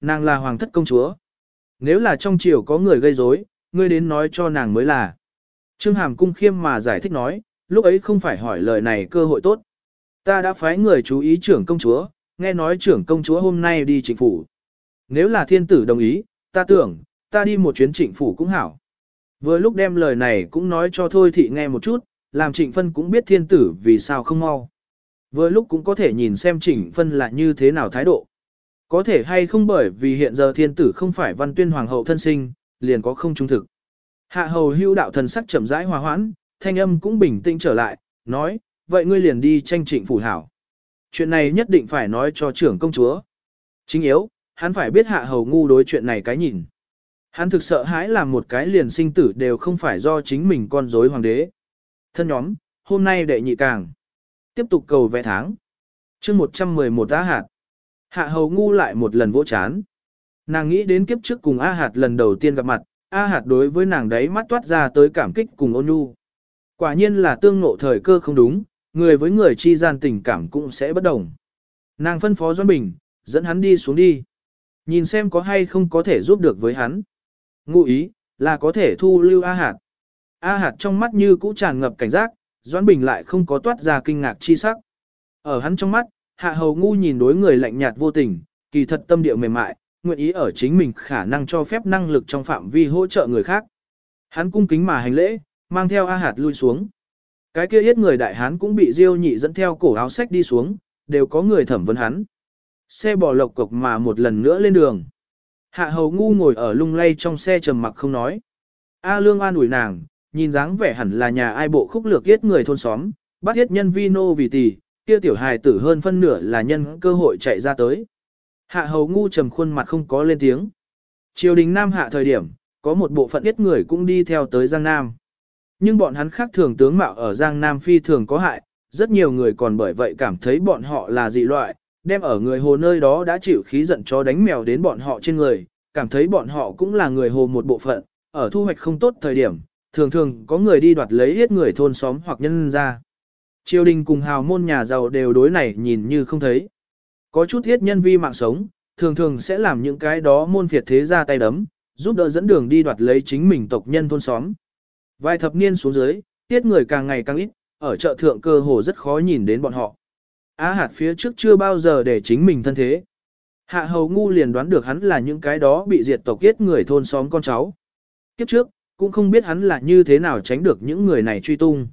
nàng là hoàng thất công chúa. Nếu là trong triều có người gây rối, ngươi đến nói cho nàng mới là. Trương Hàm cung khiêm mà giải thích nói, lúc ấy không phải hỏi lời này cơ hội tốt. Ta đã phái người chú ý trưởng công chúa, nghe nói trưởng công chúa hôm nay đi trịnh phủ. Nếu là thiên tử đồng ý, ta tưởng, ta đi một chuyến trịnh phủ cũng hảo. Vừa lúc đem lời này cũng nói cho thôi thị nghe một chút, làm trịnh phân cũng biết thiên tử vì sao không mau. Vừa lúc cũng có thể nhìn xem trịnh phân là như thế nào thái độ. Có thể hay không bởi vì hiện giờ thiên tử không phải văn tuyên hoàng hậu thân sinh, liền có không trung thực. Hạ hầu hưu đạo thần sắc chậm rãi hòa hoãn, thanh âm cũng bình tĩnh trở lại, nói, vậy ngươi liền đi tranh trịnh phủ hảo. Chuyện này nhất định phải nói cho trưởng công chúa. Chính yếu, hắn phải biết hạ hầu ngu đối chuyện này cái nhìn. Hắn thực sợ hãi làm một cái liền sinh tử đều không phải do chính mình con dối hoàng đế. Thân nhóm, hôm nay đệ nhị càng. Tiếp tục cầu vẽ tháng. chương 111 A hạt. Hạ hầu ngu lại một lần vỗ chán. Nàng nghĩ đến kiếp trước cùng A hạt lần đầu tiên gặp mặt, A hạt đối với nàng đấy mắt toát ra tới cảm kích cùng ôn nhu. Quả nhiên là tương ngộ thời cơ không đúng, người với người chi gian tình cảm cũng sẽ bất đồng. Nàng phân phó Doan Bình, dẫn hắn đi xuống đi. Nhìn xem có hay không có thể giúp được với hắn. Ngụ ý, là có thể thu lưu A hạt. A hạt trong mắt như cũ tràn ngập cảnh giác, Doãn Bình lại không có toát ra kinh ngạc chi sắc. Ở hắn trong mắt, hạ hầu ngu nhìn đối người lạnh nhạt vô tình, kỳ thật tâm địa mềm mại, nguyện ý ở chính mình khả năng cho phép năng lực trong phạm vi hỗ trợ người khác. Hắn cung kính mà hành lễ, mang theo A hạt lui xuống. Cái kia yết người đại hán cũng bị diêu nhị dẫn theo cổ áo sách đi xuống, đều có người thẩm vấn hắn. Xe bò lộc cộc mà một lần nữa lên đường. Hạ hầu ngu ngồi ở lung lay trong xe trầm mặc không nói. A lương an ủi nàng, nhìn dáng vẻ hẳn là nhà ai bộ khúc lược yết người thôn xóm, bắt yết nhân vi nô vì tỷ, kia tiểu hài tử hơn phân nửa là nhân cơ hội chạy ra tới. Hạ hầu ngu trầm khuôn mặt không có lên tiếng. Triều đình Nam hạ thời điểm, có một bộ phận ít người cũng đi theo tới Giang Nam. Nhưng bọn hắn khác thường tướng mạo ở Giang Nam phi thường có hại, rất nhiều người còn bởi vậy cảm thấy bọn họ là dị loại, đem ở người hồ nơi đó đã chịu khí giận cho đánh mèo đến bọn họ trên người, cảm thấy bọn họ cũng là người hồ một bộ phận, ở thu hoạch không tốt thời điểm, thường thường có người đi đoạt lấy hết người thôn xóm hoặc nhân ra. Triều đình cùng hào môn nhà giàu đều đối này nhìn như không thấy. Có chút thiết nhân vi mạng sống, thường thường sẽ làm những cái đó môn phiệt thế ra tay đấm, giúp đỡ dẫn đường đi đoạt lấy chính mình tộc nhân thôn xóm. Vài thập niên xuống dưới, tiết người càng ngày càng ít, ở chợ thượng cơ hồ rất khó nhìn đến bọn họ. Á hạt phía trước chưa bao giờ để chính mình thân thế. Hạ hầu ngu liền đoán được hắn là những cái đó bị diệt tộc giết người thôn xóm con cháu. Kiếp trước, cũng không biết hắn là như thế nào tránh được những người này truy tung.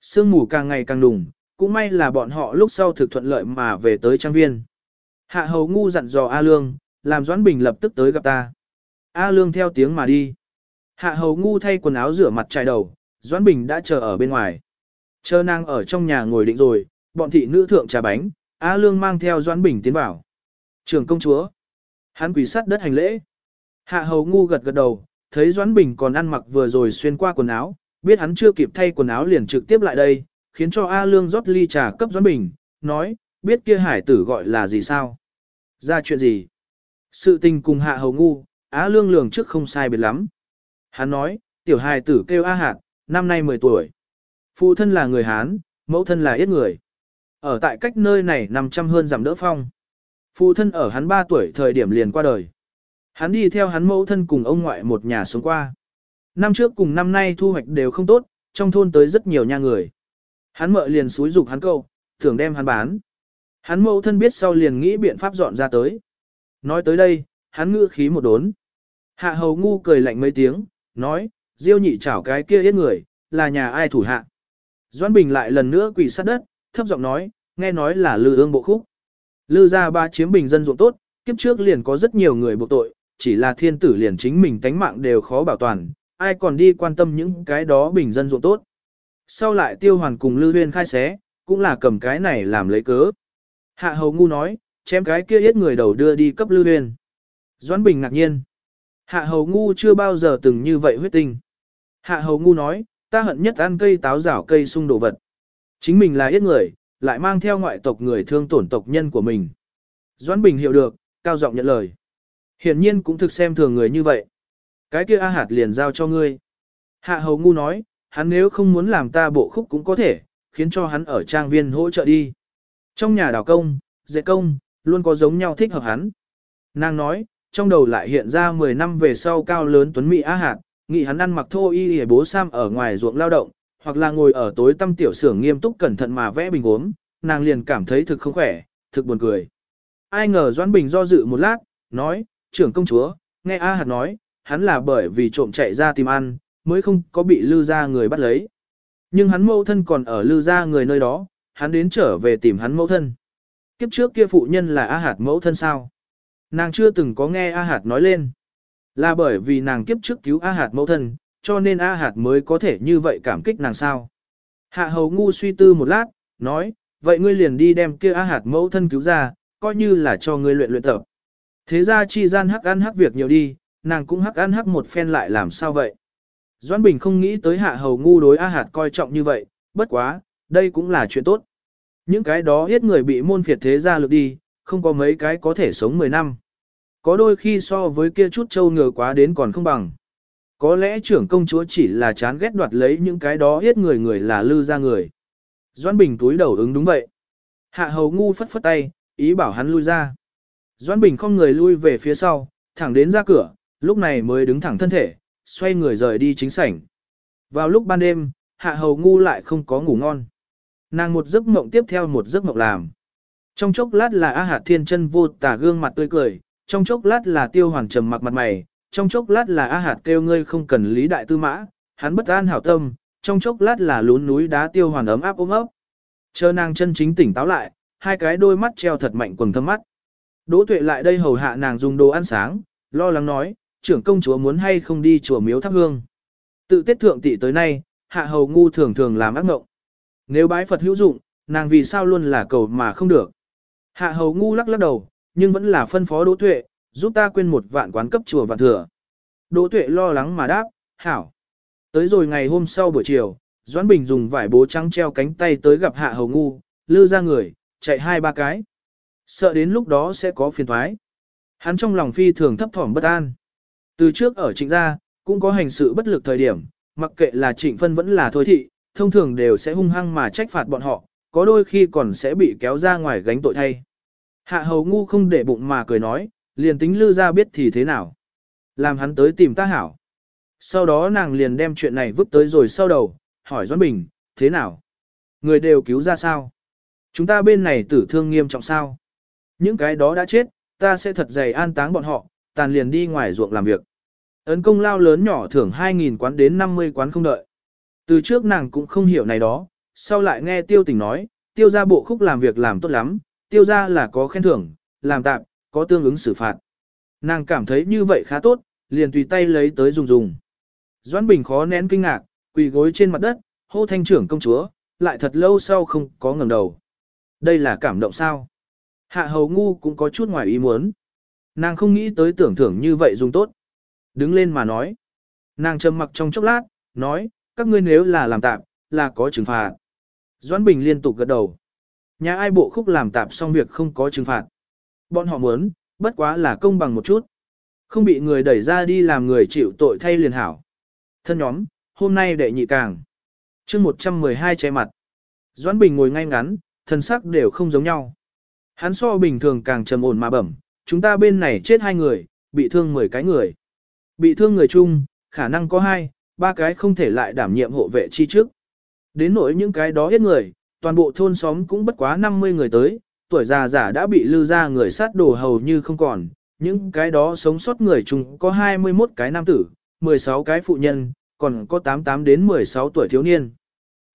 Sương mù càng ngày càng đùng, cũng may là bọn họ lúc sau thực thuận lợi mà về tới trang viên. Hạ hầu ngu dặn dò A Lương, làm Doãn Bình lập tức tới gặp ta. A Lương theo tiếng mà đi. Hạ hầu ngu thay quần áo rửa mặt chải đầu, Doãn Bình đã chờ ở bên ngoài. Chờ nàng ở trong nhà ngồi định rồi, bọn thị nữ thượng trà bánh, A Lương mang theo Doãn Bình tiến vào. Trường công chúa. Hắn quỳ sát đất hành lễ. Hạ hầu ngu gật gật đầu, thấy Doãn Bình còn ăn mặc vừa rồi xuyên qua quần áo, biết hắn chưa kịp thay quần áo liền trực tiếp lại đây, khiến cho A Lương rót ly trà cấp Doãn Bình, nói, biết kia hải tử gọi là gì sao? Ra chuyện gì? Sự tình cùng hạ hầu ngu, Á Lương lường trước không sai biệt lắm. Hắn nói, tiểu hải tử kêu A Hạt, năm nay 10 tuổi. Phụ thân là người Hán, mẫu thân là ít người. Ở tại cách nơi này nằm trăm hơn giảm đỡ phong. Phụ thân ở hắn 3 tuổi thời điểm liền qua đời. Hắn đi theo hắn mẫu thân cùng ông ngoại một nhà sống qua. Năm trước cùng năm nay thu hoạch đều không tốt, trong thôn tới rất nhiều nha người. Hắn mợ liền xúi dục hắn câu, tưởng đem hắn bán. Hắn mẫu thân biết sau liền nghĩ biện pháp dọn ra tới. Nói tới đây, hắn ngữ khí một đốn. Hạ hầu ngu cười lạnh mấy tiếng, nói, diêu nhị chảo cái kia yết người, là nhà ai thủ hạ. Doãn Bình lại lần nữa quỳ sát đất, thấp giọng nói, nghe nói là lư ương bộ khúc. Lư ra ba chiếm bình dân ruộng tốt, kiếp trước liền có rất nhiều người buộc tội, chỉ là thiên tử liền chính mình tánh mạng đều khó bảo toàn, ai còn đi quan tâm những cái đó bình dân ruộng tốt. Sau lại tiêu hoàn cùng lư huyên khai xé, cũng là cầm cái này làm lấy cớ. Hạ hầu ngu nói, chém cái kia yết người đầu đưa đi cấp lư huyên. Doãn Bình ngạc nhiên. Hạ hầu ngu chưa bao giờ từng như vậy huyết tinh. Hạ hầu ngu nói, ta hận nhất ăn cây táo rảo cây sung đồ vật. Chính mình là yết người, lại mang theo ngoại tộc người thương tổn tộc nhân của mình. Doãn Bình hiểu được, cao giọng nhận lời. Hiển nhiên cũng thực xem thường người như vậy. Cái kia A Hạt liền giao cho ngươi. Hạ hầu ngu nói, hắn nếu không muốn làm ta bộ khúc cũng có thể, khiến cho hắn ở trang viên hỗ trợ đi. Trong nhà đào công, dạy công, luôn có giống nhau thích hợp hắn. Nàng nói, trong đầu lại hiện ra 10 năm về sau cao lớn tuấn mỹ á hạt, nghĩ hắn ăn mặc thô y hề bố sam ở ngoài ruộng lao động, hoặc là ngồi ở tối tăm tiểu xưởng nghiêm túc cẩn thận mà vẽ bình uống, nàng liền cảm thấy thực không khỏe, thực buồn cười. Ai ngờ Doãn Bình do dự một lát, nói, trưởng công chúa, nghe A Hạt nói, hắn là bởi vì trộm chạy ra tìm ăn, mới không có bị lư ra người bắt lấy. Nhưng hắn mẫu thân còn ở lư ra người nơi đó, hắn đến trở về tìm hắn mẫu thân. Kiếp trước kia phụ nhân là A Hạt mẫu thân sao? Nàng chưa từng có nghe A Hạt nói lên. Là bởi vì nàng kiếp trước cứu A Hạt mẫu thân, cho nên A Hạt mới có thể như vậy cảm kích nàng sao. Hạ hầu ngu suy tư một lát, nói, vậy ngươi liền đi đem kia A Hạt mẫu thân cứu ra, coi như là cho ngươi luyện luyện tập. Thế ra chi gian hắc ăn hắc việc nhiều đi, nàng cũng hắc ăn hắc một phen lại làm sao vậy. Doãn Bình không nghĩ tới hạ hầu ngu đối A Hạt coi trọng như vậy, bất quá, đây cũng là chuyện tốt. Những cái đó hết người bị môn phiệt thế ra lực đi, không có mấy cái có thể sống 10 năm. Có đôi khi so với kia chút châu ngừa quá đến còn không bằng. Có lẽ trưởng công chúa chỉ là chán ghét đoạt lấy những cái đó hết người người là lư ra người. Doãn Bình túi đầu ứng đúng vậy. Hạ hầu ngu phất phất tay, ý bảo hắn lui ra. Doãn Bình không người lui về phía sau, thẳng đến ra cửa, lúc này mới đứng thẳng thân thể, xoay người rời đi chính sảnh. Vào lúc ban đêm, hạ hầu ngu lại không có ngủ ngon. Nàng một giấc mộng tiếp theo một giấc mộng làm. Trong chốc lát là A Hạt Thiên chân vô tả gương mặt tươi cười, trong chốc lát là Tiêu Hoàng trầm mặc mặt mày, trong chốc lát là A Hạt kêu ngươi không cần lý đại tư mã, hắn bất an hảo tâm, trong chốc lát là lún núi đá Tiêu Hoàng ấm áp ôm ấp. Chờ nàng chân chính tỉnh táo lại, hai cái đôi mắt treo thật mạnh quầng thâm mắt. Đỗ Tuệ lại đây hầu hạ nàng dùng đồ ăn sáng, lo lắng nói, trưởng công chúa muốn hay không đi chùa miếu thắp hương. Tự tiết thượng tỷ tới nay, hạ hầu ngu thường thường làm ác mộng. Nếu bái Phật hữu dụng, nàng vì sao luôn là cầu mà không được. Hạ hầu ngu lắc lắc đầu, nhưng vẫn là phân phó Đỗ Tuệ, giúp ta quên một vạn quán cấp chùa vạn thừa. Đỗ Tuệ lo lắng mà đáp, hảo. Tới rồi ngày hôm sau buổi chiều, Doãn Bình dùng vải bố trắng treo cánh tay tới gặp hạ hầu ngu, lư ra người, chạy hai ba cái. Sợ đến lúc đó sẽ có phiền thoái. Hắn trong lòng phi thường thấp thỏm bất an. Từ trước ở trịnh gia, cũng có hành sự bất lực thời điểm, mặc kệ là trịnh phân vẫn là thôi thị, thông thường đều sẽ hung hăng mà trách phạt bọn họ, có đôi khi còn sẽ bị kéo ra ngoài gánh tội thay. Hạ hầu ngu không để bụng mà cười nói, liền tính lư ra biết thì thế nào. Làm hắn tới tìm ta hảo. Sau đó nàng liền đem chuyện này vứt tới rồi sau đầu, hỏi Doãn Bình, thế nào? Người đều cứu ra sao? Chúng ta bên này tử thương nghiêm trọng sao? Những cái đó đã chết, ta sẽ thật dày an táng bọn họ, tàn liền đi ngoài ruộng làm việc. Ấn công lao lớn nhỏ thưởng 2.000 quán đến 50 quán không đợi. Từ trước nàng cũng không hiểu này đó, sau lại nghe tiêu tình nói, tiêu ra bộ khúc làm việc làm tốt lắm, tiêu ra là có khen thưởng, làm tạm, có tương ứng xử phạt. Nàng cảm thấy như vậy khá tốt, liền tùy tay lấy tới dùng dùng. Doãn Bình khó nén kinh ngạc, quỳ gối trên mặt đất, hô thanh trưởng công chúa, lại thật lâu sau không có ngẩng đầu. Đây là cảm động sao? Hạ hầu ngu cũng có chút ngoài ý muốn. Nàng không nghĩ tới tưởng thưởng như vậy dùng tốt. Đứng lên mà nói. Nàng trầm mặc trong chốc lát, nói, các ngươi nếu là làm tạm, là có trừng phạt. Doãn Bình liên tục gật đầu. Nhà ai bộ khúc làm tạm xong việc không có trừng phạt. Bọn họ muốn, bất quá là công bằng một chút. Không bị người đẩy ra đi làm người chịu tội thay liền hảo. Thân nhóm, hôm nay đệ nhị càng. chương 112 che mặt. Doãn Bình ngồi ngay ngắn, thân sắc đều không giống nhau. Hắn so bình thường càng trầm ổn mà bẩm, chúng ta bên này chết hai người, bị thương 10 cái người. Bị thương người chung, khả năng có hai, ba cái không thể lại đảm nhiệm hộ vệ chi trước. Đến nỗi những cái đó hết người, toàn bộ thôn xóm cũng bất quá 50 người tới, tuổi già giả đã bị lưu ra người sát đổ hầu như không còn, những cái đó sống sót người chung có 21 cái nam tử, 16 cái phụ nhân, còn có 88 đến 16 tuổi thiếu niên.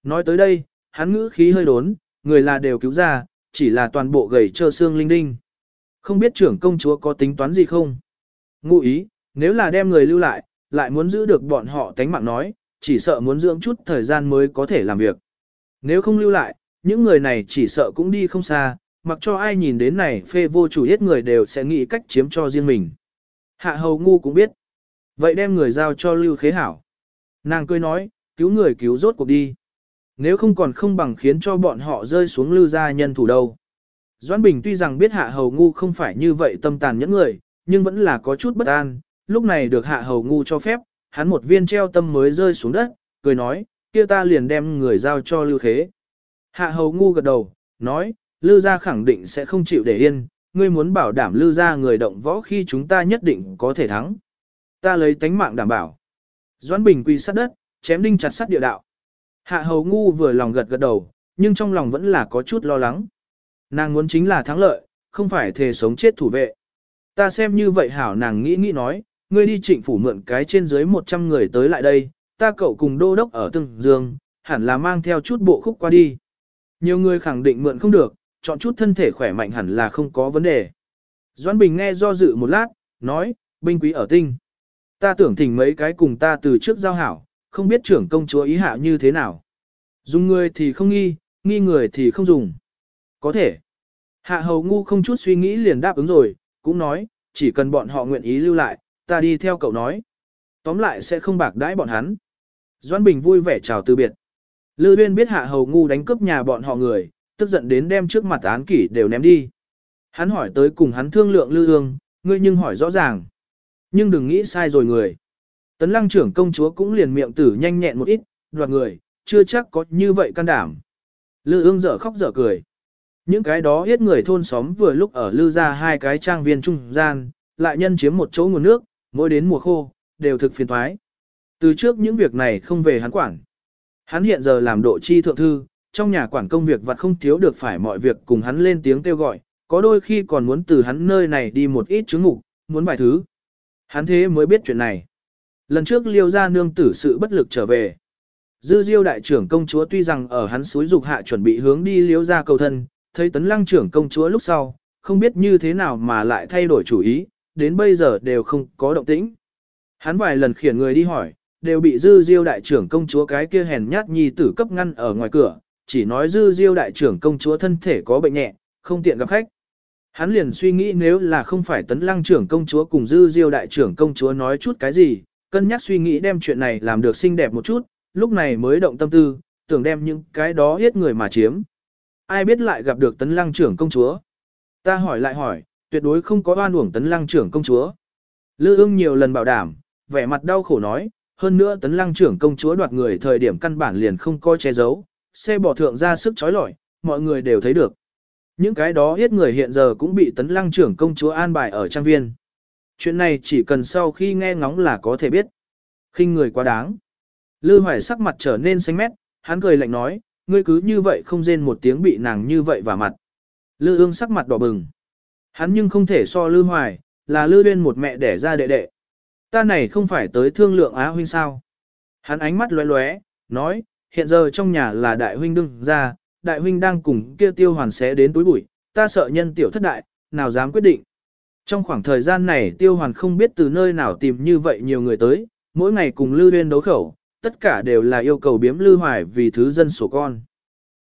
Nói tới đây, hắn ngữ khí hơi đốn, người là đều cứu ra, chỉ là toàn bộ gầy trơ xương linh đinh. Không biết trưởng công chúa có tính toán gì không? Ngụ ý, nếu là đem người lưu lại, lại muốn giữ được bọn họ tánh mạng nói, chỉ sợ muốn dưỡng chút thời gian mới có thể làm việc. Nếu không lưu lại, những người này chỉ sợ cũng đi không xa, mặc cho ai nhìn đến này phê vô chủ hết người đều sẽ nghĩ cách chiếm cho riêng mình. Hạ hầu ngu cũng biết. Vậy đem người giao cho lưu khế hảo. Nàng cười nói, cứu người cứu rốt cuộc đi. Nếu không còn không bằng khiến cho bọn họ rơi xuống lưu gia nhân thủ đâu. Doãn Bình tuy rằng biết hạ hầu ngu không phải như vậy tâm tàn những người, nhưng vẫn là có chút bất an, lúc này được hạ hầu ngu cho phép, hắn một viên treo tâm mới rơi xuống đất, cười nói, kia ta liền đem người giao cho lưu khế. Hạ hầu ngu gật đầu, nói, lưu gia khẳng định sẽ không chịu để yên, ngươi muốn bảo đảm Lưu Gia người động võ khi chúng ta nhất định có thể thắng. Ta lấy tánh mạng đảm bảo. Doãn Bình quỳ sát đất, chém đinh chặt sắt địa đạo. Hạ hầu ngu vừa lòng gật gật đầu, nhưng trong lòng vẫn là có chút lo lắng. Nàng muốn chính là thắng lợi, không phải thề sống chết thủ vệ. Ta xem như vậy hảo nàng nghĩ nghĩ nói, ngươi đi trịnh phủ mượn cái trên dưới 100 người tới lại đây, ta cậu cùng đô đốc ở từng giường, hẳn là mang theo chút bộ khúc qua đi. Nhiều người khẳng định mượn không được, chọn chút thân thể khỏe mạnh hẳn là không có vấn đề. Doãn Bình nghe do dự một lát, nói, binh quý ở tinh. Ta tưởng thỉnh mấy cái cùng ta từ trước giao hảo, không biết trưởng công chúa ý hạ như thế nào. Dùng người thì không nghi, nghi người thì không dùng. Có thể. Hạ hầu ngu không chút suy nghĩ liền đáp ứng rồi, cũng nói, chỉ cần bọn họ nguyện ý lưu lại, ta đi theo cậu nói. Tóm lại sẽ không bạc đãi bọn hắn. Doãn Bình vui vẻ chào từ biệt. Lư Uyên biết hạ hầu ngu đánh cướp nhà bọn họ người, tức giận đến đem trước mặt án kỷ đều ném đi. Hắn hỏi tới cùng hắn thương lượng Lư Ương, ngươi nhưng hỏi rõ ràng. Nhưng đừng nghĩ sai rồi người. Tấn lăng trưởng công chúa cũng liền miệng tử nhanh nhẹn một ít, đoạt người, chưa chắc có như vậy can đảm. Lư ương dở khóc dở cười. Những cái đó hết người thôn xóm vừa lúc ở lư ra hai cái trang viên trung gian, lại nhân chiếm một chỗ nguồn nước, mỗi đến mùa khô, đều thực phiền thoái. Từ trước những việc này không về hắn quản. Hắn hiện giờ làm độ chi thượng thư, trong nhà quản công việc vặt không thiếu được phải mọi việc cùng hắn lên tiếng kêu gọi, có đôi khi còn muốn từ hắn nơi này đi một ít chứng ngục, muốn vài thứ. Hắn thế mới biết chuyện này. Lần trước liêu ra nương tử sự bất lực trở về. Dư diêu đại trưởng công chúa tuy rằng ở hắn suối dục hạ chuẩn bị hướng đi liêu ra cầu thân, thấy tấn lăng trưởng công chúa lúc sau, không biết như thế nào mà lại thay đổi chủ ý, đến bây giờ đều không có động tĩnh. Hắn vài lần khiển người đi hỏi, đều bị dư diêu đại trưởng công chúa cái kia hèn nhát nhi tử cấp ngăn ở ngoài cửa, chỉ nói dư diêu đại trưởng công chúa thân thể có bệnh nhẹ, không tiện gặp khách. Hắn liền suy nghĩ nếu là không phải tấn lăng trưởng công chúa cùng dư diêu đại trưởng công chúa nói chút cái gì, cân nhắc suy nghĩ đem chuyện này làm được xinh đẹp một chút, lúc này mới động tâm tư, tưởng đem những cái đó hết người mà chiếm. Ai biết lại gặp được tấn lăng trưởng công chúa. Ta hỏi lại hỏi, tuyệt đối không có oan uổng tấn lăng trưởng công chúa. Lư ương nhiều lần bảo đảm, vẻ mặt đau khổ nói, hơn nữa tấn lăng trưởng công chúa đoạt người thời điểm căn bản liền không coi che giấu, xe bỏ thượng ra sức chói lọi, mọi người đều thấy được. Những cái đó hết người hiện giờ cũng bị tấn lăng trưởng công chúa an bài ở trang viên. Chuyện này chỉ cần sau khi nghe ngóng là có thể biết. khinh người quá đáng. Lư hoài sắc mặt trở nên xanh mét, hắn cười lạnh nói, ngươi cứ như vậy không rên một tiếng bị nàng như vậy vào mặt. Lư ương sắc mặt đỏ bừng. Hắn nhưng không thể so lư hoài, là lư Uyên một mẹ đẻ ra đệ đệ. Ta này không phải tới thương lượng á huynh sao. Hắn ánh mắt lóe lóe, nói, hiện giờ trong nhà là đại huynh đương ra, đại huynh đang cùng kia tiêu hoàn xé đến túi bụi, ta sợ nhân tiểu thất đại, nào dám quyết định. Trong khoảng thời gian này tiêu hoàn không biết từ nơi nào tìm như vậy nhiều người tới, mỗi ngày cùng Lư Huyên đấu khẩu, tất cả đều là yêu cầu biếm Lư Hoài vì thứ dân sổ con.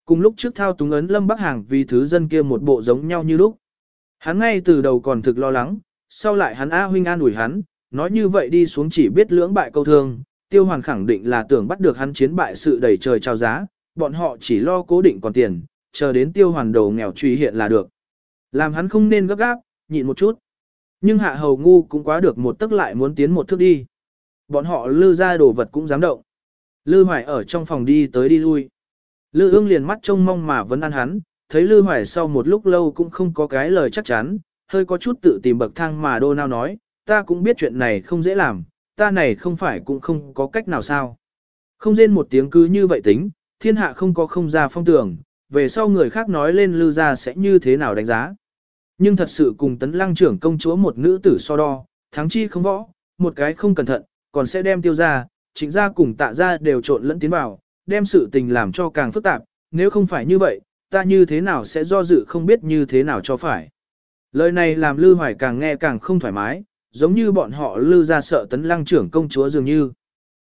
Cùng lúc trước thao túng ấn Lâm Bắc Hàng vì thứ dân kia một bộ giống nhau như lúc. Hắn ngay từ đầu còn thực lo lắng, sau lại hắn A huynh an ủi hắn, nói như vậy đi xuống chỉ biết lưỡng bại câu thương, tiêu hoàn khẳng định là tưởng bắt được hắn chiến bại sự đầy trời trao giá, bọn họ chỉ lo cố định còn tiền, chờ đến tiêu hoàn đầu nghèo truy hiện là được. Làm hắn không nên gấp gáp, nhịn một chút. Nhưng hạ hầu ngu cũng quá được một tức lại muốn tiến một thước đi. Bọn họ lư ra đồ vật cũng dám động. Lư hoài ở trong phòng đi tới đi lui. Lư ương liền mắt trông mong mà vẫn ăn hắn, thấy lư hoài sau một lúc lâu cũng không có cái lời chắc chắn, hơi có chút tự tìm bậc thang mà đô nao nói, ta cũng biết chuyện này không dễ làm, ta này không phải cũng không có cách nào sao. Không rên một tiếng cứ như vậy tính, thiên hạ không có không ra phong tưởng, về sau người khác nói lên lư ra sẽ như thế nào đánh giá. Nhưng thật sự cùng tấn lăng trưởng công chúa một nữ tử so đo, thắng chi không võ, một cái không cẩn thận, còn sẽ đem tiêu ra, chính gia cùng tạ gia đều trộn lẫn tiến vào, đem sự tình làm cho càng phức tạp, nếu không phải như vậy, ta như thế nào sẽ do dự không biết như thế nào cho phải. Lời này làm Lư Hoài càng nghe càng không thoải mái, giống như bọn họ Lư ra sợ tấn lăng trưởng công chúa dường như.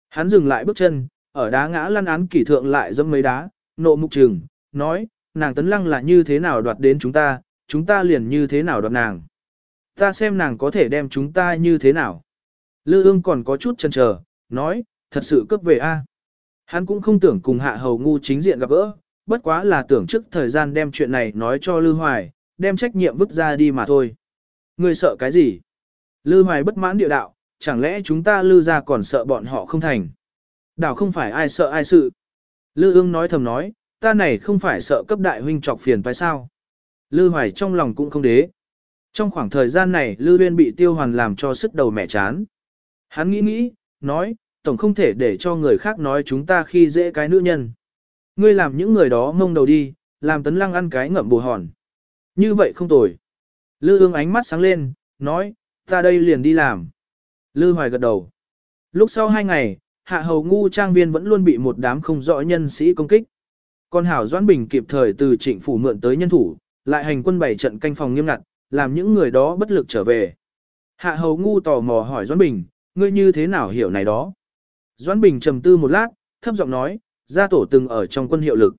Hắn dừng lại bước chân, ở đá ngã lăn án kỷ thượng lại dâm mấy đá, nộ mục trừng, nói, nàng tấn lăng là như thế nào đoạt đến chúng ta, chúng ta liền như thế nào đoạt nàng. Ta xem nàng có thể đem chúng ta như thế nào. Lư ương còn có chút chần chờ, nói, thật sự cướp về a. Hắn cũng không tưởng cùng hạ hầu ngu chính diện gặp gỡ, bất quá là tưởng trước thời gian đem chuyện này nói cho Lư Hoài, đem trách nhiệm vứt ra đi mà thôi. Ngươi sợ cái gì? Lư Hoài bất mãn địa đạo, chẳng lẽ chúng ta Lư ra còn sợ bọn họ không thành? Đảo không phải ai sợ ai sự. Lư ương nói thầm nói, ta này không phải sợ cấp đại huynh trọc phiền phải sao? Lư Hoài trong lòng cũng không đế. Trong khoảng thời gian này lư uyên bị tiêu hoàn làm cho sức đầu mẹ chán. Hắn nghĩ nghĩ, nói, tổng không thể để cho người khác nói chúng ta khi dễ cái nữ nhân. Ngươi làm những người đó mông đầu đi, làm tấn lăng ăn cái ngậm bù hòn. Như vậy không tồi. Lư ương ánh mắt sáng lên, nói, ta đây liền đi làm. Lư hoài gật đầu. Lúc sau hai ngày, hạ hầu ngu trang viên vẫn luôn bị một đám không rõ nhân sĩ công kích. Còn Hảo Doãn Bình kịp thời từ trịnh phủ mượn tới nhân thủ, lại hành quân bảy trận canh phòng nghiêm ngặt, làm những người đó bất lực trở về. Hạ hầu ngu tò mò hỏi Doãn Bình, ngươi như thế nào hiểu này đó? Doãn Bình trầm tư một lát, thấp giọng nói, gia tổ từng ở trong quân hiệu lực.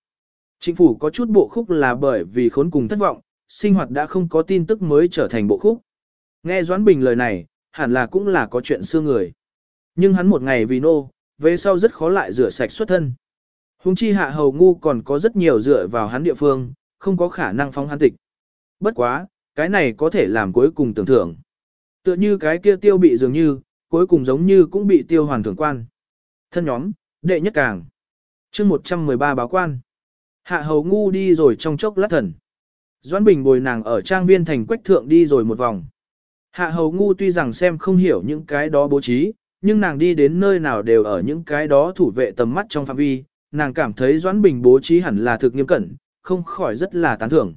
Chính phủ có chút bộ khúc là bởi vì khốn cùng thất vọng, sinh hoạt đã không có tin tức mới trở thành bộ khúc. Nghe Doãn Bình lời này, hẳn là cũng là có chuyện xưa người. Nhưng hắn một ngày vì nô, về sau rất khó lại rửa sạch xuất thân. Hùng chi hạ hầu ngu còn có rất nhiều dựa vào hắn địa phương, không có khả năng phóng hắn tịch. Bất quá, cái này có thể làm cuối cùng tưởng thưởng. Tựa như cái kia tiêu bị dường như, cuối cùng giống như cũng bị tiêu hoàn thưởng quan. Thân nhóm, đệ nhất càng. chương 113 báo quan. Hạ hầu ngu đi rồi trong chốc lát thần. Doãn Bình bồi nàng ở trang viên thành quách thượng đi rồi một vòng. Hạ hầu ngu tuy rằng xem không hiểu những cái đó bố trí, nhưng nàng đi đến nơi nào đều ở những cái đó thủ vệ tầm mắt trong phạm vi, nàng cảm thấy Doãn Bình bố trí hẳn là thực nghiêm cẩn, không khỏi rất là tán thưởng.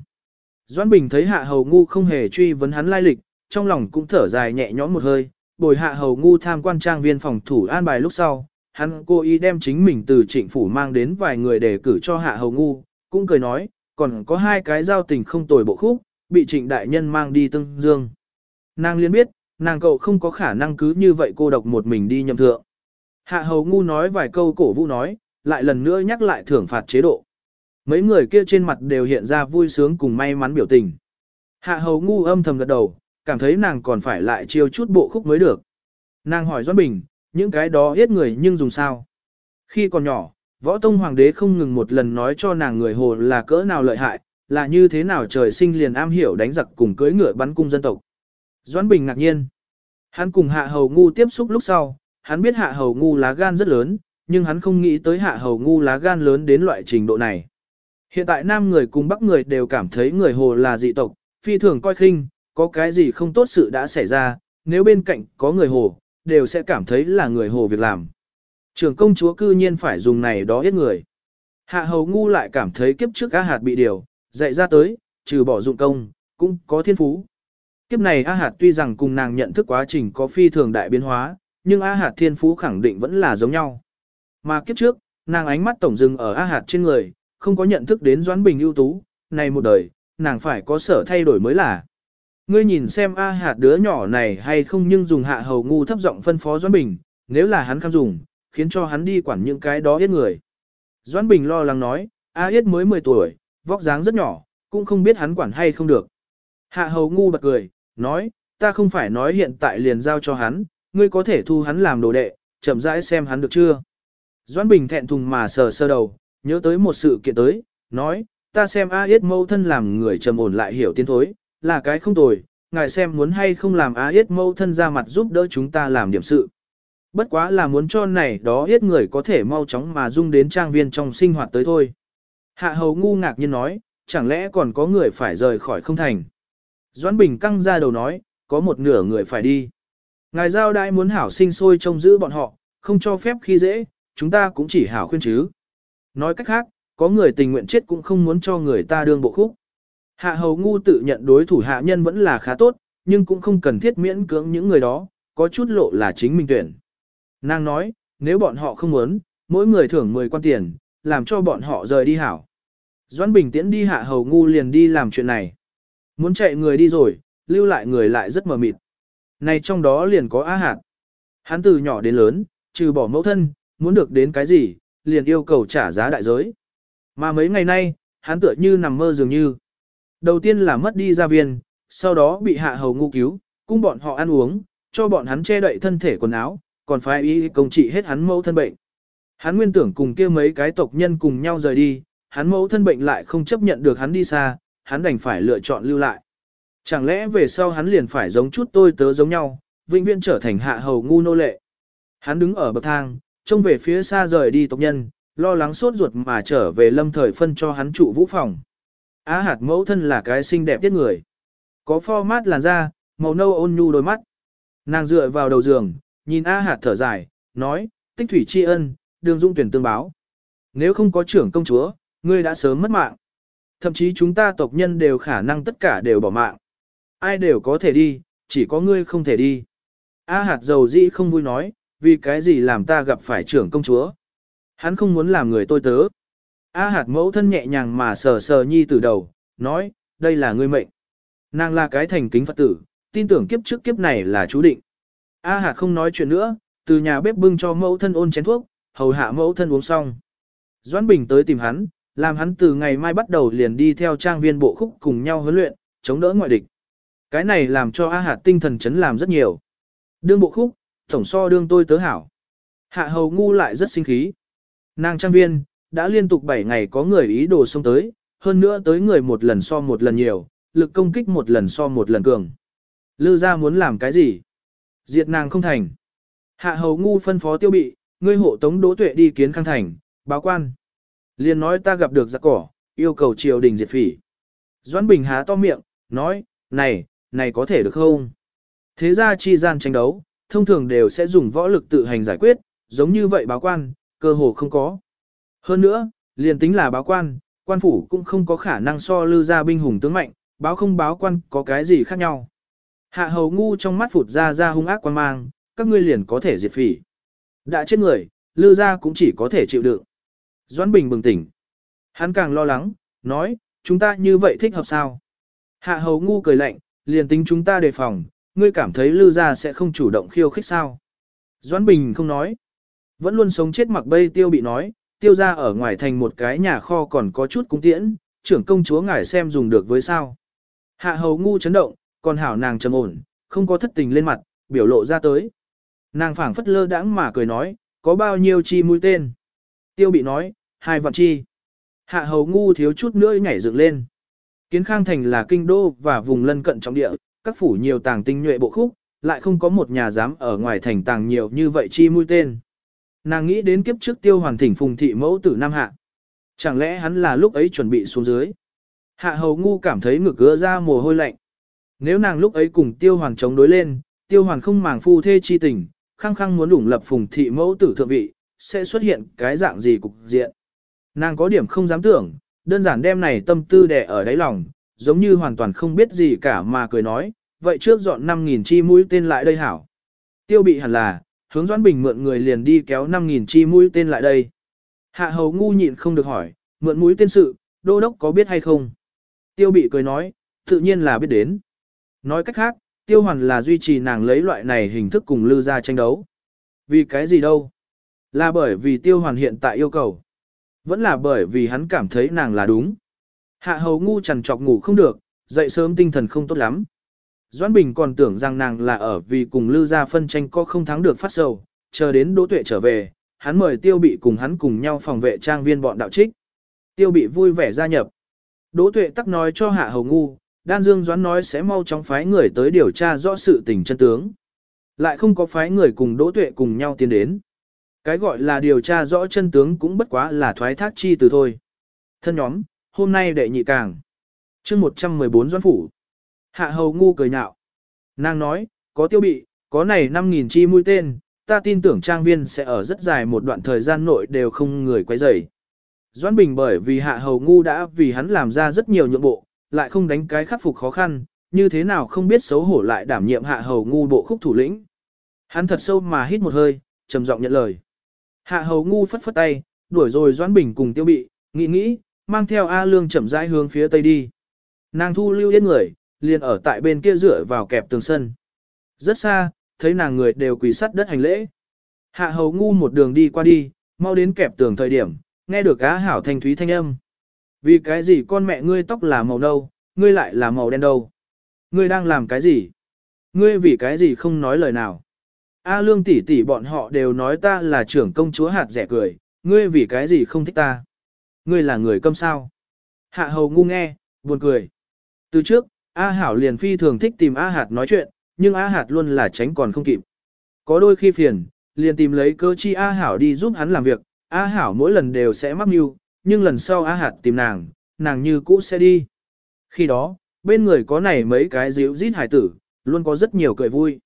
Doãn Bình thấy hạ hầu ngu không hề truy vấn hắn lai lịch, trong lòng cũng thở dài nhẹ nhõm một hơi, bồi hạ hầu ngu tham quan trang viên phòng thủ an bài lúc sau, hắn cố ý đem chính mình từ trịnh phủ mang đến vài người để cử cho hạ hầu ngu, cũng cười nói, còn có hai cái giao tình không tồi bộ khúc, bị trịnh đại nhân mang đi tương dương. Nàng liên biết, nàng cậu không có khả năng cứ như vậy cô độc một mình đi nhầm thượng. Hạ hầu ngu nói vài câu cổ vũ nói, lại lần nữa nhắc lại thưởng phạt chế độ. Mấy người kia trên mặt đều hiện ra vui sướng cùng may mắn biểu tình. Hạ hầu ngu âm thầm gật đầu, cảm thấy nàng còn phải lại chiêu chút bộ khúc mới được. Nàng hỏi Doãn Bình, những cái đó hết người nhưng dùng sao? Khi còn nhỏ, võ tông hoàng đế không ngừng một lần nói cho nàng người hồ là cỡ nào lợi hại, là như thế nào trời sinh liền am hiểu đánh giặc cùng cưỡi ngựa bắn cung dân tộc. Doãn Bình ngạc nhiên. Hắn cùng hạ hầu ngu tiếp xúc lúc sau, hắn biết hạ hầu ngu lá gan rất lớn, nhưng hắn không nghĩ tới hạ hầu ngu lá gan lớn đến loại trình độ này. Hiện tại nam người cùng bắc người đều cảm thấy người hồ là dị tộc, phi thường coi khinh, có cái gì không tốt sự đã xảy ra, nếu bên cạnh có người hồ, đều sẽ cảm thấy là người hồ việc làm. Trưởng công chúa cư nhiên phải dùng này đó hết người. Hạ hầu ngu lại cảm thấy kiếp trước A hạt bị điều, dạy ra tới, trừ bỏ dụng công, cũng có thiên phú. Kiếp này A hạt tuy rằng cùng nàng nhận thức quá trình có phi thường đại biến hóa, nhưng A hạt thiên phú khẳng định vẫn là giống nhau. Mà kiếp trước, nàng ánh mắt tổng dừng ở A hạt trên người, không có nhận thức đến Doãn Bình ưu tú, này một đời, nàng phải có sở thay đổi mới là. Ngươi nhìn xem A hạt đứa nhỏ này hay không nhưng dùng hạ hầu ngu thấp giọng phân phó Doãn Bình, nếu là hắn kham dùng, khiến cho hắn đi quản những cái đó ít người. Doãn Bình lo lắng nói, A yết mới 10 tuổi, vóc dáng rất nhỏ, cũng không biết hắn quản hay không được. Hạ hầu ngu bật cười, nói, ta không phải nói hiện tại liền giao cho hắn, ngươi có thể thu hắn làm đồ đệ, chậm rãi xem hắn được chưa. Doãn Bình thẹn thùng mà sờ sơ đầu, nhớ tới một sự kiện tới, nói, ta xem A Yết mâu thân làm người trầm ổn lại hiểu tiến thối, là cái không tồi, ngài xem muốn hay không làm á Yết mâu thân ra mặt giúp đỡ chúng ta làm điểm sự. Bất quá là muốn cho này đó Yết người có thể mau chóng mà dung đến trang viên trong sinh hoạt tới thôi. Hạ hầu ngu ngạc nhiên nói, chẳng lẽ còn có người phải rời khỏi không thành. Doãn Bình căng ra đầu nói, có một nửa người phải đi. Ngài giao đại muốn hảo sinh sôi trông giữ bọn họ, không cho phép khi dễ, chúng ta cũng chỉ hảo khuyên chứ. Nói cách khác, có người tình nguyện chết cũng không muốn cho người ta đương bộ khúc. Hạ hầu ngu tự nhận đối thủ hạ nhân vẫn là khá tốt, nhưng cũng không cần thiết miễn cưỡng những người đó, có chút lộ là chính mình tuyển. Nàng nói, nếu bọn họ không muốn, mỗi người thưởng 10 quan tiền, làm cho bọn họ rời đi hảo. Doãn Bình tiễn đi hạ hầu ngu liền đi làm chuyện này. Muốn chạy người đi rồi, lưu lại người lại rất mờ mịt. Này trong đó liền có á hạt. Hắn từ nhỏ đến lớn, trừ bỏ mẫu thân, muốn được đến cái gì, liền yêu cầu trả giá đại giới. Mà mấy ngày nay, hắn tựa như nằm mơ dường như. Đầu tiên là mất đi gia viên, sau đó bị hạ hầu ngu cứu, cung bọn họ ăn uống, cho bọn hắn che đậy thân thể quần áo, còn phải y công trị hết hắn mẫu thân bệnh. Hắn nguyên tưởng cùng kia mấy cái tộc nhân cùng nhau rời đi, hắn mẫu thân bệnh lại không chấp nhận được hắn đi xa, hắn đành phải lựa chọn lưu lại. Chẳng lẽ về sau hắn liền phải giống chút tôi tớ giống nhau, vĩnh viễn trở thành hạ hầu ngu nô lệ. Hắn đứng ở bậc thang, trông về phía xa rời đi tộc nhân, lo lắng sốt ruột mà trở về lâm thời phân cho hắn trụ vũ phòng. Á hạt mẫu thân là cái xinh đẹp tiết người. Có format làn da, màu nâu ôn nhu đôi mắt. Nàng dựa vào đầu giường, nhìn A hạt thở dài, nói, tích thủy tri ân, đường dung tuyển tương báo. Nếu không có trưởng công chúa, ngươi đã sớm mất mạng. Thậm chí chúng ta tộc nhân đều khả năng tất cả đều bỏ mạng. Ai đều có thể đi, chỉ có ngươi không thể đi. A hạt dầu dĩ không vui nói, vì cái gì làm ta gặp phải trưởng công chúa. Hắn không muốn làm người tôi tớ. A hạt mẫu thân nhẹ nhàng mà sờ sờ nhi tử đầu, nói, đây là ngươi mệnh. Nàng là cái thành kính Phật tử, tin tưởng kiếp trước kiếp này là chú định. A hạt không nói chuyện nữa, từ nhà bếp bưng cho mẫu thân ôn chén thuốc, hầu hạ mẫu thân uống xong. Doãn Bình tới tìm hắn, làm hắn từ ngày mai bắt đầu liền đi theo trang viên bộ khúc cùng nhau huấn luyện, chống đỡ ngoại địch. Cái này làm cho A hạt tinh thần chấn làm rất nhiều. Đương bộ khúc, tổng so đương tôi tớ hảo. Hạ hầu ngu lại rất sinh khí. Nàng trang viên, đã liên tục 7 ngày có người ý đồ xông tới, hơn nữa tới người một lần so một lần nhiều, lực công kích một lần so một lần cường. Lư ra muốn làm cái gì? Diệt nàng không thành. Hạ hầu ngu phân phó tiêu bị, ngươi hộ tống đỗ tuệ đi kiến khang thành, báo quan. Liên nói ta gặp được giặc cỏ, yêu cầu triều đình diệt phỉ. Doãn Bình há to miệng, nói, này, này có thể được không? Thế ra chi gian tranh đấu, thông thường đều sẽ dùng võ lực tự hành giải quyết, giống như vậy báo quan, cơ hồ không có. Hơn nữa, liền tính là báo quan, quan phủ cũng không có khả năng so lư ra binh hùng tướng mạnh, báo không báo quan có cái gì khác nhau. Hạ hầu ngu trong mắt phụt ra ra hung ác quan mang, các ngươi liền có thể diệt phỉ. Đã chết người, lư ra cũng chỉ có thể chịu đựng. Doãn Bình bừng tỉnh. Hắn càng lo lắng, nói, chúng ta như vậy thích hợp sao? Hạ hầu ngu cười lạnh, liền tính chúng ta đề phòng, ngươi cảm thấy lư ra sẽ không chủ động khiêu khích sao? Doãn Bình không nói. Vẫn luôn sống chết mặc bây tiêu bị nói, tiêu ra ở ngoài thành một cái nhà kho còn có chút cung tiễn, trưởng công chúa ngài xem dùng được với sao. Hạ hầu ngu chấn động, còn hảo nàng trầm ổn, không có thất tình lên mặt, biểu lộ ra tới. Nàng phảng phất lơ đãng mà cười nói, có bao nhiêu chi mũi tên. Tiêu bị nói, hai vạn chi. Hạ hầu ngu thiếu chút nữa nhảy dựng lên. Kiến Khang Thành là kinh đô và vùng lân cận trọng địa, các phủ nhiều tàng tinh nhuệ bộ khúc, lại không có một nhà dám ở ngoài thành tàng nhiều như vậy chi mũi tên. Nàng nghĩ đến kiếp trước tiêu hoàn thỉnh phùng thị mẫu tử Nam Hạ. Chẳng lẽ hắn là lúc ấy chuẩn bị xuống dưới? Hạ hầu ngu cảm thấy ngực gỡ ra mồ hôi lạnh. Nếu nàng lúc ấy cùng tiêu hoàn chống đối lên, tiêu hoàn không màng phu thê chi tình, khăng khăng muốn ủng lập phùng thị mẫu tử thượng vị, sẽ xuất hiện cái dạng gì cục diện. Nàng có điểm không dám tưởng, đơn giản đem này tâm tư đè ở đáy lòng, giống như hoàn toàn không biết gì cả mà cười nói, vậy trước dọn 5.000 chi mũi tên lại đây hảo. Tiêu bị hẳn là, hướng Doãn Bình mượn người liền đi kéo 5.000 chi mũi tên lại đây. Hạ hầu ngu nhịn không được hỏi, mượn mũi tên sự, đô đốc có biết hay không? Tiêu bị cười nói, tự nhiên là biết đến. Nói cách khác, tiêu hoàn là duy trì nàng lấy loại này hình thức cùng lư ra tranh đấu. Vì cái gì đâu? Là bởi vì tiêu hoàn hiện tại yêu cầu. Vẫn là bởi vì hắn cảm thấy nàng là đúng. Hạ hầu ngu chằn trọc ngủ không được, dậy sớm tinh thần không tốt lắm. Doãn Bình còn tưởng rằng nàng là ở vì cùng Lư gia phân tranh có không thắng được phát sầu, chờ đến Đỗ Tuệ trở về, hắn mời Tiêu Bị cùng hắn cùng nhau phòng vệ trang viên bọn đạo trích. Tiêu Bị vui vẻ gia nhập. Đỗ Tuệ tắc nói cho Hạ Hầu Ngu, Đan Dương Doãn nói sẽ mau chóng phái người tới điều tra rõ sự tình chân tướng. Lại không có phái người cùng Đỗ Tuệ cùng nhau tiến đến. Cái gọi là điều tra rõ chân tướng cũng bất quá là thoái thác chi từ thôi. Thân nhóm, hôm nay đệ nhị càng. chương 114 Doãn Phủ. Hạ hầu ngu cười nhạo. Nàng nói, có tiêu bị, có này 5.000 chi mũi tên, ta tin tưởng trang viên sẽ ở rất dài một đoạn thời gian nội đều không người quay rầy. Doãn Bình bởi vì hạ hầu ngu đã vì hắn làm ra rất nhiều nhượng bộ, lại không đánh cái khắc phục khó khăn, như thế nào không biết xấu hổ lại đảm nhiệm hạ hầu ngu bộ khúc thủ lĩnh. Hắn thật sâu mà hít một hơi, trầm giọng nhận lời. Hạ hầu ngu phất phất tay, đuổi rồi Doãn Bình cùng tiêu bị, nghĩ nghĩ, mang theo A Lương chậm rãi hướng phía tây đi. Nàng thu lưu yên người, liền ở tại bên kia rửa vào kẹp tường sân. Rất xa, thấy nàng người đều quỳ sắt đất hành lễ. Hạ hầu ngu một đường đi qua đi, mau đến kẹp tường thời điểm, nghe được á hảo thanh thúy thanh âm. Vì cái gì con mẹ ngươi tóc là màu nâu, ngươi lại là màu đen đâu? Ngươi đang làm cái gì? Ngươi vì cái gì không nói lời nào? A lương tỷ tỷ bọn họ đều nói ta là trưởng công chúa hạt rẻ cười, ngươi vì cái gì không thích ta? Ngươi là người câm sao? Hạ hầu ngu nghe, buồn cười. Từ trước, A Hảo liền phi thường thích tìm A Hạt nói chuyện, nhưng A Hạt luôn là tránh còn không kịp. Có đôi khi phiền, liền tìm lấy cơ chi A Hảo đi giúp hắn làm việc, A Hảo mỗi lần đều sẽ mắc mưu, nhưng lần sau A Hạt tìm nàng, nàng như cũ sẽ đi. Khi đó, bên người có này mấy cái díu rít hải tử, luôn có rất nhiều cười vui.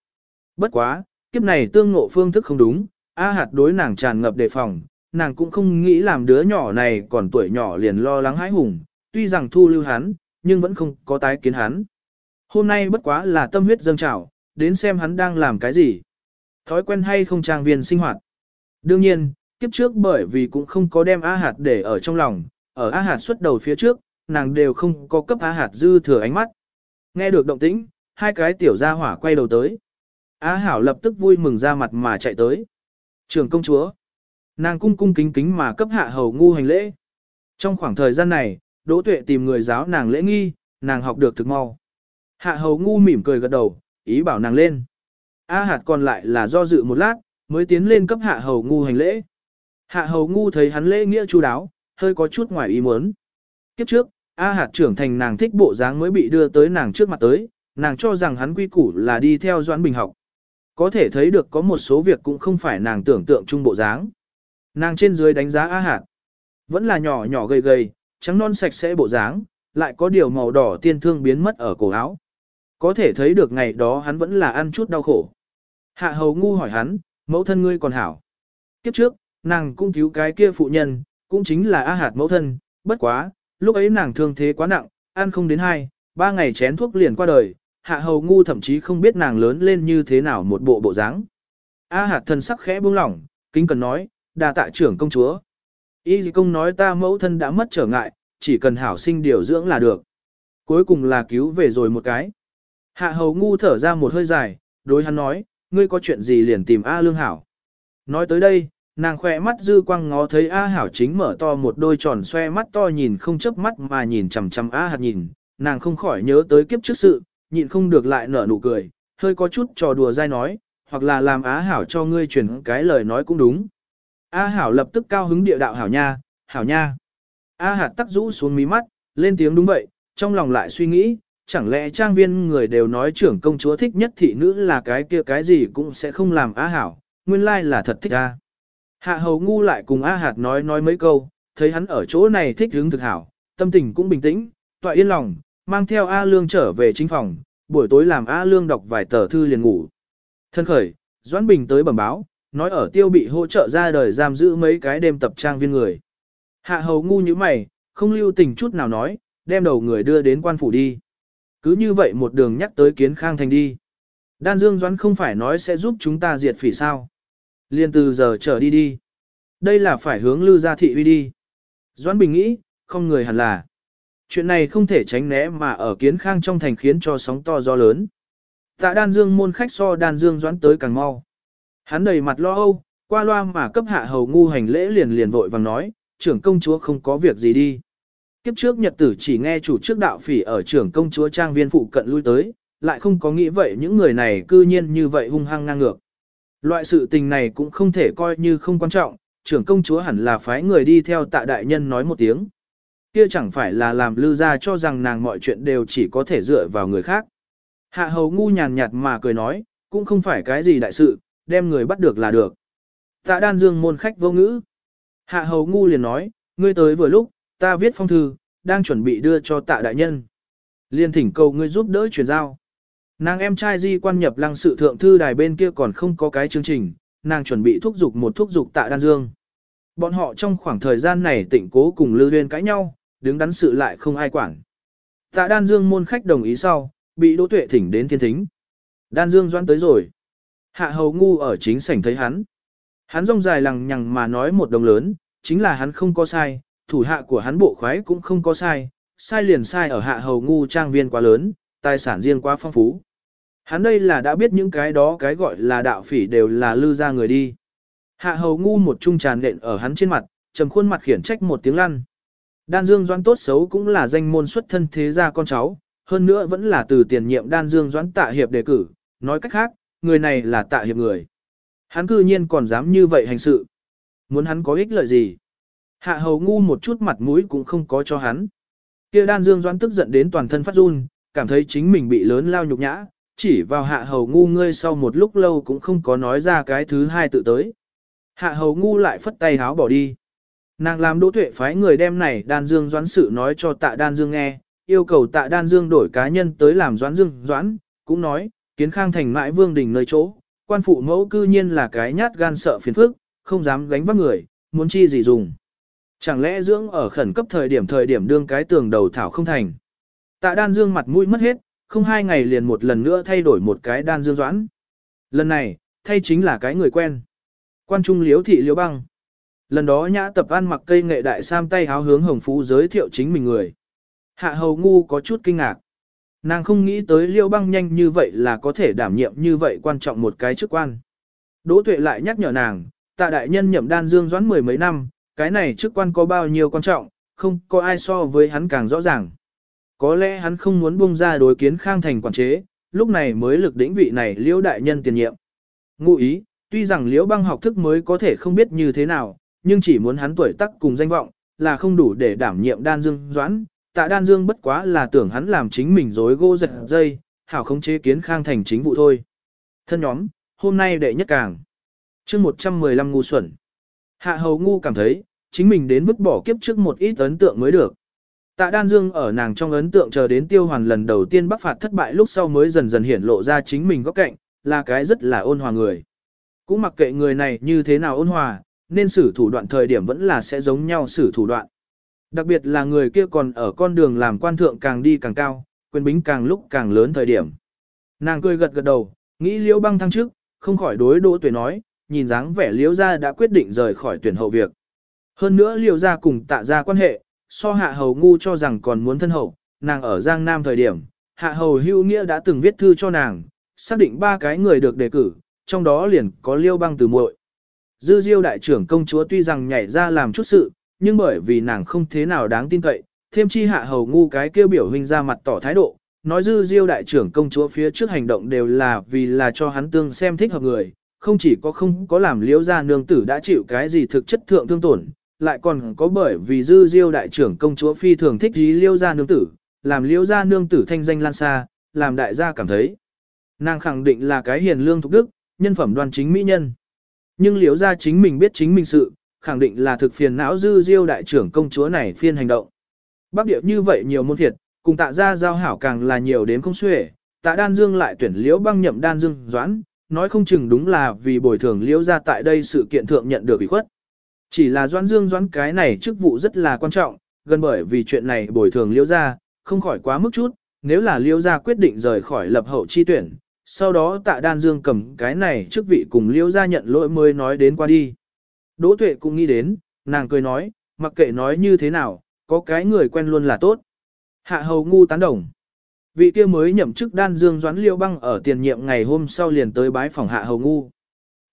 Bất quá, kiếp này tương ngộ phương thức không đúng, A hạt đối nàng tràn ngập đề phòng, nàng cũng không nghĩ làm đứa nhỏ này còn tuổi nhỏ liền lo lắng hãi hùng, tuy rằng thu lưu hắn, nhưng vẫn không có tái kiến hắn. Hôm nay bất quá là tâm huyết dâng trào, đến xem hắn đang làm cái gì. Thói quen hay không trang viên sinh hoạt. Đương nhiên, kiếp trước bởi vì cũng không có đem A hạt để ở trong lòng, ở A hạt xuất đầu phía trước, nàng đều không có cấp A hạt dư thừa ánh mắt. Nghe được động tĩnh, hai cái tiểu gia hỏa quay đầu tới. A hảo lập tức vui mừng ra mặt mà chạy tới. Trường công chúa. Nàng cung cung kính kính mà cấp hạ hầu ngu hành lễ. Trong khoảng thời gian này, Đỗ Tuệ tìm người giáo nàng lễ nghi, nàng học được thực mau. Hạ hầu ngu mỉm cười gật đầu, ý bảo nàng lên. A hạt còn lại là do dự một lát, mới tiến lên cấp hạ hầu ngu hành lễ. Hạ hầu ngu thấy hắn lễ nghĩa chu đáo, hơi có chút ngoài ý muốn. Kiếp trước, A hạt trưởng thành nàng thích bộ dáng mới bị đưa tới nàng trước mặt tới, nàng cho rằng hắn quy củ là đi theo Doãn Bình học. Có thể thấy được có một số việc cũng không phải nàng tưởng tượng chung bộ dáng. Nàng trên dưới đánh giá A hạt. Vẫn là nhỏ nhỏ gầy gầy, trắng non sạch sẽ bộ dáng, lại có điều màu đỏ tiên thương biến mất ở cổ áo. Có thể thấy được ngày đó hắn vẫn là ăn chút đau khổ. Hạ hầu ngu hỏi hắn, mẫu thân ngươi còn hảo. Kiếp trước, nàng cũng cứu cái kia phụ nhân, cũng chính là A hạt mẫu thân, bất quá, lúc ấy nàng thương thế quá nặng, ăn không đến hai, ba ngày chén thuốc liền qua đời, hạ hầu ngu thậm chí không biết nàng lớn lên như thế nào một bộ bộ dáng. A hạt thân sắc khẽ buông lỏng, kính cần nói, đà tạ trưởng công chúa. Y công nói ta mẫu thân đã mất trở ngại, chỉ cần hảo sinh điều dưỡng là được. Cuối cùng là cứu về rồi một cái. Hạ hầu ngu thở ra một hơi dài, đối hắn nói, ngươi có chuyện gì liền tìm A lương hảo. Nói tới đây, nàng khỏe mắt dư quang ngó thấy A hảo chính mở to một đôi tròn xoe mắt to nhìn không chớp mắt mà nhìn chằm chằm A hạt nhìn, nàng không khỏi nhớ tới kiếp trước sự, nhịn không được lại nở nụ cười, hơi có chút trò đùa dai nói, hoặc là làm Á hảo cho ngươi chuyển cái lời nói cũng đúng. A hảo lập tức cao hứng địa đạo hảo nha, hảo nha. A hạt tắc rũ xuống mí mắt, lên tiếng đúng vậy, trong lòng lại suy nghĩ, chẳng lẽ trang viên người đều nói trưởng công chúa thích nhất thị nữ là cái kia cái gì cũng sẽ không làm A hảo, nguyên lai là thật thích A. Hạ hầu ngu lại cùng A hạt nói nói mấy câu, thấy hắn ở chỗ này thích hứng thực hảo, tâm tình cũng bình tĩnh, tọa yên lòng, mang theo A lương trở về chính phòng, buổi tối làm A lương đọc vài tờ thư liền ngủ. Thân khởi, Doãn Bình tới bẩm báo, nói ở tiêu bị hỗ trợ ra đời giam giữ mấy cái đêm tập trang viên người. Hạ hầu ngu như mày, không lưu tình chút nào nói, đem đầu người đưa đến quan phủ đi. Cứ như vậy một đường nhắc tới kiến khang thành đi. Đan Dương Doãn không phải nói sẽ giúp chúng ta diệt phỉ sao. Liên từ giờ trở đi đi. Đây là phải hướng lưu gia thị uy đi. Doãn Bình nghĩ, không người hẳn là. Chuyện này không thể tránh né mà ở kiến khang trong thành khiến cho sóng to gió lớn. Tạ đan dương môn khách so đan dương doãn tới càng mau. Hắn đầy mặt lo âu, qua loa mà cấp hạ hầu ngu hành lễ liền liền vội vàng nói, trưởng công chúa không có việc gì đi. Kiếp trước nhật tử chỉ nghe chủ trước đạo phỉ ở trưởng công chúa trang viên phụ cận lui tới, lại không có nghĩ vậy những người này cư nhiên như vậy hung hăng ngang ngược. Loại sự tình này cũng không thể coi như không quan trọng, trưởng công chúa hẳn là phái người đi theo tạ đại nhân nói một tiếng. Kia chẳng phải là làm lư ra cho rằng nàng mọi chuyện đều chỉ có thể dựa vào người khác. Hạ hầu ngu nhàn nhạt mà cười nói, cũng không phải cái gì đại sự, đem người bắt được là được. Tạ đan dương môn khách vô ngữ. Hạ hầu ngu liền nói, ngươi tới vừa lúc, ta viết phong thư, đang chuẩn bị đưa cho tạ đại nhân. Liên thỉnh cầu ngươi giúp đỡ chuyển giao. Nàng em trai di quan nhập lăng sự thượng thư đài bên kia còn không có cái chương trình, nàng chuẩn bị thúc giục một thúc giục tạ đan dương. Bọn họ trong khoảng thời gian này tỉnh cố cùng lưu huyên cãi nhau, đứng đắn sự lại không ai quản. Tạ đan dương môn khách đồng ý sau, bị đỗ tuệ thỉnh đến thiên thính. Đan dương doan tới rồi. Hạ hầu ngu ở chính sảnh thấy hắn. Hắn rong dài lằng nhằng mà nói một đồng lớn, chính là hắn không có sai, thủ hạ của hắn bộ khoái cũng không có sai, sai liền sai ở hạ hầu ngu trang viên quá lớn, tài sản riêng quá phong phú. Hắn đây là đã biết những cái đó cái gọi là đạo phỉ đều là lư ra người đi. Hạ hầu ngu một trung tràn đện ở hắn trên mặt, trầm khuôn mặt khiển trách một tiếng lăn. Đan Dương Doãn tốt xấu cũng là danh môn xuất thân thế gia con cháu, hơn nữa vẫn là từ tiền nhiệm Đan Dương Doãn tạ hiệp đề cử, nói cách khác, người này là tạ hiệp người. Hắn cư nhiên còn dám như vậy hành sự. Muốn hắn có ích lợi gì? Hạ hầu ngu một chút mặt mũi cũng không có cho hắn. Kia Đan Dương Doãn tức giận đến toàn thân phát run, cảm thấy chính mình bị lớn lao nhục nhã, chỉ vào hạ hầu ngu ngươi sau một lúc lâu cũng không có nói ra cái thứ hai tự tới. Hạ hầu ngu lại phất tay háo bỏ đi. Nàng làm đỗ tuệ phái người đem này đan dương doãn sự nói cho tạ đan dương nghe, yêu cầu tạ đan dương đổi cá nhân tới làm doãn dương doãn, cũng nói, kiến khang thành mãi vương đình nơi chỗ, quan phụ mẫu cư nhiên là cái nhát gan sợ phiền phức, không dám gánh vác người, muốn chi gì dùng. Chẳng lẽ dưỡng ở khẩn cấp thời điểm thời điểm đương cái tường đầu thảo không thành. Tạ đan dương mặt mũi mất hết, không hai ngày liền một lần nữa thay đổi một cái đan dương doãn. Lần này, thay chính là cái người quen. Quan trung liếu thị liếu băng. Lần đó nhã tập ăn mặc cây nghệ đại sam tay háo hướng hồng phú giới thiệu chính mình người. Hạ hầu ngu có chút kinh ngạc. Nàng không nghĩ tới liêu băng nhanh như vậy là có thể đảm nhiệm như vậy quan trọng một cái chức quan. Đỗ tuệ lại nhắc nhở nàng, tạ đại nhân nhậm đan dương doãn mười mấy năm, cái này chức quan có bao nhiêu quan trọng, không có ai so với hắn càng rõ ràng. Có lẽ hắn không muốn buông ra đối kiến khang thành quản chế, lúc này mới lực đỉnh vị này liễu đại nhân tiền nhiệm. Ngụ ý, tuy rằng liễu băng học thức mới có thể không biết như thế nào, nhưng chỉ muốn hắn tuổi tác cùng danh vọng, là không đủ để đảm nhiệm đan dương doãn. Tạ đan dương bất quá là tưởng hắn làm chính mình dối gỗ giật dây, hảo không chế kiến khang thành chính vụ thôi. Thân nhóm, hôm nay đệ nhất càng. chương 115 ngu xuẩn. Hạ hầu ngu cảm thấy, chính mình đến vứt bỏ kiếp trước một ít ấn tượng mới được. Tạ Đan Dương ở nàng trong ấn tượng chờ đến tiêu hoàn lần đầu tiên bắc phạt thất bại lúc sau mới dần dần hiển lộ ra chính mình góc cạnh, là cái rất là ôn hòa người. Cũng mặc kệ người này như thế nào ôn hòa, nên xử thủ đoạn thời điểm vẫn là sẽ giống nhau xử thủ đoạn. Đặc biệt là người kia còn ở con đường làm quan thượng càng đi càng cao, quyền bính càng lúc càng lớn thời điểm. Nàng cười gật gật đầu, nghĩ liễu băng thăng trước, không khỏi đối đỗ tuyển nói, nhìn dáng vẻ liễu gia đã quyết định rời khỏi tuyển hậu việc. Hơn nữa liễu gia cùng tạ gia quan hệ, so hạ hầu ngu cho rằng còn muốn thân hậu, nàng ở Giang Nam thời điểm, hạ hầu hưu nghĩa đã từng viết thư cho nàng, xác định ba cái người được đề cử, trong đó liền có liêu băng từ muội. Dư diêu đại trưởng công chúa tuy rằng nhảy ra làm chút sự, nhưng bởi vì nàng không thế nào đáng tin cậy, thêm chi hạ hầu ngu cái kêu biểu huynh ra mặt tỏ thái độ, nói dư diêu đại trưởng công chúa phía trước hành động đều là vì là cho hắn tương xem thích hợp người, không chỉ có không có làm liễu gia nương tử đã chịu cái gì thực chất thượng thương tổn, lại còn có bởi vì dư diêu đại trưởng công chúa phi thường thích ý liễu gia nương tử, làm liễu gia nương tử thanh danh lan xa, làm đại gia cảm thấy. Nàng khẳng định là cái hiền lương thục đức, nhân phẩm đoan chính mỹ nhân. Nhưng liễu gia chính mình biết chính mình sự, khẳng định là thực phiền não dư diêu đại trưởng công chúa này phiên hành động. Bắc địa như vậy nhiều môn thiệt, cùng tạ gia giao hảo càng là nhiều đến không xuể, tạ đan dương lại tuyển liễu băng nhậm đan dương doãn, nói không chừng đúng là vì bồi thường liễu gia tại đây sự kiện thượng nhận được ủy khuất. Chỉ là Doãn Dương Doãn cái này chức vụ rất là quan trọng, gần bởi vì chuyện này bồi thường liễu gia, không khỏi quá mức chút, nếu là liễu gia quyết định rời khỏi lập hậu chi tuyển, sau đó tạ đan dương cầm cái này chức vị cùng liễu gia nhận lỗi mới nói đến qua đi. Đỗ tuệ cũng nghĩ đến, nàng cười nói, mặc kệ nói như thế nào, có cái người quen luôn là tốt. Hạ hầu ngu tán đồng. Vị kia mới nhậm chức đan dương doãn Liêu băng ở tiền nhiệm ngày hôm sau liền tới bái phòng hạ hầu ngu.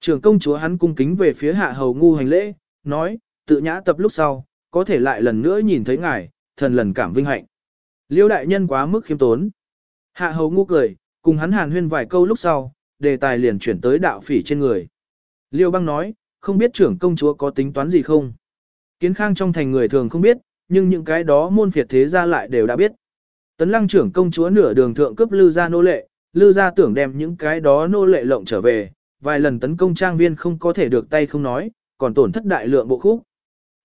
Trưởng công chúa hắn cung kính về phía hạ hầu ngu hành lễ, nói, tự nhã tập lúc sau, có thể lại lần nữa nhìn thấy ngài, thần lần cảm vinh hạnh. Liêu đại nhân quá mức khiêm tốn. Hạ hầu ngu cười, cùng hắn hàn huyên vài câu lúc sau, đề tài liền chuyển tới đạo phỉ trên người. Liêu băng nói, không biết trưởng công chúa có tính toán gì không? Kiến khang trong thành người thường không biết, nhưng những cái đó môn phiệt thế gia lại đều đã biết. Tấn lăng trưởng công chúa nửa đường thượng cướp lư gia nô lệ, lư gia tưởng đem những cái đó nô lệ lộng trở về, vài lần tấn công trang viên không có thể được tay không nói, còn tổn thất đại lượng bộ khúc.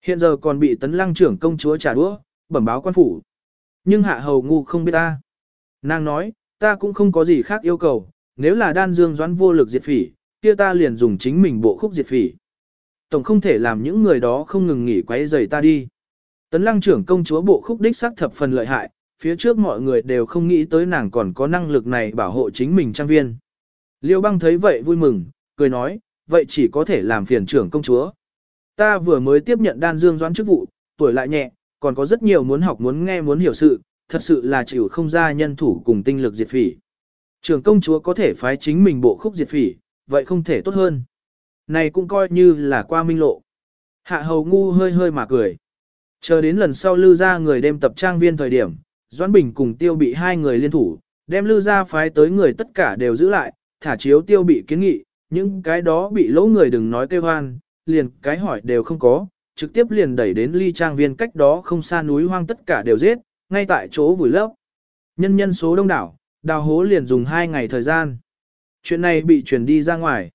Hiện giờ còn bị tấn lăng trưởng công chúa trả đũa, bẩm báo quan phủ. Nhưng hạ hầu ngu không biết ta. Nàng nói, ta cũng không có gì khác yêu cầu, nếu là đan dương doãn vô lực diệt phỉ, kia ta liền dùng chính mình bộ khúc diệt phỉ. Tổng không thể làm những người đó không ngừng nghỉ quấy rầy ta đi. Tấn lăng trưởng công chúa bộ khúc đích xác thập phần lợi hại, phía trước mọi người đều không nghĩ tới nàng còn có năng lực này bảo hộ chính mình trang viên. Liêu băng thấy vậy vui mừng, cười nói, vậy chỉ có thể làm phiền trưởng công chúa. Ta vừa mới tiếp nhận đan dương doãn chức vụ, tuổi lại nhẹ, còn có rất nhiều muốn học muốn nghe muốn hiểu sự, thật sự là chịu không ra nhân thủ cùng tinh lực diệt phỉ. Trưởng công chúa có thể phái chính mình bộ khúc diệt phỉ, vậy không thể tốt hơn. Này cũng coi như là qua minh lộ. Hạ hầu ngu hơi hơi mà cười. Chờ đến lần sau lư ra người đem tập trang viên thời điểm, Doãn Bình cùng tiêu bị hai người liên thủ, đem lư ra phái tới người tất cả đều giữ lại, thả chiếu tiêu bị kiến nghị, những cái đó bị lỗ người đừng nói kêu hoan, liền cái hỏi đều không có, trực tiếp liền đẩy đến ly trang viên cách đó không xa núi hoang tất cả đều giết, ngay tại chỗ vùi lấp. Nhân nhân số đông đảo, đào hố liền dùng 2 ngày thời gian. Chuyện này bị truyền đi ra ngoài.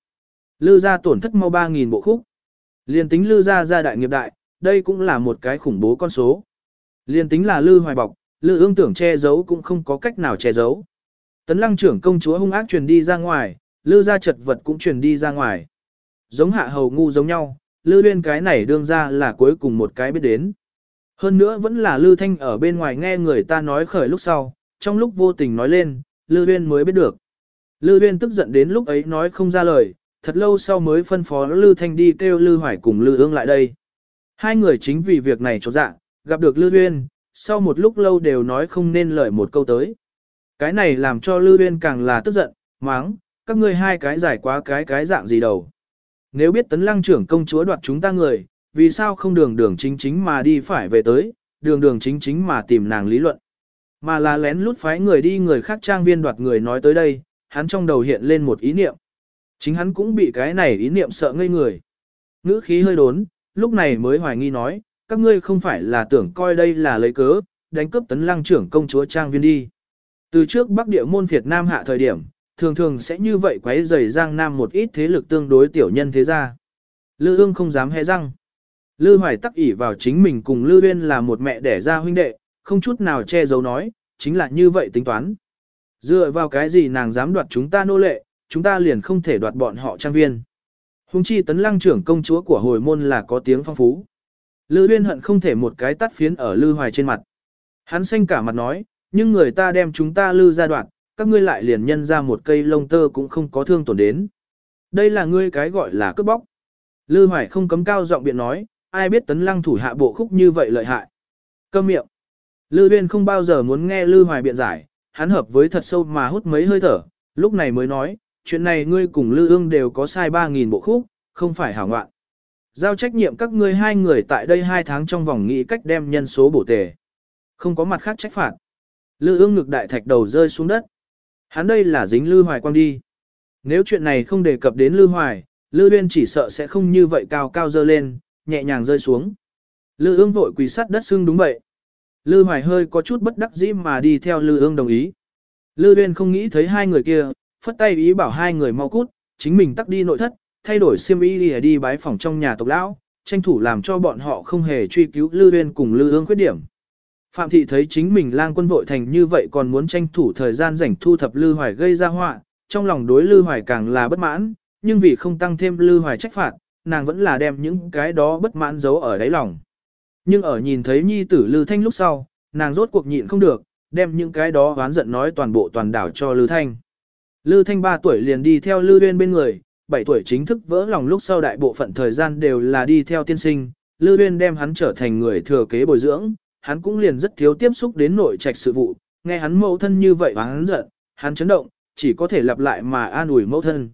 Lư gia tổn thất mau 3.000 bộ khúc. liên tính lư gia gia đại nghiệp đại, đây cũng là một cái khủng bố con số. Liên tính là lư hoài bọc, Lư ương tưởng che giấu cũng không có cách nào che giấu. Tấn lăng trưởng công chúa hung ác truyền đi ra ngoài, lư gia chật vật cũng truyền đi ra ngoài. Giống hạ hầu ngu giống nhau, lư liên cái này đương ra là cuối cùng một cái biết đến. Hơn nữa vẫn là lư thanh ở bên ngoài nghe người ta nói khởi lúc sau, trong lúc vô tình nói lên, lư liên mới biết được. Lư Uyên tức giận đến lúc ấy nói không ra lời, thật lâu sau mới phân phó lư thanh đi kêu lư hoài cùng lư ương lại đây. Hai người chính vì việc này cho dạ, gặp được lư Uyên, sau một lúc lâu đều nói không nên lời một câu tới. Cái này làm cho Lư Uyên càng là tức giận, máng, các ngươi hai cái giải quá cái cái dạng gì đầu. Nếu biết tấn lăng trưởng công chúa đoạt chúng ta người, vì sao không đường đường chính chính mà đi phải về tới, đường đường chính chính mà tìm nàng lý luận. Mà là lén lút phái người đi người khác trang viên đoạt người nói tới đây, hắn trong đầu hiện lên một ý niệm. Chính hắn cũng bị cái này ý niệm sợ ngây người. Ngữ khí hơi đốn, lúc này mới hoài nghi nói, các ngươi không phải là tưởng coi đây là lấy cớ, đánh cướp tấn lăng trưởng công chúa trang viên đi. Từ trước Bắc địa môn Việt Nam hạ thời điểm, thường thường sẽ như vậy quấy rầy Giang Nam một ít thế lực tương đối tiểu nhân thế gia. Lư ương không dám hé răng. Lư hoài tắc ỉ vào chính mình cùng Lư Uyên là một mẹ đẻ ra huynh đệ, không chút nào che giấu nói, chính là như vậy tính toán. Dựa vào cái gì nàng dám đoạt chúng ta nô lệ, chúng ta liền không thể đoạt bọn họ trang viên. Hùng chi tấn lăng trưởng công chúa của hồi môn là có tiếng phong phú. Lư Uyên hận không thể một cái tắt phiến ở Lư Hoài trên mặt. Hắn xanh cả mặt nói, nhưng người ta đem chúng ta lư ra đoạn, các ngươi lại liền nhân ra một cây lông tơ cũng không có thương tổn đến. Đây là ngươi cái gọi là cướp bóc. Lư Hoài không cấm cao giọng biện nói, ai biết tấn lăng thủ hạ bộ khúc như vậy lợi hại. Câm miệng. Lư Uyên không bao giờ muốn nghe Lư Hoài biện giải, hắn hợp với thật sâu mà hút mấy hơi thở, lúc này mới nói, chuyện này ngươi cùng Lư Ương đều có sai 3.000 bộ khúc, không phải hảo ngoạn. Giao trách nhiệm các ngươi hai người tại đây hai tháng trong vòng nghĩ cách đem nhân số bổ tề. Không có mặt khác trách phạt. Lư ương ngực đại thạch đầu rơi xuống đất. Hắn đây là dính Lư Hoài quang đi. Nếu chuyện này không đề cập đến Lư Hoài, Lư Uyên chỉ sợ sẽ không như vậy cao cao dơ lên, nhẹ nhàng rơi xuống. Lư ương vội quỳ sắt đất xưng đúng vậy. Lư Hoài hơi có chút bất đắc dĩ mà đi theo Lư ương đồng ý. Lư Uyên không nghĩ thấy hai người kia, phất tay ý bảo hai người mau cút, chính mình tắt đi nội thất, thay đổi xiêm y đi, đi bái phòng trong nhà tộc lão, tranh thủ làm cho bọn họ không hề truy cứu Lư Uyên cùng Lư ương khuyết điểm. Phạm thị thấy chính mình lang quân vội thành như vậy còn muốn tranh thủ thời gian rảnh thu thập Lư Hoài gây ra họa, trong lòng đối Lư Hoài càng là bất mãn, nhưng vì không tăng thêm Lư Hoài trách phạt, nàng vẫn là đem những cái đó bất mãn giấu ở đáy lòng. Nhưng ở nhìn thấy nhi tử Lư Thanh lúc sau, nàng rốt cuộc nhịn không được, đem những cái đó oán giận nói toàn bộ toàn đảo cho Lư Thanh. Lư Thanh 3 tuổi liền đi theo Lư Uyên bên người, 7 tuổi chính thức vỡ lòng lúc sau đại bộ phận thời gian đều là đi theo tiên sinh, Lư Uyên đem hắn trở thành người thừa kế bồi dưỡng, hắn cũng liền rất thiếu tiếp xúc đến nội trạch sự vụ, nghe hắn mẫu thân như vậy và hắn giận, hắn chấn động, chỉ có thể lặp lại mà an ủi mẫu thân.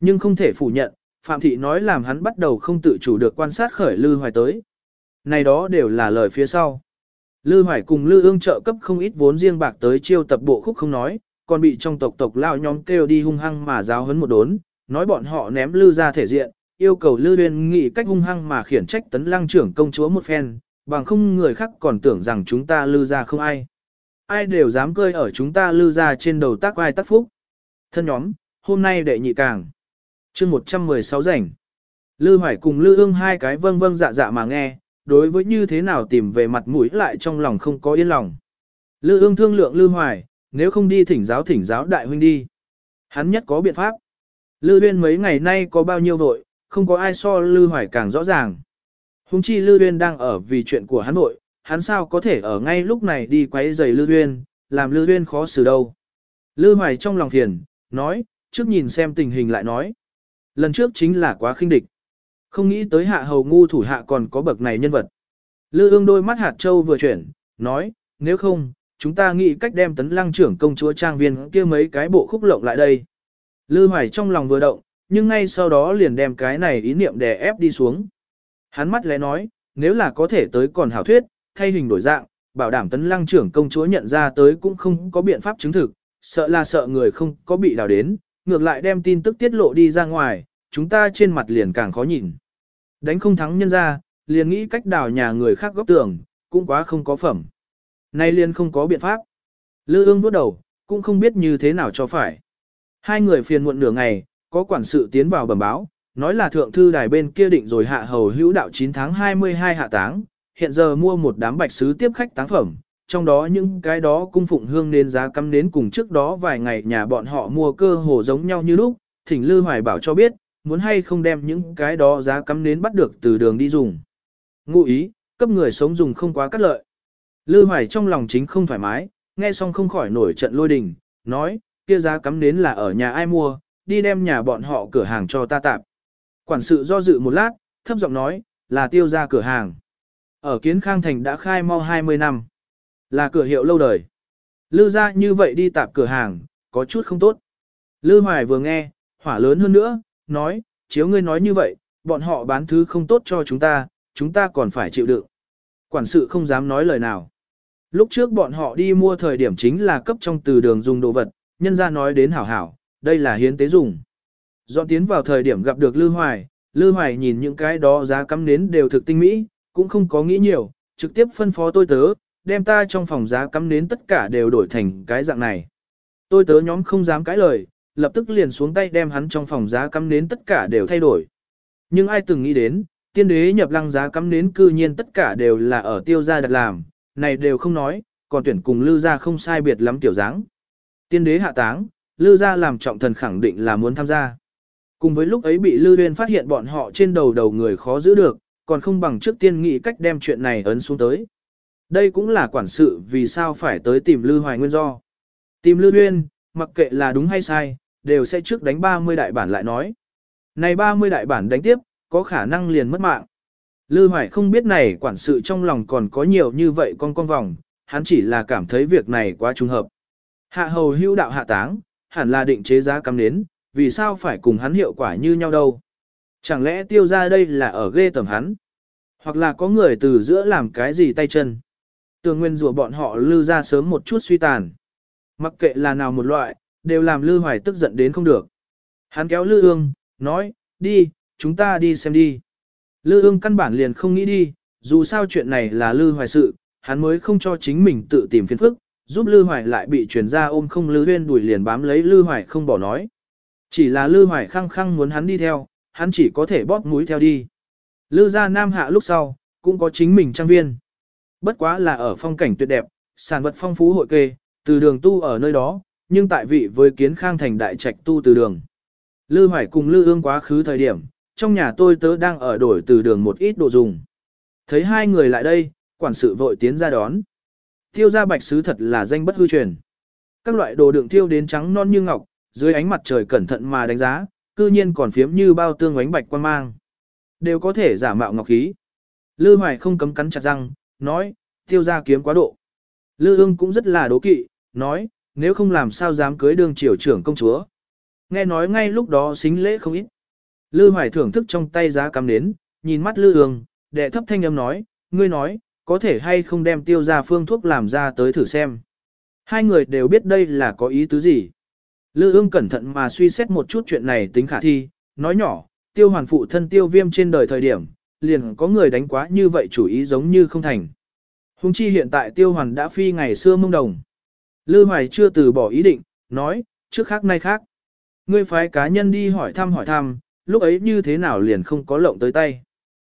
Nhưng không thể phủ nhận, Phạm Thị nói làm hắn bắt đầu không tự chủ được quan sát khởi Lư Hoài tới. Này đó đều là lời phía sau. Lư Hoài cùng Lư ương trợ cấp không ít vốn riêng bạc tới chiêu tập bộ khúc không nói, còn bị trong tộc tộc lao nhóm kêu đi hung hăng mà giáo hấn một đốn, nói bọn họ ném Lư ra thể diện, yêu cầu Lư Uyên nghị cách hung hăng mà khiển trách tấn lăng trưởng công chúa một phen, bằng không người khác còn tưởng rằng chúng ta lư ra không ai. Ai đều dám cơi ở chúng ta lư ra trên đầu tác ai tác phúc. Thân nhóm, hôm nay đệ nhị càng. chương 116 rảnh. Lư hoài cùng lư ương hai cái vâng vâng dạ dạ mà nghe, đối với như thế nào tìm về mặt mũi lại trong lòng không có yên lòng. Lư ương thương lượng lư hoài, nếu không đi thỉnh giáo thỉnh giáo đại huynh đi. Hắn nhất có biện pháp. Lư uyên mấy ngày nay có bao nhiêu vội, không có ai so lư hoài càng rõ ràng. Hùng chi Lư Uyên đang ở vì chuyện của hắn vội hắn sao có thể ở ngay lúc này đi quấy rầy Lư Uyên, làm Lư Uyên khó xử đâu. Lư Hoài trong lòng phiền, nói, trước nhìn xem tình hình lại nói. Lần trước chính là quá khinh địch. Không nghĩ tới hạ hầu ngu thủ hạ còn có bậc này nhân vật. Lư ương đôi mắt hạt châu vừa chuyển, nói, nếu không, chúng ta nghĩ cách đem tấn lăng trưởng công chúa trang viên kia mấy cái bộ khúc lộng lại đây. Lư Hoài trong lòng vừa động, nhưng ngay sau đó liền đem cái này ý niệm đè ép đi xuống. Hắn mắt lẽ nói, nếu là có thể tới còn hảo thuyết, thay hình đổi dạng, bảo đảm tấn lăng trưởng công chúa nhận ra tới cũng không có biện pháp chứng thực, sợ là sợ người không có bị đào đến, ngược lại đem tin tức tiết lộ đi ra ngoài, chúng ta trên mặt liền càng khó nhìn. Đánh không thắng nhân ra, liền nghĩ cách đào nhà người khác góp tường, cũng quá không có phẩm. Nay liền không có biện pháp. Lư ương bước đầu, cũng không biết như thế nào cho phải. Hai người phiền muộn nửa ngày, có quản sự tiến vào bẩm báo, nói là thượng thư đài bên kia định rồi hạ hầu hữu đạo 9 tháng 22 hạ táng, hiện giờ mua một đám bạch sứ tiếp khách táng phẩm, trong đó những cái đó cung phụng hương nên giá cắm nến cùng trước đó vài ngày nhà bọn họ mua cơ hồ giống nhau như lúc, thỉnh Lư Hoài bảo cho biết, muốn hay không đem những cái đó giá cắm nến bắt được từ đường đi dùng. Ngụ ý, cấp người sống dùng không quá cắt lợi. Lư Hoài trong lòng chính không thoải mái, nghe xong không khỏi nổi trận lôi đình, nói, kia giá cắm nến là ở nhà ai mua, đi đem nhà bọn họ cửa hàng cho ta tạp. Quản sự do dự một lát, thấp giọng nói, là tiêu ra cửa hàng. Ở Kiến Khang Thành đã khai mau 20 năm. Là cửa hiệu lâu đời. Lư ra như vậy đi tạp cửa hàng, có chút không tốt. Lư Hoài vừa nghe, hỏa lớn hơn nữa, nói, chiếu ngươi nói như vậy, bọn họ bán thứ không tốt cho chúng ta, chúng ta còn phải chịu đựng. Quản sự không dám nói lời nào. Lúc trước bọn họ đi mua thời điểm chính là cấp trong từ đường dùng đồ vật, nhân ra nói đến hảo hảo, đây là hiến tế dùng. Dọn tiến vào thời điểm gặp được Lư Hoài, Lư Hoài nhìn những cái đó giá cắm nến đều thực tinh mỹ, cũng không có nghĩ nhiều, trực tiếp phân phó tôi tớ, đem ta trong phòng giá cắm nến tất cả đều đổi thành cái dạng này. Tôi tớ nhóm không dám cãi lời, lập tức liền xuống tay đem hắn trong phòng giá cắm nến tất cả đều thay đổi. Nhưng ai từng nghĩ đến, tiên đế nhập lăng giá cắm nến cư nhiên tất cả đều là ở tiêu gia đặt làm, này đều không nói, còn tuyển cùng lư gia không sai biệt lắm tiểu dáng. Tiên đế hạ táng, lư gia làm trọng thần khẳng định là muốn tham gia. Cùng với lúc ấy bị lư huyên phát hiện bọn họ trên đầu đầu người khó giữ được, còn không bằng trước tiên nghĩ cách đem chuyện này ấn xuống tới. Đây cũng là quản sự vì sao phải tới tìm lư hoài nguyên do. Tìm lư huyên, mặc kệ là đúng hay sai, đều sẽ trước đánh 30 đại bản lại nói. Này 30 đại bản đánh tiếp, có khả năng liền mất mạng. Lư Hoài không biết này quản sự trong lòng còn có nhiều như vậy con con vòng, hắn chỉ là cảm thấy việc này quá trùng hợp. Hạ hầu hưu đạo hạ táng, hẳn là định chế giá cắm nến, vì sao phải cùng hắn hiệu quả như nhau đâu. Chẳng lẽ tiêu ra đây là ở ghê tầm hắn? Hoặc là có người từ giữa làm cái gì tay chân? Tường nguyên rùa bọn họ lư ra sớm một chút suy tàn. Mặc kệ là nào một loại, đều làm lư hoài tức giận đến không được. Hắn kéo lư ương, nói, đi, chúng ta đi xem đi. Lư ương căn bản liền không nghĩ đi, dù sao chuyện này là lư hoài sự, hắn mới không cho chính mình tự tìm phiền phức, giúp lư hoài lại bị truyền ra ôm không lư huyên đuổi liền bám lấy lư hoài không bỏ nói. Chỉ là lư hoài khăng khăng muốn hắn đi theo, hắn chỉ có thể bóp mũi theo đi. Lư ra nam hạ lúc sau, cũng có chính mình trang viên. Bất quá là ở phong cảnh tuyệt đẹp, sản vật phong phú hội kê, từ đường tu ở nơi đó, nhưng tại vị với kiến khang thành đại trạch tu từ đường. Lư hoài cùng lư ương quá khứ thời điểm, trong nhà tôi tớ đang ở đổi từ đường một ít đồ dùng. Thấy hai người lại đây, quản sự vội tiến ra đón. Tiêu gia bạch sứ thật là danh bất hư truyền. Các loại đồ đựng tiêu đến trắng non như ngọc, dưới ánh mặt trời cẩn thận mà đánh giá, cư nhiên còn phiếm như bao tương ánh bạch quan mang. Đều có thể giả mạo ngọc khí. Lư Hoài không cấm cắn chặt răng, nói, tiêu gia kiếm quá độ. Lư ương cũng rất là đố kỵ, nói, nếu không làm sao dám cưới đương triều trưởng công chúa. Nghe nói ngay lúc đó xính lễ không ít. Lư Hoài thưởng thức trong tay giá cắm nến, nhìn mắt Lư ương, đệ thấp thanh âm nói, ngươi nói, có thể hay không đem tiêu ra phương thuốc làm ra tới thử xem. Hai người đều biết đây là có ý tứ gì. Lư ương cẩn thận mà suy xét một chút chuyện này tính khả thi, nói nhỏ, tiêu hoàn phụ thân tiêu viêm trên đời thời điểm, liền có người đánh quá như vậy chủ ý giống như không thành. Hùng chi hiện tại tiêu hoàn đã phi ngày xưa mông đồng. Lư Hoài chưa từ bỏ ý định, nói, trước khác nay khác. Ngươi phái cá nhân đi hỏi thăm hỏi thăm, lúc ấy như thế nào liền không có lộng tới tay.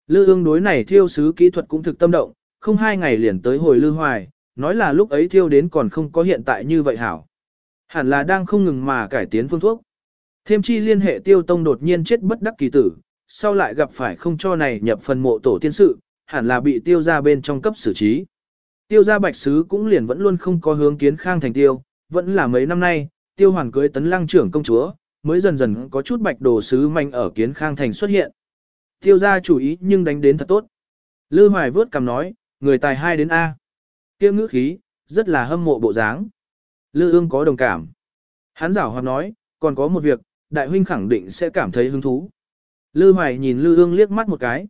Lư ương đối này thiêu sứ kỹ thuật cũng thực tâm động, không hai ngày liền tới hồi Lư Hoài, nói là lúc ấy thiêu đến còn không có hiện tại như vậy hảo. Hẳn là đang không ngừng mà cải tiến phương thuốc. Thêm chi liên hệ tiêu tông đột nhiên chết bất đắc kỳ tử, sau lại gặp phải không cho này nhập phần mộ tổ tiên sự, hẳn là bị tiêu ra bên trong cấp xử trí. Tiêu gia bạch sứ cũng liền vẫn luôn không có hướng kiến khang thành tiêu, vẫn là mấy năm nay, tiêu hoàn cưới tấn lăng trưởng công chúa, mới dần dần có chút bạch đồ sứ manh ở kiến khang thành xuất hiện. Tiêu gia chủ ý nhưng đánh đến thật tốt. Lư hoài vớt cầm nói, người tài hai đến A. Kêu ngữ khí, rất là hâm mộ bộ dáng. Lư ương có đồng cảm. Hắn giảo hoạt nói, còn có một việc, đại huynh khẳng định sẽ cảm thấy hứng thú. Lư hoài nhìn Lư ương liếc mắt một cái.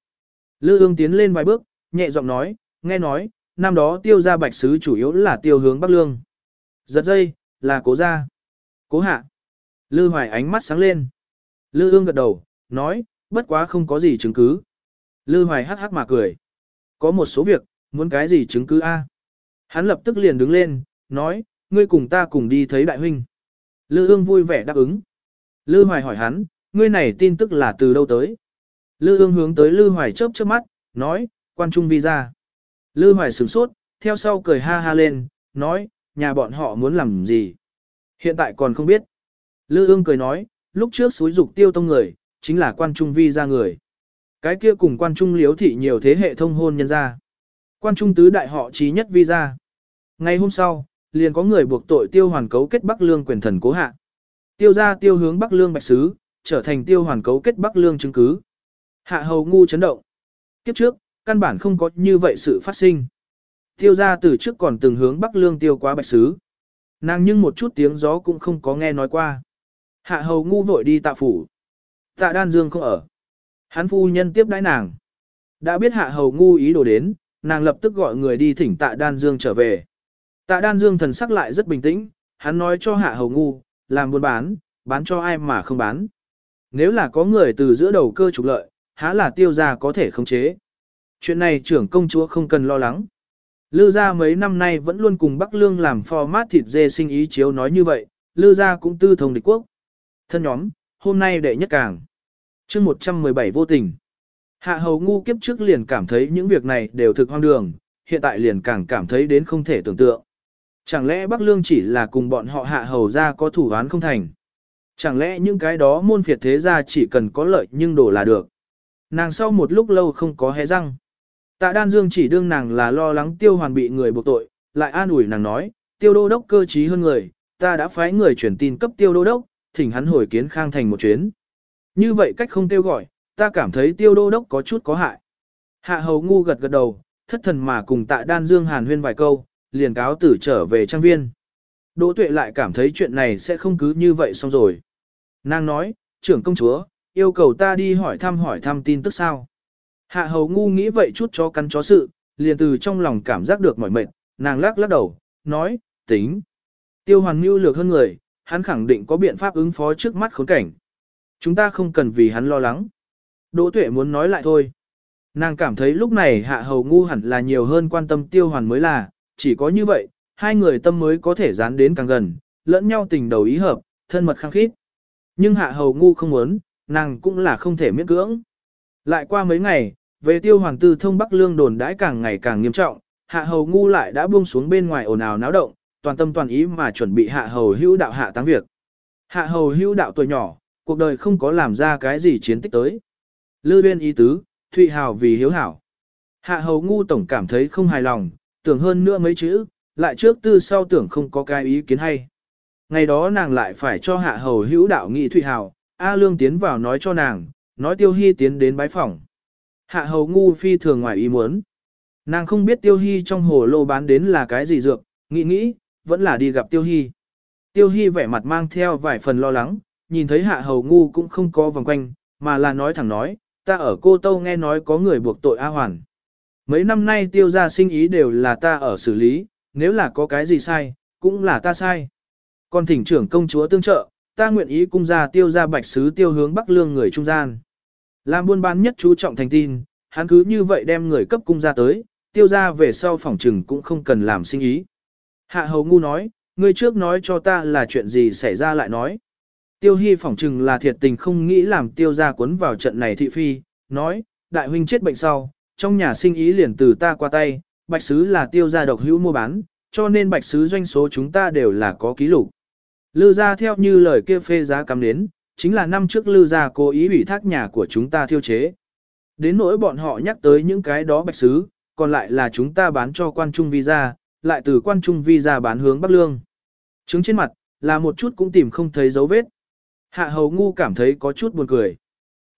Lư ương tiến lên vài bước, nhẹ giọng nói, nghe nói, năm đó tiêu gia bạch sứ chủ yếu là tiêu hướng Bắc Lương. Giật dây, là cố gia. Cố hạ. Lư hoài ánh mắt sáng lên. Lư ương gật đầu, nói, bất quá không có gì chứng cứ. Lư hoài hắc hắc mà cười. Có một số việc, muốn cái gì chứng cứ a? Hắn lập tức liền đứng lên, nói, ngươi cùng ta cùng đi thấy đại huynh. Lư ương vui vẻ đáp ứng. Lư hoài hỏi hắn, ngươi này tin tức là từ đâu tới? Lư ương hướng tới Lư hoài chớp chớp mắt, nói, quan trung vi ra. Lư hoài sửng sốt, theo sau cười ha ha lên, nói, nhà bọn họ muốn làm gì. Hiện tại còn không biết. Lư ương cười nói, lúc trước suối dục tiêu tông người, chính là quan trung vi ra người. Cái kia cùng quan trung liếu thị nhiều thế hệ thông hôn nhân ra. Quan trung tứ đại họ trí nhất vi ra. Ngày hôm sau, liền có người buộc tội tiêu hoàn cấu kết Bắc Lương quyền thần cố hạ. Tiêu ra tiêu hướng Bắc Lương bạch sứ, trở thành tiêu hoàn cấu kết Bắc Lương chứng cứ. Hạ hầu ngu chấn động. Kiếp trước, căn bản không có như vậy sự phát sinh. Tiêu ra từ trước còn từng hướng Bắc Lương tiêu quá bạch sứ. Nàng nhưng một chút tiếng gió cũng không có nghe nói qua. Hạ hầu ngu vội đi tạ phủ. Tạ đan dương không ở. Hắn phu nhân tiếp đãi nàng. Đã biết hạ hầu ngu ý đồ đến, nàng lập tức gọi người đi thỉnh tạ đan dương trở về. Tạ đan dương thần sắc lại rất bình tĩnh, hắn nói cho hạ hầu ngu, làm buôn bán, bán cho ai mà không bán. Nếu là có người từ giữa đầu cơ trục lợi, há là tiêu gia có thể khống chế. Chuyện này trưởng công chúa không cần lo lắng. Lư gia mấy năm nay vẫn luôn cùng Bắc Lương làm format thịt dê sinh ý chiếu nói như vậy, Lư gia cũng tư thông địch quốc. Thân nhóm, hôm nay đệ nhất càng. chương 117 vô tình. Hạ hầu ngu kiếp trước liền cảm thấy những việc này đều thực hoang đường, hiện tại liền càng cảm thấy đến không thể tưởng tượng. Chẳng lẽ Bắc Lương chỉ là cùng bọn họ hạ hầu ra có thủ án không thành? Chẳng lẽ những cái đó môn phiệt thế ra chỉ cần có lợi nhưng đổ là được? Nàng sau một lúc lâu không có hé răng. Tạ đan dương chỉ đương nàng là lo lắng tiêu hoàn bị người buộc tội, lại an ủi nàng nói, tiêu đô đốc cơ trí hơn người, ta đã phái người chuyển tin cấp tiêu đô đốc, thỉnh hắn hồi kiến khang thành một chuyến. Như vậy cách không tiêu gọi, ta cảm thấy tiêu đô đốc có chút có hại. Hạ hầu ngu gật gật đầu, thất thần mà cùng tạ đan dương hàn huyên vài câu, liền cáo tử trở về trang viên. Đỗ tuệ lại cảm thấy chuyện này sẽ không cứ như vậy xong rồi. Nàng nói, trưởng công chúa, yêu cầu ta đi hỏi thăm hỏi thăm tin tức sao. Hạ hầu ngu nghĩ vậy chút cho cắn chó sự, liền từ trong lòng cảm giác được mỏi mệt, nàng lắc lắc đầu, nói, tính. Tiêu hoàn mưu lược hơn người, hắn khẳng định có biện pháp ứng phó trước mắt khốn cảnh. Chúng ta không cần vì hắn lo lắng. Đỗ tuệ muốn nói lại thôi. Nàng cảm thấy lúc này hạ hầu ngu hẳn là nhiều hơn quan tâm tiêu hoàn mới là, chỉ có như vậy, hai người tâm mới có thể dán đến càng gần, lẫn nhau tình đầu ý hợp, thân mật khăng khít. Nhưng hạ hầu ngu không muốn, nàng cũng là không thể miễn cưỡng. Lại qua mấy ngày, về tiêu hoàng tư thông Bắc Lương đồn đãi càng ngày càng nghiêm trọng, hạ hầu ngu lại đã buông xuống bên ngoài ồn ào náo động, toàn tâm toàn ý mà chuẩn bị hạ hầu hữu đạo hạ táng việc. Hạ hầu hữu đạo tuổi nhỏ, cuộc đời không có làm ra cái gì chiến tích tới. Lư uyên ý tứ, Thụy Hào vì hiếu hảo. Hạ hầu ngu tổng cảm thấy không hài lòng, tưởng hơn nữa mấy chữ, lại trước tư sau tưởng không có cái ý kiến hay. Ngày đó nàng lại phải cho hạ hầu hữu đạo nghị Thụy Hào, A Lương tiến vào nói cho nàng, nói Tiêu Hy tiến đến bái phòng. Hạ hầu ngu phi thường ngoài ý muốn. Nàng không biết Tiêu Hy trong hồ lô bán đến là cái gì dược, nghĩ nghĩ, vẫn là đi gặp Tiêu Hy. Tiêu Hy vẻ mặt mang theo vài phần lo lắng, nhìn thấy hạ hầu ngu cũng không có vòng quanh, mà là nói thẳng nói, ta ở cô Tâu nghe nói có người buộc tội A Hoàn. Mấy năm nay tiêu gia sinh ý đều là ta ở xử lý, nếu là có cái gì sai, cũng là ta sai. Còn thỉnh trưởng công chúa tương trợ, ta nguyện ý cung ra tiêu gia bạch sứ tiêu hướng bắc lương người trung gian. Làm buôn bán nhất chú trọng thành tin, hắn cứ như vậy đem người cấp cung ra tới, tiêu gia về sau phòng trừng cũng không cần làm sinh ý. Hạ hầu ngu nói, ngươi trước nói cho ta là chuyện gì xảy ra lại nói. Tiêu hy phỏng chừng là thiệt tình không nghĩ làm tiêu gia cuốn vào trận này thị phi, nói, đại huynh chết bệnh sau, trong nhà sinh ý liền từ ta qua tay, bạch sứ là tiêu gia độc hữu mua bán, cho nên bạch sứ doanh số chúng ta đều là có ký lục. Lư gia theo như lời kia phê giá cắm đến, chính là năm trước lư gia cố ý ủy thác nhà của chúng ta thiêu chế. Đến nỗi bọn họ nhắc tới những cái đó bạch sứ, còn lại là chúng ta bán cho quan trung visa, lại từ quan trung vi ra bán hướng Bắc Lương. Trứng trên mặt, là một chút cũng tìm không thấy dấu vết. Hạ hầu ngu cảm thấy có chút buồn cười.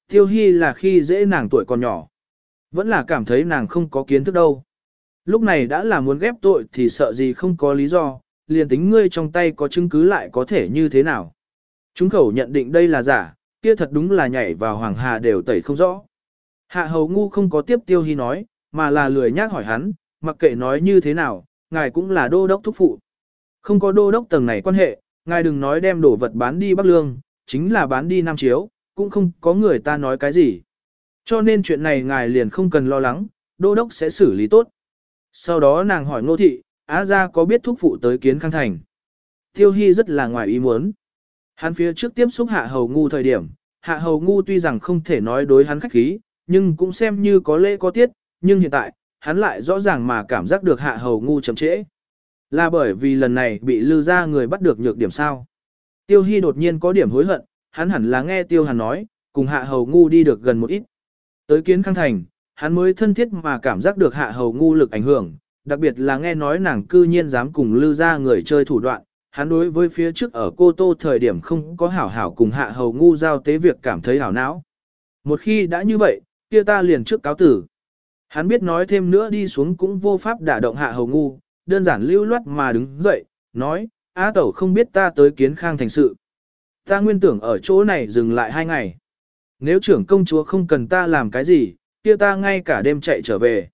Tiêu hy là khi dễ nàng tuổi còn nhỏ. Vẫn là cảm thấy nàng không có kiến thức đâu. Lúc này đã là muốn ghép tội thì sợ gì không có lý do, liền tính ngươi trong tay có chứng cứ lại có thể như thế nào. Chúng khẩu nhận định đây là giả, kia thật đúng là nhảy vào hoàng hà đều tẩy không rõ. Hạ hầu ngu không có tiếp tiêu hy nói, mà là lười nhác hỏi hắn, mặc kệ nói như thế nào, ngài cũng là đô đốc thúc phụ. Không có đô đốc tầng này quan hệ, ngài đừng nói đem đồ vật bán đi Bắc Lương, chính là bán đi Nam Chiếu, cũng không có người ta nói cái gì. Cho nên chuyện này ngài liền không cần lo lắng, đô đốc sẽ xử lý tốt. Sau đó nàng hỏi ngô thị, Á gia có biết thúc phụ tới kiến khang thành. Tiêu Hy rất là ngoài ý muốn. Hắn phía trước tiếp xúc hạ hầu ngu thời điểm, hạ hầu ngu tuy rằng không thể nói đối hắn khách khí, nhưng cũng xem như có lễ có tiết, nhưng hiện tại, hắn lại rõ ràng mà cảm giác được hạ hầu ngu chậm trễ. Là bởi vì lần này bị lư ra người bắt được nhược điểm sao. Tiêu Hy đột nhiên có điểm hối hận, hắn hẳn là nghe Tiêu Hàn nói, cùng hạ hầu ngu đi được gần một ít. Tới kiến khang thành, hắn mới thân thiết mà cảm giác được hạ hầu ngu lực ảnh hưởng, đặc biệt là nghe nói nàng cư nhiên dám cùng lư ra người chơi thủ đoạn, hắn đối với phía trước ở cô tô thời điểm không có hảo hảo cùng hạ hầu ngu giao tế việc cảm thấy hảo não. Một khi đã như vậy, kia ta liền trước cáo tử. Hắn biết nói thêm nữa đi xuống cũng vô pháp đả động hạ hầu ngu, đơn giản lưu loát mà đứng dậy, nói, "A tẩu không biết ta tới kiến khang thành sự. Ta nguyên tưởng ở chỗ này dừng lại hai ngày. Nếu trưởng công chúa không cần ta làm cái gì, kia ta ngay cả đêm chạy trở về.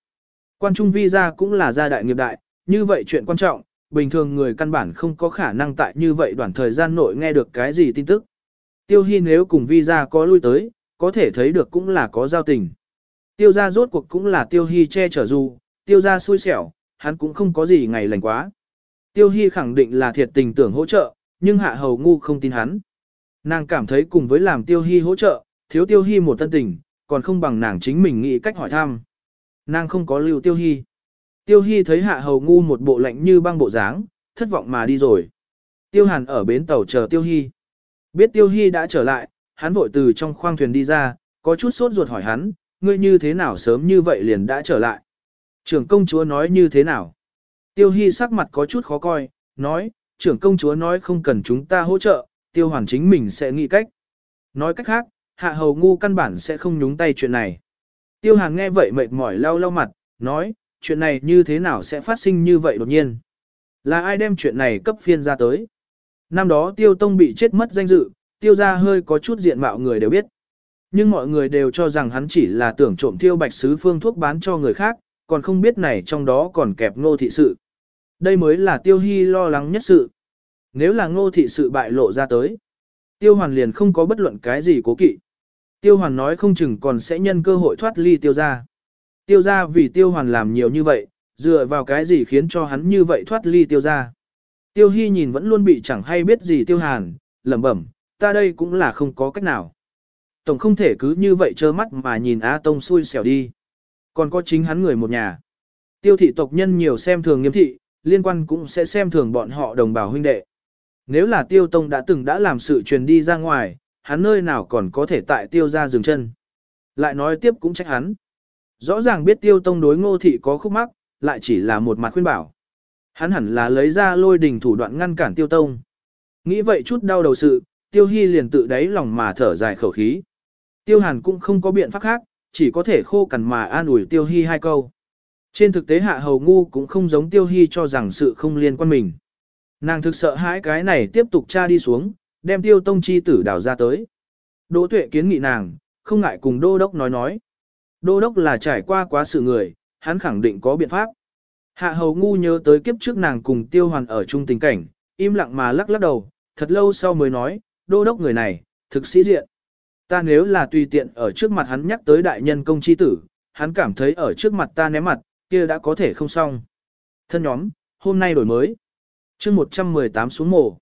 Quan trung vi ra cũng là gia đại nghiệp đại, như vậy chuyện quan trọng, bình thường người căn bản không có khả năng tại như vậy đoạn thời gian nội nghe được cái gì tin tức. Tiêu Hy nếu cùng vi ra có lui tới, có thể thấy được cũng là có giao tình. Tiêu gia rốt cuộc cũng là tiêu Hy che chở dù, tiêu gia xui xẻo, hắn cũng không có gì ngày lành quá. Tiêu Hy khẳng định là thiệt tình tưởng hỗ trợ, nhưng hạ hầu ngu không tin hắn. Nàng cảm thấy cùng với làm tiêu Hy hỗ trợ, thiếu tiêu Hy một thân tình, còn không bằng nàng chính mình nghĩ cách hỏi thăm. Nàng không có lưu tiêu Hy. Tiêu Hy thấy hạ hầu ngu một bộ lạnh như băng bộ dáng, thất vọng mà đi rồi. Tiêu Hàn ở bến tàu chờ Tiêu Hy. Biết Tiêu Hy đã trở lại, hắn vội từ trong khoang thuyền đi ra, có chút sốt ruột hỏi hắn, ngươi như thế nào sớm như vậy liền đã trở lại. Trưởng công chúa nói như thế nào? Tiêu Hy sắc mặt có chút khó coi, nói, trưởng công chúa nói không cần chúng ta hỗ trợ, tiêu hoàn chính mình sẽ nghĩ cách. Nói cách khác, hạ hầu ngu căn bản sẽ không nhúng tay chuyện này. Tiêu hàn nghe vậy mệt mỏi lau lau mặt, nói, chuyện này như thế nào sẽ phát sinh như vậy đột nhiên. Là ai đem chuyện này cấp phiên ra tới? Năm đó tiêu tông bị chết mất danh dự, tiêu ra hơi có chút diện mạo người đều biết. Nhưng mọi người đều cho rằng hắn chỉ là tưởng trộm tiêu bạch sứ phương thuốc bán cho người khác, còn không biết này trong đó còn kẹp ngô thị sự. Đây mới là tiêu hy lo lắng nhất sự. Nếu là ngô thị sự bại lộ ra tới, tiêu hoàn liền không có bất luận cái gì cố kỵ. Tiêu hoàn nói không chừng còn sẽ nhân cơ hội thoát ly tiêu ra. Tiêu ra vì tiêu hoàn làm nhiều như vậy, dựa vào cái gì khiến cho hắn như vậy thoát ly tiêu ra. Tiêu hy nhìn vẫn luôn bị chẳng hay biết gì tiêu hàn, lẩm bẩm, ta đây cũng là không có cách nào. Tổng không thể cứ như vậy trơ mắt mà nhìn a Tông xui xẻo đi. Còn có chính hắn người một nhà. Tiêu thị tộc nhân nhiều xem thường nghiêm thị, liên quan cũng sẽ xem thường bọn họ đồng bào huynh đệ. Nếu là tiêu tông đã từng đã làm sự truyền đi ra ngoài, hắn nơi nào còn có thể tại tiêu ra dừng chân. Lại nói tiếp cũng trách hắn. Rõ ràng biết tiêu tông đối ngô thị có khúc mắc, lại chỉ là một mặt khuyên bảo. Hắn hẳn là lấy ra lôi đình thủ đoạn ngăn cản tiêu tông. Nghĩ vậy chút đau đầu sự, tiêu hy liền tự đáy lòng mà thở dài khẩu khí. Tiêu hàn cũng không có biện pháp khác, chỉ có thể khô cằn mà an ủi tiêu hy hai câu. Trên thực tế hạ hầu ngu cũng không giống tiêu hy cho rằng sự không liên quan mình. Nàng thực sợ hãi cái này tiếp tục tra đi xuống, đem tiêu tông chi tử đào ra tới. Đỗ tuệ kiến nghị nàng, không ngại cùng đô đốc nói nói. Đô đốc là trải qua quá sự người, hắn khẳng định có biện pháp. Hạ hầu ngu nhớ tới kiếp trước nàng cùng tiêu hoàn ở chung tình cảnh, im lặng mà lắc lắc đầu, thật lâu sau mới nói, đô đốc người này, thực sĩ diện. Ta nếu là tùy tiện ở trước mặt hắn nhắc tới đại nhân công chi tử, hắn cảm thấy ở trước mặt ta ném mặt, kia đã có thể không xong. Thân nhóm, hôm nay đổi mới. chương 118 xuống mổ.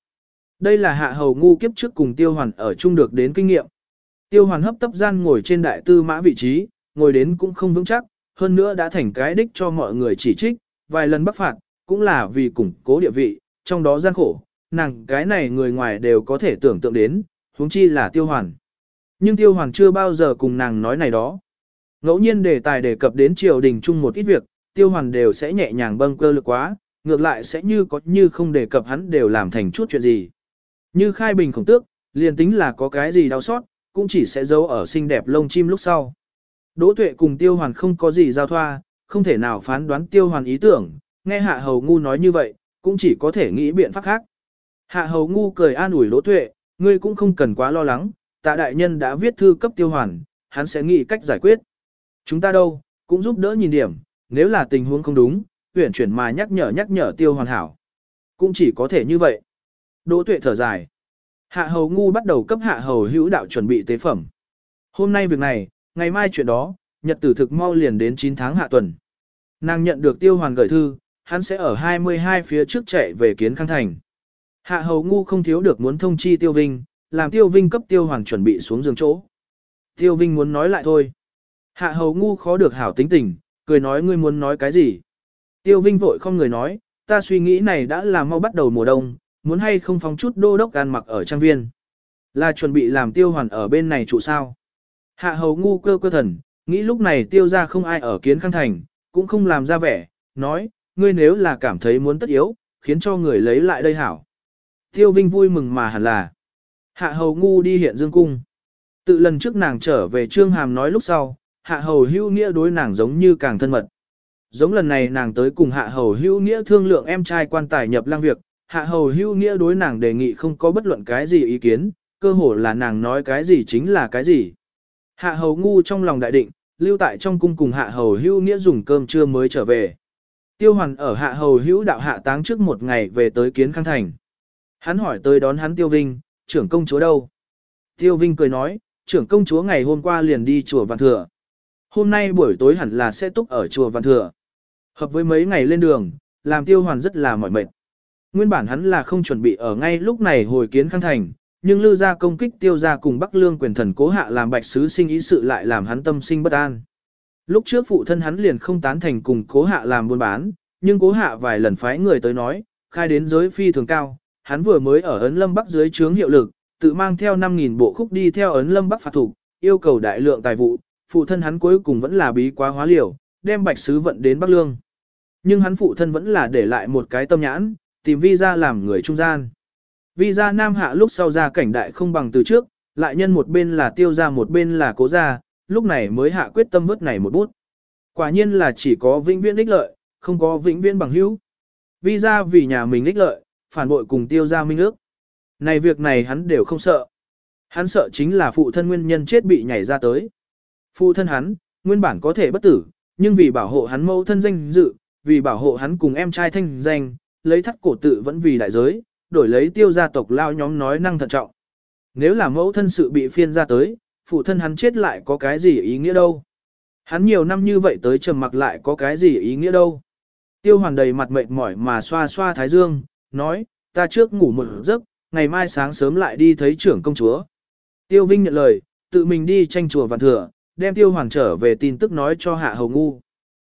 Đây là hạ hầu ngu kiếp trước cùng tiêu hoàn ở chung được đến kinh nghiệm. Tiêu hoàn hấp tấp gian ngồi trên đại tư mã vị trí, ngồi đến cũng không vững chắc, hơn nữa đã thành cái đích cho mọi người chỉ trích, vài lần bắt phạt, cũng là vì củng cố địa vị, trong đó gian khổ, nàng cái này người ngoài đều có thể tưởng tượng đến, huống chi là tiêu hoàn. Nhưng tiêu hoàn chưa bao giờ cùng nàng nói này đó. Ngẫu nhiên đề tài đề cập đến triều đình chung một ít việc, tiêu hoàn đều sẽ nhẹ nhàng bâng cơ lực quá, ngược lại sẽ như có như không đề cập hắn đều làm thành chút chuyện gì. Như khai bình khổng tước, liền tính là có cái gì đau xót, cũng chỉ sẽ giấu ở xinh đẹp lông chim lúc sau. Đỗ tuệ cùng tiêu hoàn không có gì giao thoa, không thể nào phán đoán tiêu hoàn ý tưởng, nghe hạ hầu ngu nói như vậy, cũng chỉ có thể nghĩ biện pháp khác. Hạ hầu ngu cười an ủi đỗ tuệ, ngươi cũng không cần quá lo lắng, tạ đại nhân đã viết thư cấp tiêu hoàn, hắn sẽ nghĩ cách giải quyết. Chúng ta đâu, cũng giúp đỡ nhìn điểm, nếu là tình huống không đúng, tuyển chuyển mà nhắc nhở nhắc nhở tiêu hoàn hảo. Cũng chỉ có thể như vậy. Đỗ tuệ thở dài. Hạ hầu ngu bắt đầu cấp hạ hầu hữu đạo chuẩn bị tế phẩm. Hôm nay việc này, ngày mai chuyện đó, nhật tử thực mau liền đến 9 tháng hạ tuần. Nàng nhận được tiêu hoàn gửi thư, hắn sẽ ở 22 phía trước chạy về kiến khang thành. Hạ hầu ngu không thiếu được muốn thông chi tiêu vinh, làm tiêu vinh cấp tiêu hoàn chuẩn bị xuống giường chỗ. Tiêu vinh muốn nói lại thôi. Hạ hầu ngu khó được hảo tính tình, cười nói ngươi muốn nói cái gì. Tiêu Vinh vội không người nói, ta suy nghĩ này đã là mau bắt đầu mùa đông, muốn hay không phóng chút đô đốc ăn mặc ở trang viên. Là chuẩn bị làm tiêu hoàn ở bên này trụ sao. Hạ hầu ngu cơ cơ thần, nghĩ lúc này tiêu ra không ai ở kiến khang thành, cũng không làm ra vẻ, nói, ngươi nếu là cảm thấy muốn tất yếu, khiến cho người lấy lại đây hảo. Tiêu Vinh vui mừng mà hẳn là. Hạ hầu ngu đi hiện dương cung. Tự lần trước nàng trở về Trương Hàm nói lúc sau, hạ hầu hữu nghĩa đối nàng giống như càng thân mật. Giống lần này nàng tới cùng hạ hầu hữu nghĩa thương lượng em trai quan tài nhập lang việc, hạ hầu hữu nghĩa đối nàng đề nghị không có bất luận cái gì ý kiến, cơ hồ là nàng nói cái gì chính là cái gì. Hạ hầu ngu trong lòng đại định, lưu tại trong cung cùng hạ hầu hữu nghĩa dùng cơm trưa mới trở về. Tiêu hoàn ở hạ hầu hữu đạo hạ táng trước một ngày về tới kiến khang thành. Hắn hỏi tới đón hắn tiêu vinh, trưởng công chúa đâu? Tiêu vinh cười nói, trưởng công chúa ngày hôm qua liền đi chùa Vạn Thừa. Hôm nay buổi tối hẳn là sẽ túc ở chùa Vạn Thừa. Hợp với mấy ngày lên đường, làm tiêu hoàn rất là mỏi mệt. Nguyên bản hắn là không chuẩn bị ở ngay lúc này hồi kiến khang thành, nhưng lư ra công kích tiêu ra cùng Bắc Lương quyền thần cố hạ làm bạch sứ sinh ý sự lại làm hắn tâm sinh bất an. Lúc trước phụ thân hắn liền không tán thành cùng cố hạ làm buôn bán, nhưng cố hạ vài lần phái người tới nói, khai đến giới phi thường cao, hắn vừa mới ở ấn lâm Bắc dưới trướng hiệu lực, tự mang theo 5.000 bộ khúc đi theo ấn lâm Bắc phạt thủ, yêu cầu đại lượng tài vụ, phụ thân hắn cuối cùng vẫn là bí quá hóa liều, đem bạch sứ vận đến Bắc Lương. Nhưng hắn phụ thân vẫn là để lại một cái tâm nhãn, tìm vi ra làm người trung gian. Vi ra nam hạ lúc sau ra cảnh đại không bằng từ trước, lại nhân một bên là tiêu ra một bên là cố ra, lúc này mới hạ quyết tâm vớt này một bút. Quả nhiên là chỉ có vĩnh viễn ích lợi, không có vĩnh viễn bằng hữu. Vi ra vì nhà mình ích lợi, phản bội cùng tiêu ra minh ước. Này việc này hắn đều không sợ. Hắn sợ chính là phụ thân nguyên nhân chết bị nhảy ra tới. Phụ thân hắn, nguyên bản có thể bất tử, nhưng vì bảo hộ hắn mẫu thân danh dự, vì bảo hộ hắn cùng em trai thanh danh, lấy thắt cổ tự vẫn vì đại giới, đổi lấy tiêu gia tộc lao nhóm nói năng thận trọng. Nếu là mẫu thân sự bị phiên ra tới, phụ thân hắn chết lại có cái gì ý nghĩa đâu. Hắn nhiều năm như vậy tới trầm mặc lại có cái gì ý nghĩa đâu. Tiêu hoàn đầy mặt mệt mỏi mà xoa xoa thái dương, nói, ta trước ngủ một giấc, ngày mai sáng sớm lại đi thấy trưởng công chúa. Tiêu Vinh nhận lời, tự mình đi tranh chùa vạn thừa, đem tiêu hoàn trở về tin tức nói cho hạ hầu ngu.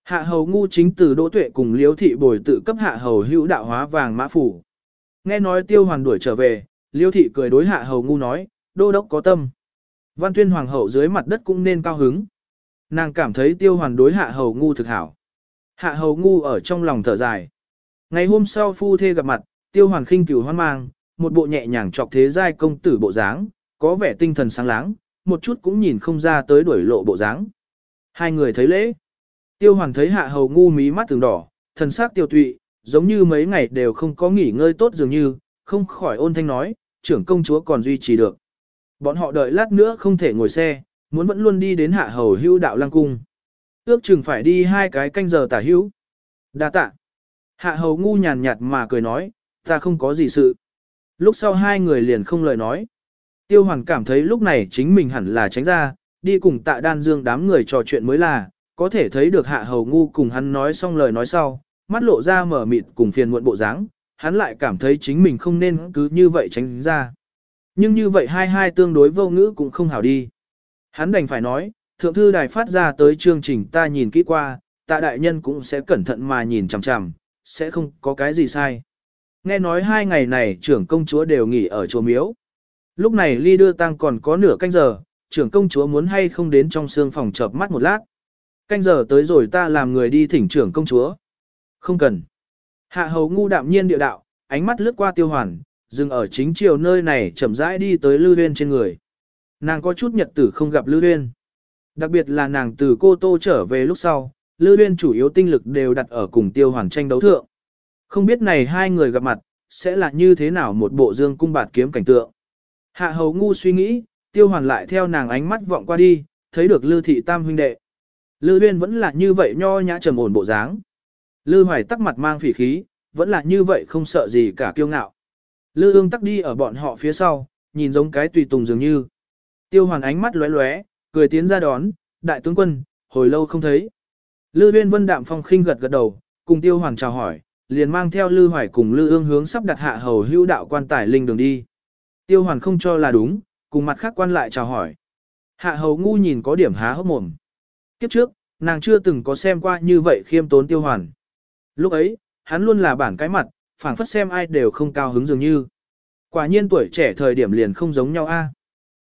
Hạ hầu ngu chính từ đỗ tuệ cùng Liễu thị bồi tự cấp hạ hầu hữu đạo hóa vàng mã phủ. Nghe nói tiêu hoàn đuổi trở về, liêu thị cười đối hạ hầu ngu nói, đô đốc có tâm. Văn tuyên hoàng hậu dưới mặt đất cũng nên cao hứng. Nàng cảm thấy tiêu hoàn đối hạ hầu ngu thực hảo. Hạ hầu ngu ở trong lòng thở dài. Ngày hôm sau phu thê gặp mặt, tiêu hoàn khinh cửu hoan mang, một bộ nhẹ nhàng chọc thế giai công tử bộ dáng, có vẻ tinh thần sáng láng, một chút cũng nhìn không ra tới đuổi lộ bộ dáng. Hai người thấy lễ. Tiêu hoàn thấy hạ hầu ngu mí mắt từng đỏ, thần sắc tiêu tụy, giống như mấy ngày đều không có nghỉ ngơi tốt dường như, không khỏi ôn thanh nói, trưởng công chúa còn duy trì được. Bọn họ đợi lát nữa không thể ngồi xe, muốn vẫn luôn đi đến hạ hầu hưu đạo Lang cung. Ước chừng phải đi hai cái canh giờ tả hữu. Đa tạ. Hạ hầu ngu nhàn nhạt mà cười nói, ta không có gì sự. Lúc sau hai người liền không lời nói. Tiêu hoàn cảm thấy lúc này chính mình hẳn là tránh ra, đi cùng tạ đan dương đám người trò chuyện mới là, có thể thấy được hạ hầu ngu cùng hắn nói xong lời nói sau, mắt lộ ra mở mịt cùng phiền muộn bộ dáng, hắn lại cảm thấy chính mình không nên cứ như vậy tránh ra. Nhưng như vậy hai hai tương đối vô ngữ cũng không hảo đi. Hắn đành phải nói, thượng thư đài phát ra tới chương trình ta nhìn kỹ qua, tạ đại nhân cũng sẽ cẩn thận mà nhìn chằm chằm, sẽ không có cái gì sai. Nghe nói hai ngày này trưởng công chúa đều nghỉ ở chùa miếu. Lúc này ly đưa tang còn có nửa canh giờ, trưởng công chúa muốn hay không đến trong xương phòng chợp mắt một lát. Canh giờ tới rồi ta làm người đi thỉnh trưởng công chúa. Không cần. Hạ hầu ngu đạm nhiên địa đạo, ánh mắt lướt qua tiêu hoàn, dừng ở chính chiều nơi này chậm rãi đi tới Lưu Huyên trên người. Nàng có chút nhật tử không gặp Lưu Huyên. Đặc biệt là nàng từ cô Tô trở về lúc sau, Lư Uyên chủ yếu tinh lực đều đặt ở cùng tiêu hoàn tranh đấu thượng. Không biết này hai người gặp mặt, sẽ là như thế nào một bộ dương cung bạt kiếm cảnh tượng. Hạ hầu ngu suy nghĩ, tiêu hoàn lại theo nàng ánh mắt vọng qua đi, thấy được Lư thị tam huynh đệ. Lư Uyên vẫn là như vậy nho nhã trầm ổn bộ dáng. Lư Hoài tắc mặt mang phỉ khí, vẫn là như vậy không sợ gì cả kiêu ngạo. Lư ương tắc đi ở bọn họ phía sau, nhìn giống cái tùy tùng dường như. Tiêu hoàn ánh mắt lóe lóe, cười tiến ra đón, đại tướng quân, hồi lâu không thấy. Lư Huyên Vân đạm phong khinh gật gật đầu, cùng Tiêu Hoàng chào hỏi, liền mang theo Lư Hoài cùng Lư Ương hướng sắp đặt hạ hầu hưu đạo quan tài linh đường đi. Tiêu Hoàn không cho là đúng, cùng mặt khác quan lại chào hỏi. Hạ hầu ngu nhìn có điểm há hốc mồm. Kiếp trước, Nàng chưa từng có xem qua như vậy khiêm tốn tiêu hoàn. Lúc ấy, hắn luôn là bản cái mặt, phảng phất xem ai đều không cao hứng dường như. Quả nhiên tuổi trẻ thời điểm liền không giống nhau a.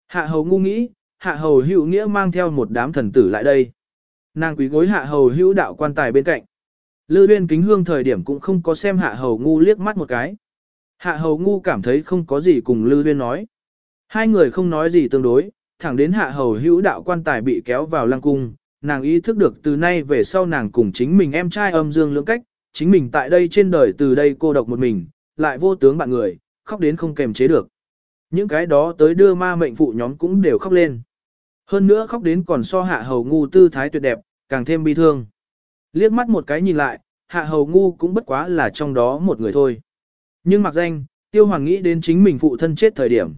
Hạ hầu ngu nghĩ, hạ hầu hữu nghĩa mang theo một đám thần tử lại đây. Nàng quý gối hạ hầu hữu đạo quan tài bên cạnh. Lư Uyên kính hương thời điểm cũng không có xem hạ hầu ngu liếc mắt một cái. Hạ hầu ngu cảm thấy không có gì cùng Lư Uyên nói. Hai người không nói gì tương đối, thẳng đến hạ hầu hữu đạo quan tài bị kéo vào lăng cung, nàng ý thức được từ nay về sau nàng cùng chính mình em trai âm dương lưỡng cách, chính mình tại đây trên đời từ đây cô độc một mình, lại vô tướng bạn người, khóc đến không kềm chế được. Những cái đó tới đưa ma mệnh phụ nhóm cũng đều khóc lên. Hơn nữa khóc đến còn so hạ hầu ngu tư thái tuyệt đẹp, càng thêm bi thương. Liếc mắt một cái nhìn lại, hạ hầu ngu cũng bất quá là trong đó một người thôi. Nhưng mặc danh, tiêu hoàng nghĩ đến chính mình phụ thân chết thời điểm.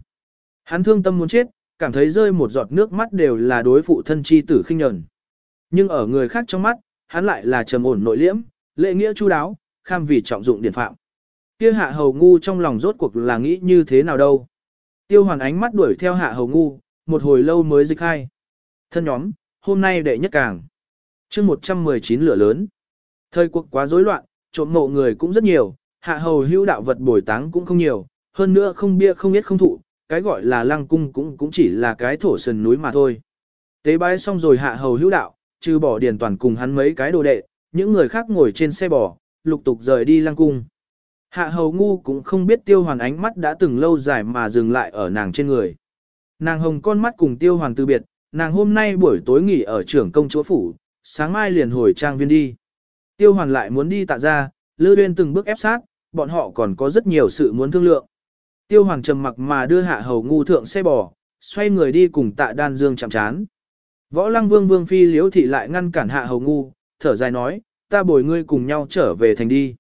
Hắn thương tâm muốn chết, cảm thấy rơi một giọt nước mắt đều là đối phụ thân chi tử khinh nhẫn. Nhưng ở người khác trong mắt, hắn lại là trầm ổn nội liễm, lệ nghĩa chu đáo, kham vì trọng dụng điển phạm. Kia hạ hầu ngu trong lòng rốt cuộc là nghĩ như thế nào đâu. Tiêu hoàn ánh mắt đuổi theo hạ hầu ngu, một hồi lâu mới dịch hai. Thân nhóm, hôm nay đệ nhất càng. chương 119 lửa lớn. Thời cuộc quá rối loạn, trộm mộ người cũng rất nhiều, hạ hầu hữu đạo vật bồi táng cũng không nhiều, hơn nữa không bia không biết không thụ, cái gọi là lăng cung cũng cũng chỉ là cái thổ sườn núi mà thôi. Tế bái xong rồi hạ hầu hữu đạo, trừ bỏ điền toàn cùng hắn mấy cái đồ đệ, những người khác ngồi trên xe bò, lục tục rời đi lăng cung. Hạ hầu ngu cũng không biết tiêu hoàn ánh mắt đã từng lâu dài mà dừng lại ở nàng trên người. Nàng hồng con mắt cùng tiêu hoàn từ biệt, nàng hôm nay buổi tối nghỉ ở trưởng công chúa phủ, sáng mai liền hồi trang viên đi. Tiêu hoàn lại muốn đi tạ ra, lư bên từng bước ép sát, bọn họ còn có rất nhiều sự muốn thương lượng. Tiêu hoàng trầm mặc mà đưa hạ hầu ngu thượng xe bò, xoay người đi cùng tạ đan dương chạm chán. Võ lăng vương vương phi liễu thị lại ngăn cản hạ hầu ngu, thở dài nói, ta bồi ngươi cùng nhau trở về thành đi.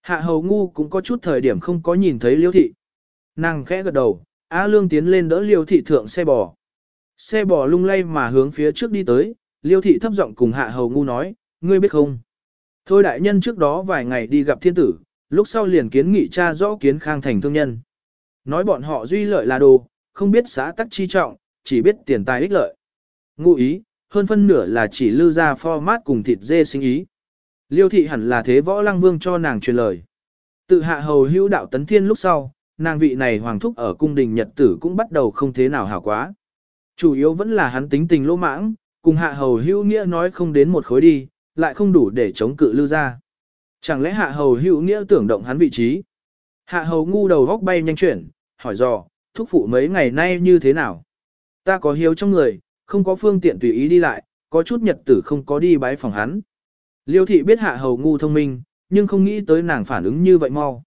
Hạ hầu ngu cũng có chút thời điểm không có nhìn thấy liễu thị. Nàng khẽ gật đầu, A lương tiến lên đỡ Liêu thị thượng xe bò. Xe bò lung lay mà hướng phía trước đi tới, Liêu thị thấp giọng cùng hạ hầu ngu nói, ngươi biết không? Thôi đại nhân trước đó vài ngày đi gặp thiên tử, lúc sau liền kiến nghị cha rõ kiến khang thành thương nhân. Nói bọn họ duy lợi là đồ, không biết xã tắc chi trọng, chỉ biết tiền tài ích lợi. Ngụ ý, hơn phân nửa là chỉ lư ra format cùng thịt dê sinh ý. Liêu thị hẳn là thế võ lăng vương cho nàng truyền lời. Tự hạ hầu hữu đạo tấn thiên lúc sau, nàng vị này hoàng thúc ở cung đình nhật tử cũng bắt đầu không thế nào hảo quá. Chủ yếu vẫn là hắn tính tình lỗ mãng, cùng hạ hầu hữu nghĩa nói không đến một khối đi, lại không đủ để chống cự lưu ra. Chẳng lẽ hạ hầu hữu nghĩa tưởng động hắn vị trí? Hạ hầu ngu đầu góc bay nhanh chuyển, hỏi dò, thúc phụ mấy ngày nay như thế nào? Ta có hiếu trong người, không có phương tiện tùy ý đi lại, có chút nhật tử không có đi bái phòng hắn. Liêu thị biết hạ hầu ngu thông minh, nhưng không nghĩ tới nàng phản ứng như vậy mau.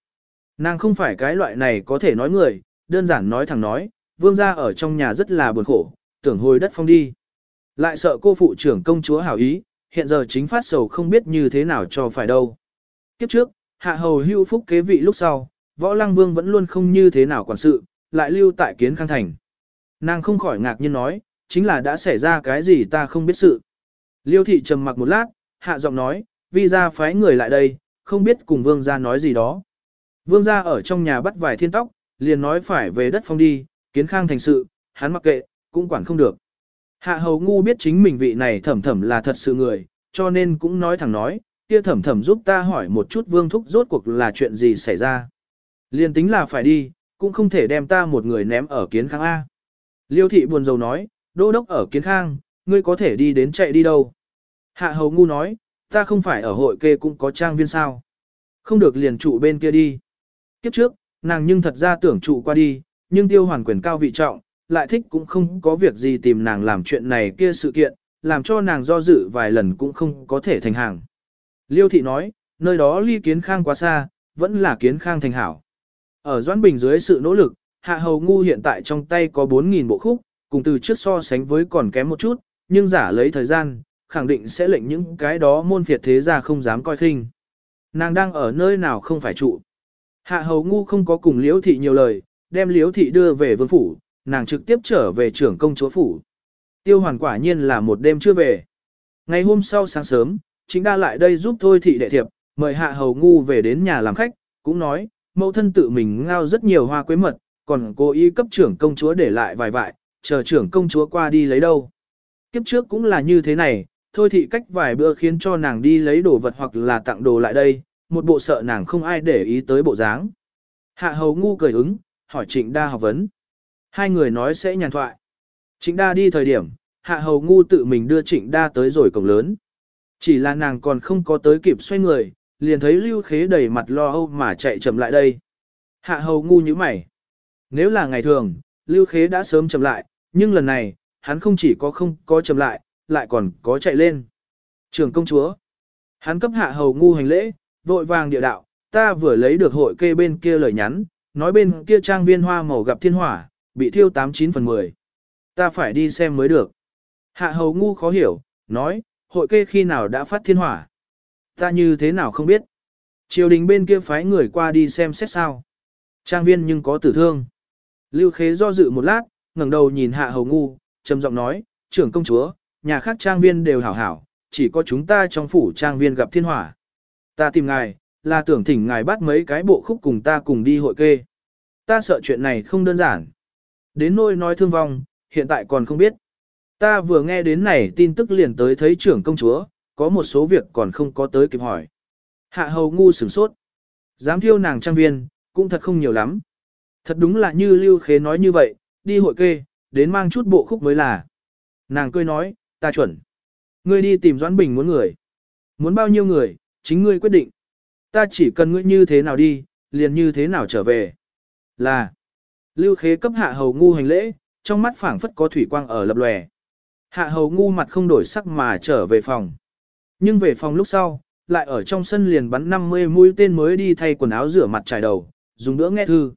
Nàng không phải cái loại này có thể nói người, đơn giản nói thẳng nói, vương gia ở trong nhà rất là buồn khổ, tưởng hồi đất phong đi. Lại sợ cô phụ trưởng công chúa hảo ý, hiện giờ chính phát sầu không biết như thế nào cho phải đâu. Kiếp trước, hạ hầu hưu phúc kế vị lúc sau, võ lăng vương vẫn luôn không như thế nào quản sự, lại lưu tại kiến khang thành. Nàng không khỏi ngạc nhiên nói, chính là đã xảy ra cái gì ta không biết sự. Liêu thị trầm mặc một lát, hạ giọng nói, vi ra phái người lại đây, không biết cùng vương gia nói gì đó. Vương gia ở trong nhà bắt vài thiên tóc, liền nói phải về đất phong đi, kiến khang thành sự, hắn mặc kệ, cũng quản không được. Hạ hầu ngu biết chính mình vị này thẩm thẩm là thật sự người, cho nên cũng nói thẳng nói, kia thẩm thẩm giúp ta hỏi một chút vương thúc rốt cuộc là chuyện gì xảy ra. Liên tính là phải đi, cũng không thể đem ta một người ném ở kiến khang A. Liêu thị buồn rầu nói, đô đốc ở kiến khang, ngươi có thể đi đến chạy đi đâu. Hạ hầu ngu nói, ta không phải ở hội kê cũng có trang viên sao. Không được liền trụ bên kia đi. Kiếp trước, nàng nhưng thật ra tưởng trụ qua đi, nhưng tiêu hoàn quyền cao vị trọng, lại thích cũng không có việc gì tìm nàng làm chuyện này kia sự kiện, làm cho nàng do dự vài lần cũng không có thể thành hàng. Liêu thị nói, nơi đó ly kiến khang quá xa, vẫn là kiến khang thành hảo. Ở Doãn Bình dưới sự nỗ lực, Hạ Hầu Ngu hiện tại trong tay có 4.000 bộ khúc, cùng từ trước so sánh với còn kém một chút, nhưng giả lấy thời gian, khẳng định sẽ lệnh những cái đó môn phiệt thế gia không dám coi khinh. Nàng đang ở nơi nào không phải trụ. Hạ Hầu Ngu không có cùng Liễu Thị nhiều lời, đem Liễu Thị đưa về vương phủ, nàng trực tiếp trở về trưởng công chúa phủ. Tiêu hoàn quả nhiên là một đêm chưa về. Ngày hôm sau sáng sớm, chính đa lại đây giúp thôi thị đệ thiệp, mời Hạ Hầu Ngu về đến nhà làm khách, cũng nói, mẫu thân tự mình ngao rất nhiều hoa quế mật, còn cố ý cấp trưởng công chúa để lại vài vại, chờ trưởng công chúa qua đi lấy đâu. Kiếp trước cũng là như thế này, thôi thị cách vài bữa khiến cho nàng đi lấy đồ vật hoặc là tặng đồ lại đây, một bộ sợ nàng không ai để ý tới bộ dáng. Hạ hầu ngu cười ứng, hỏi trịnh đa học vấn. Hai người nói sẽ nhàn thoại. Trịnh đa đi thời điểm, hạ hầu ngu tự mình đưa trịnh đa tới rồi cổng lớn. Chỉ là nàng còn không có tới kịp xoay người, liền thấy lưu khế đầy mặt lo âu mà chạy chậm lại đây. Hạ hầu ngu như mày. Nếu là ngày thường, lưu khế đã sớm chậm lại, nhưng lần này, hắn không chỉ có không có chậm lại, lại còn có chạy lên. Trường công chúa. Hắn cấp hạ hầu ngu hành lễ, vội vàng địa đạo, ta vừa lấy được hội kê bên kia lời nhắn, nói bên kia trang viên hoa màu gặp thiên hỏa, bị thiêu 89 phần 10. Ta phải đi xem mới được. Hạ hầu ngu khó hiểu, nói, hội kê khi nào đã phát thiên hỏa. Ta như thế nào không biết. Triều đình bên kia phái người qua đi xem xét sao. Trang viên nhưng có tử thương. Lưu khế do dự một lát, ngẩng đầu nhìn hạ hầu ngu, trầm giọng nói, trưởng công chúa, nhà khác trang viên đều hảo hảo, chỉ có chúng ta trong phủ trang viên gặp thiên hỏa. Ta tìm ngài, là tưởng thỉnh ngài bắt mấy cái bộ khúc cùng ta cùng đi hội kê. Ta sợ chuyện này không đơn giản. Đến nôi nói thương vong, hiện tại còn không biết. Ta vừa nghe đến này tin tức liền tới thấy trưởng công chúa, có một số việc còn không có tới kịp hỏi. Hạ hầu ngu sửng sốt. Dám thiêu nàng trang viên, cũng thật không nhiều lắm. Thật đúng là như Lưu Khế nói như vậy, đi hội kê, đến mang chút bộ khúc mới là. Nàng cười nói, ta chuẩn. Ngươi đi tìm Doãn Bình muốn người. Muốn bao nhiêu người, chính ngươi quyết định. Ta chỉ cần ngươi như thế nào đi, liền như thế nào trở về. Là, Lưu Khế cấp hạ hầu ngu hành lễ, trong mắt phảng phất có thủy quang ở lập lòe. Hạ hầu ngu mặt không đổi sắc mà trở về phòng. Nhưng về phòng lúc sau, lại ở trong sân liền bắn 50 mũi tên mới đi thay quần áo rửa mặt trải đầu, dùng đỡ nghe thư.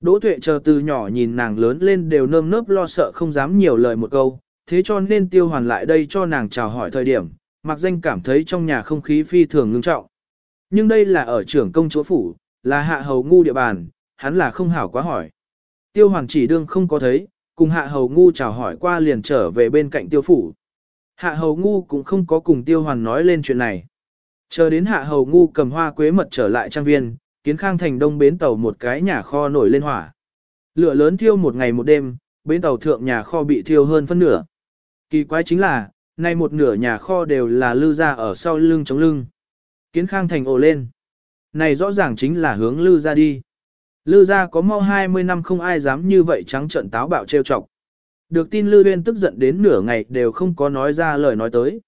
Đỗ tuệ chờ từ nhỏ nhìn nàng lớn lên đều nơm nớp lo sợ không dám nhiều lời một câu, thế cho nên tiêu hoàn lại đây cho nàng chào hỏi thời điểm, mặc danh cảm thấy trong nhà không khí phi thường ngưng trọng. Nhưng đây là ở trưởng công chúa phủ, là hạ hầu ngu địa bàn, hắn là không hảo quá hỏi. Tiêu hoàn chỉ đương không có thấy, cùng hạ hầu ngu chào hỏi qua liền trở về bên cạnh tiêu phủ. Hạ hầu ngu cũng không có cùng tiêu hoàn nói lên chuyện này. Chờ đến hạ hầu ngu cầm hoa quế mật trở lại trang viên, kiến khang thành đông bến tàu một cái nhà kho nổi lên hỏa. Lửa lớn thiêu một ngày một đêm, bến tàu thượng nhà kho bị thiêu hơn phân nửa. Kỳ quái chính là, nay một nửa nhà kho đều là lư ra ở sau lưng chống lưng. Kiến khang thành ồ lên. Này rõ ràng chính là hướng lư ra đi. Lư ra có mau 20 năm không ai dám như vậy trắng trận táo bạo trêu chọc. Được tin Lư Huyên tức giận đến nửa ngày đều không có nói ra lời nói tới.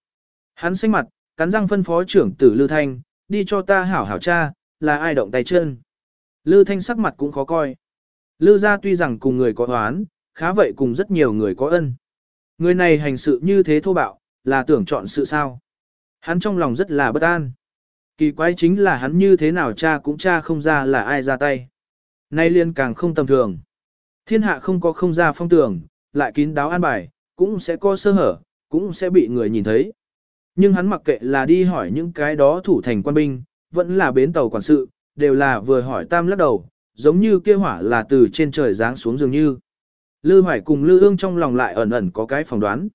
Hắn xanh mặt, cắn răng phân phó trưởng tử Lư Thanh, đi cho ta hảo hảo cha, là ai động tay chân. Lư Thanh sắc mặt cũng khó coi. Lư gia tuy rằng cùng người có oán, khá vậy cùng rất nhiều người có ân. Người này hành sự như thế thô bạo, là tưởng chọn sự sao. Hắn trong lòng rất là bất an. Kỳ quái chính là hắn như thế nào cha cũng cha không ra là ai ra tay. Nay liên càng không tầm thường. Thiên hạ không có không ra phong tưởng, lại kín đáo an bài, cũng sẽ có sơ hở, cũng sẽ bị người nhìn thấy. Nhưng hắn mặc kệ là đi hỏi những cái đó thủ thành quan binh, vẫn là bến tàu quản sự, đều là vừa hỏi tam lắc đầu, giống như kia hỏa là từ trên trời giáng xuống dường như. Lư Hoài cùng Lư Ương trong lòng lại ẩn ẩn có cái phỏng đoán.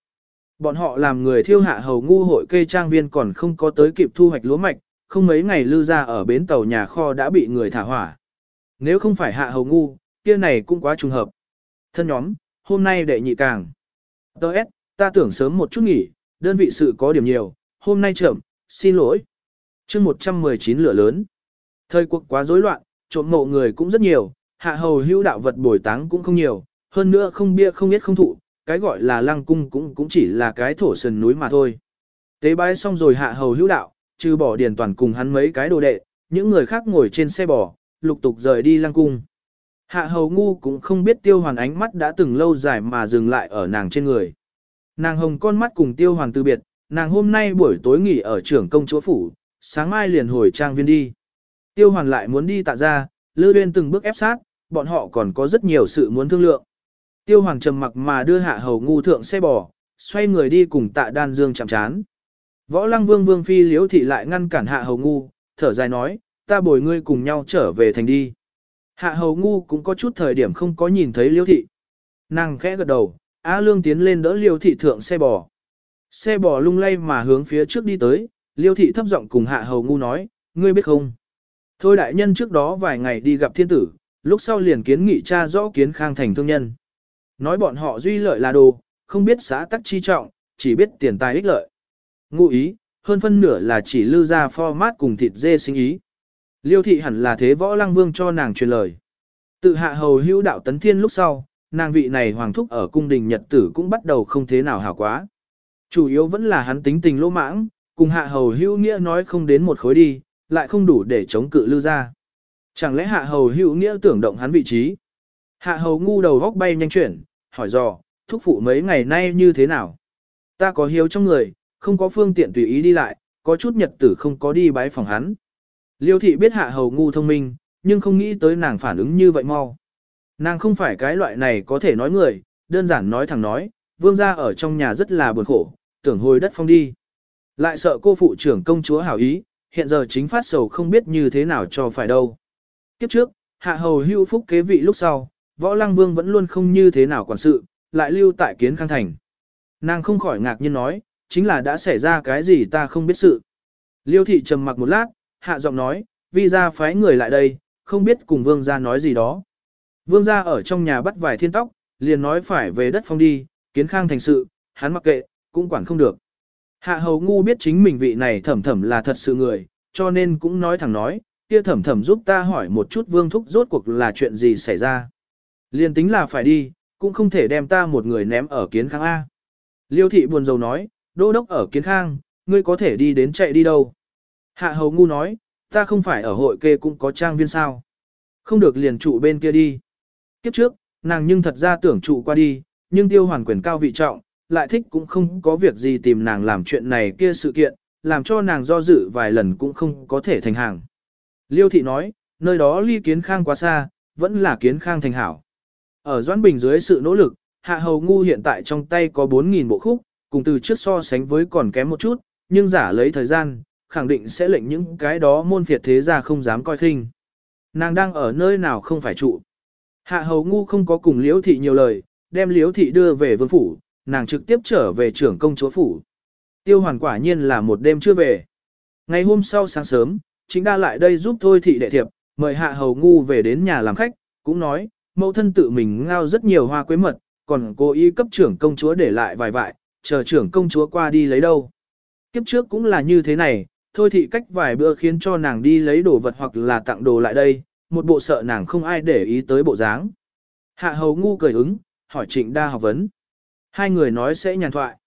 Bọn họ làm người thiêu hạ hầu ngu hội cây trang viên còn không có tới kịp thu hoạch lúa mạch, không mấy ngày Lư ra ở bến tàu nhà kho đã bị người thả hỏa. Nếu không phải hạ hầu ngu, kia này cũng quá trùng hợp. Thân nhóm, hôm nay đệ nhị càng. Đợt, ta tưởng sớm một chút nghỉ, đơn vị sự có điểm nhiều, hôm nay chậm, xin lỗi. chương 119 lửa lớn. Thời cuộc quá rối loạn, trộm mộ người cũng rất nhiều, hạ hầu hữu đạo vật bồi táng cũng không nhiều, hơn nữa không bia không biết không thụ, cái gọi là lăng cung cũng cũng chỉ là cái thổ sườn núi mà thôi. Tế bái xong rồi hạ hầu hữu đạo, trừ bỏ điền toàn cùng hắn mấy cái đồ đệ, những người khác ngồi trên xe bò, lục tục rời đi lăng cung. Hạ hầu ngu cũng không biết tiêu hoàn ánh mắt đã từng lâu dài mà dừng lại ở nàng trên người. Nàng hồng con mắt cùng tiêu hoàn từ biệt, nàng hôm nay buổi tối nghỉ ở trưởng công chúa phủ, sáng mai liền hồi trang viên đi. Tiêu hoàn lại muốn đi tạ ra, Lư Uyên từng bước ép sát, bọn họ còn có rất nhiều sự muốn thương lượng. Tiêu hoàng trầm mặc mà đưa hạ hầu ngu thượng xe bò, xoay người đi cùng tạ đan dương chạm chán. Võ lăng vương vương phi Liễu thị lại ngăn cản hạ hầu ngu, thở dài nói, ta bồi ngươi cùng nhau trở về thành đi. Hạ hầu ngu cũng có chút thời điểm không có nhìn thấy Liễu thị. Nàng khẽ gật đầu, Á Lương tiến lên đỡ Liễu thị thượng xe bò. Xe bò lung lay mà hướng phía trước đi tới, Liễu thị thấp giọng cùng hạ hầu ngu nói, ngươi biết không? Thôi đại nhân trước đó vài ngày đi gặp thiên tử, lúc sau liền kiến nghị cha rõ kiến khang thành thương nhân. Nói bọn họ duy lợi là đồ, không biết xã tắc chi trọng, chỉ biết tiền tài ích lợi. Ngụ ý, hơn phân nửa là chỉ lư ra format cùng thịt dê sinh ý. Liêu thị hẳn là thế võ lăng vương cho nàng truyền lời. Tự hạ hầu hữu đạo tấn thiên lúc sau, nàng vị này hoàng thúc ở cung đình nhật tử cũng bắt đầu không thế nào hảo quá. Chủ yếu vẫn là hắn tính tình lỗ mãng, cùng hạ hầu hữu nghĩa nói không đến một khối đi, lại không đủ để chống cự lưu ra. Chẳng lẽ hạ hầu hữu nghĩa tưởng động hắn vị trí? Hạ hầu ngu đầu góc bay nhanh chuyển, hỏi dò, thúc phụ mấy ngày nay như thế nào? Ta có hiếu trong người, không có phương tiện tùy ý đi lại, có chút nhật tử không có đi bái phòng hắn. Liêu thị biết hạ hầu ngu thông minh, nhưng không nghĩ tới nàng phản ứng như vậy mau. Nàng không phải cái loại này có thể nói người, đơn giản nói thẳng nói, vương gia ở trong nhà rất là buồn khổ, tưởng hồi đất phong đi. Lại sợ cô phụ trưởng công chúa hảo ý, hiện giờ chính phát sầu không biết như thế nào cho phải đâu. Kiếp trước, hạ hầu hưu phúc kế vị lúc sau, võ lăng vương vẫn luôn không như thế nào quản sự, lại lưu tại kiến khang thành. Nàng không khỏi ngạc nhiên nói, chính là đã xảy ra cái gì ta không biết sự. Liêu thị trầm mặc một lát, hạ giọng nói, vi ra phái người lại đây, không biết cùng vương gia nói gì đó. Vương gia ở trong nhà bắt vài thiên tóc, liền nói phải về đất phong đi, kiến khang thành sự, hắn mặc kệ, cũng quản không được. Hạ hầu ngu biết chính mình vị này thẩm thẩm là thật sự người, cho nên cũng nói thẳng nói, kia thẩm thẩm giúp ta hỏi một chút vương thúc rốt cuộc là chuyện gì xảy ra liên tính là phải đi, cũng không thể đem ta một người ném ở kiến khang A. Liêu thị buồn rầu nói, đô đốc ở kiến khang, ngươi có thể đi đến chạy đi đâu. Hạ hầu ngu nói, ta không phải ở hội kê cũng có trang viên sao. Không được liền trụ bên kia đi. Kiếp trước, nàng nhưng thật ra tưởng trụ qua đi, nhưng tiêu hoàn quyền cao vị trọng, lại thích cũng không có việc gì tìm nàng làm chuyện này kia sự kiện, làm cho nàng do dự vài lần cũng không có thể thành hàng. Liêu thị nói, nơi đó ly kiến khang quá xa, vẫn là kiến khang thành hảo. Ở Doãn Bình dưới sự nỗ lực, Hạ Hầu Ngu hiện tại trong tay có 4.000 bộ khúc, cùng từ trước so sánh với còn kém một chút, nhưng giả lấy thời gian, khẳng định sẽ lệnh những cái đó môn phiệt thế gia không dám coi khinh. Nàng đang ở nơi nào không phải trụ. Hạ Hầu Ngu không có cùng Liễu Thị nhiều lời, đem Liễu Thị đưa về vương phủ, nàng trực tiếp trở về trưởng công chúa phủ. Tiêu hoàn quả nhiên là một đêm chưa về. Ngày hôm sau sáng sớm, chính đa lại đây giúp thôi thị đệ thiệp, mời hạ hầu ngu về đến nhà làm khách, cũng nói, mẫu thân tự mình ngao rất nhiều hoa quế mật, còn cố ý cấp trưởng công chúa để lại vài vại, chờ trưởng công chúa qua đi lấy đâu. Kiếp trước cũng là như thế này, thôi thị cách vài bữa khiến cho nàng đi lấy đồ vật hoặc là tặng đồ lại đây, một bộ sợ nàng không ai để ý tới bộ dáng. Hạ hầu ngu cười ứng, hỏi trịnh đa học vấn. Hai người nói sẽ nhàn thoại.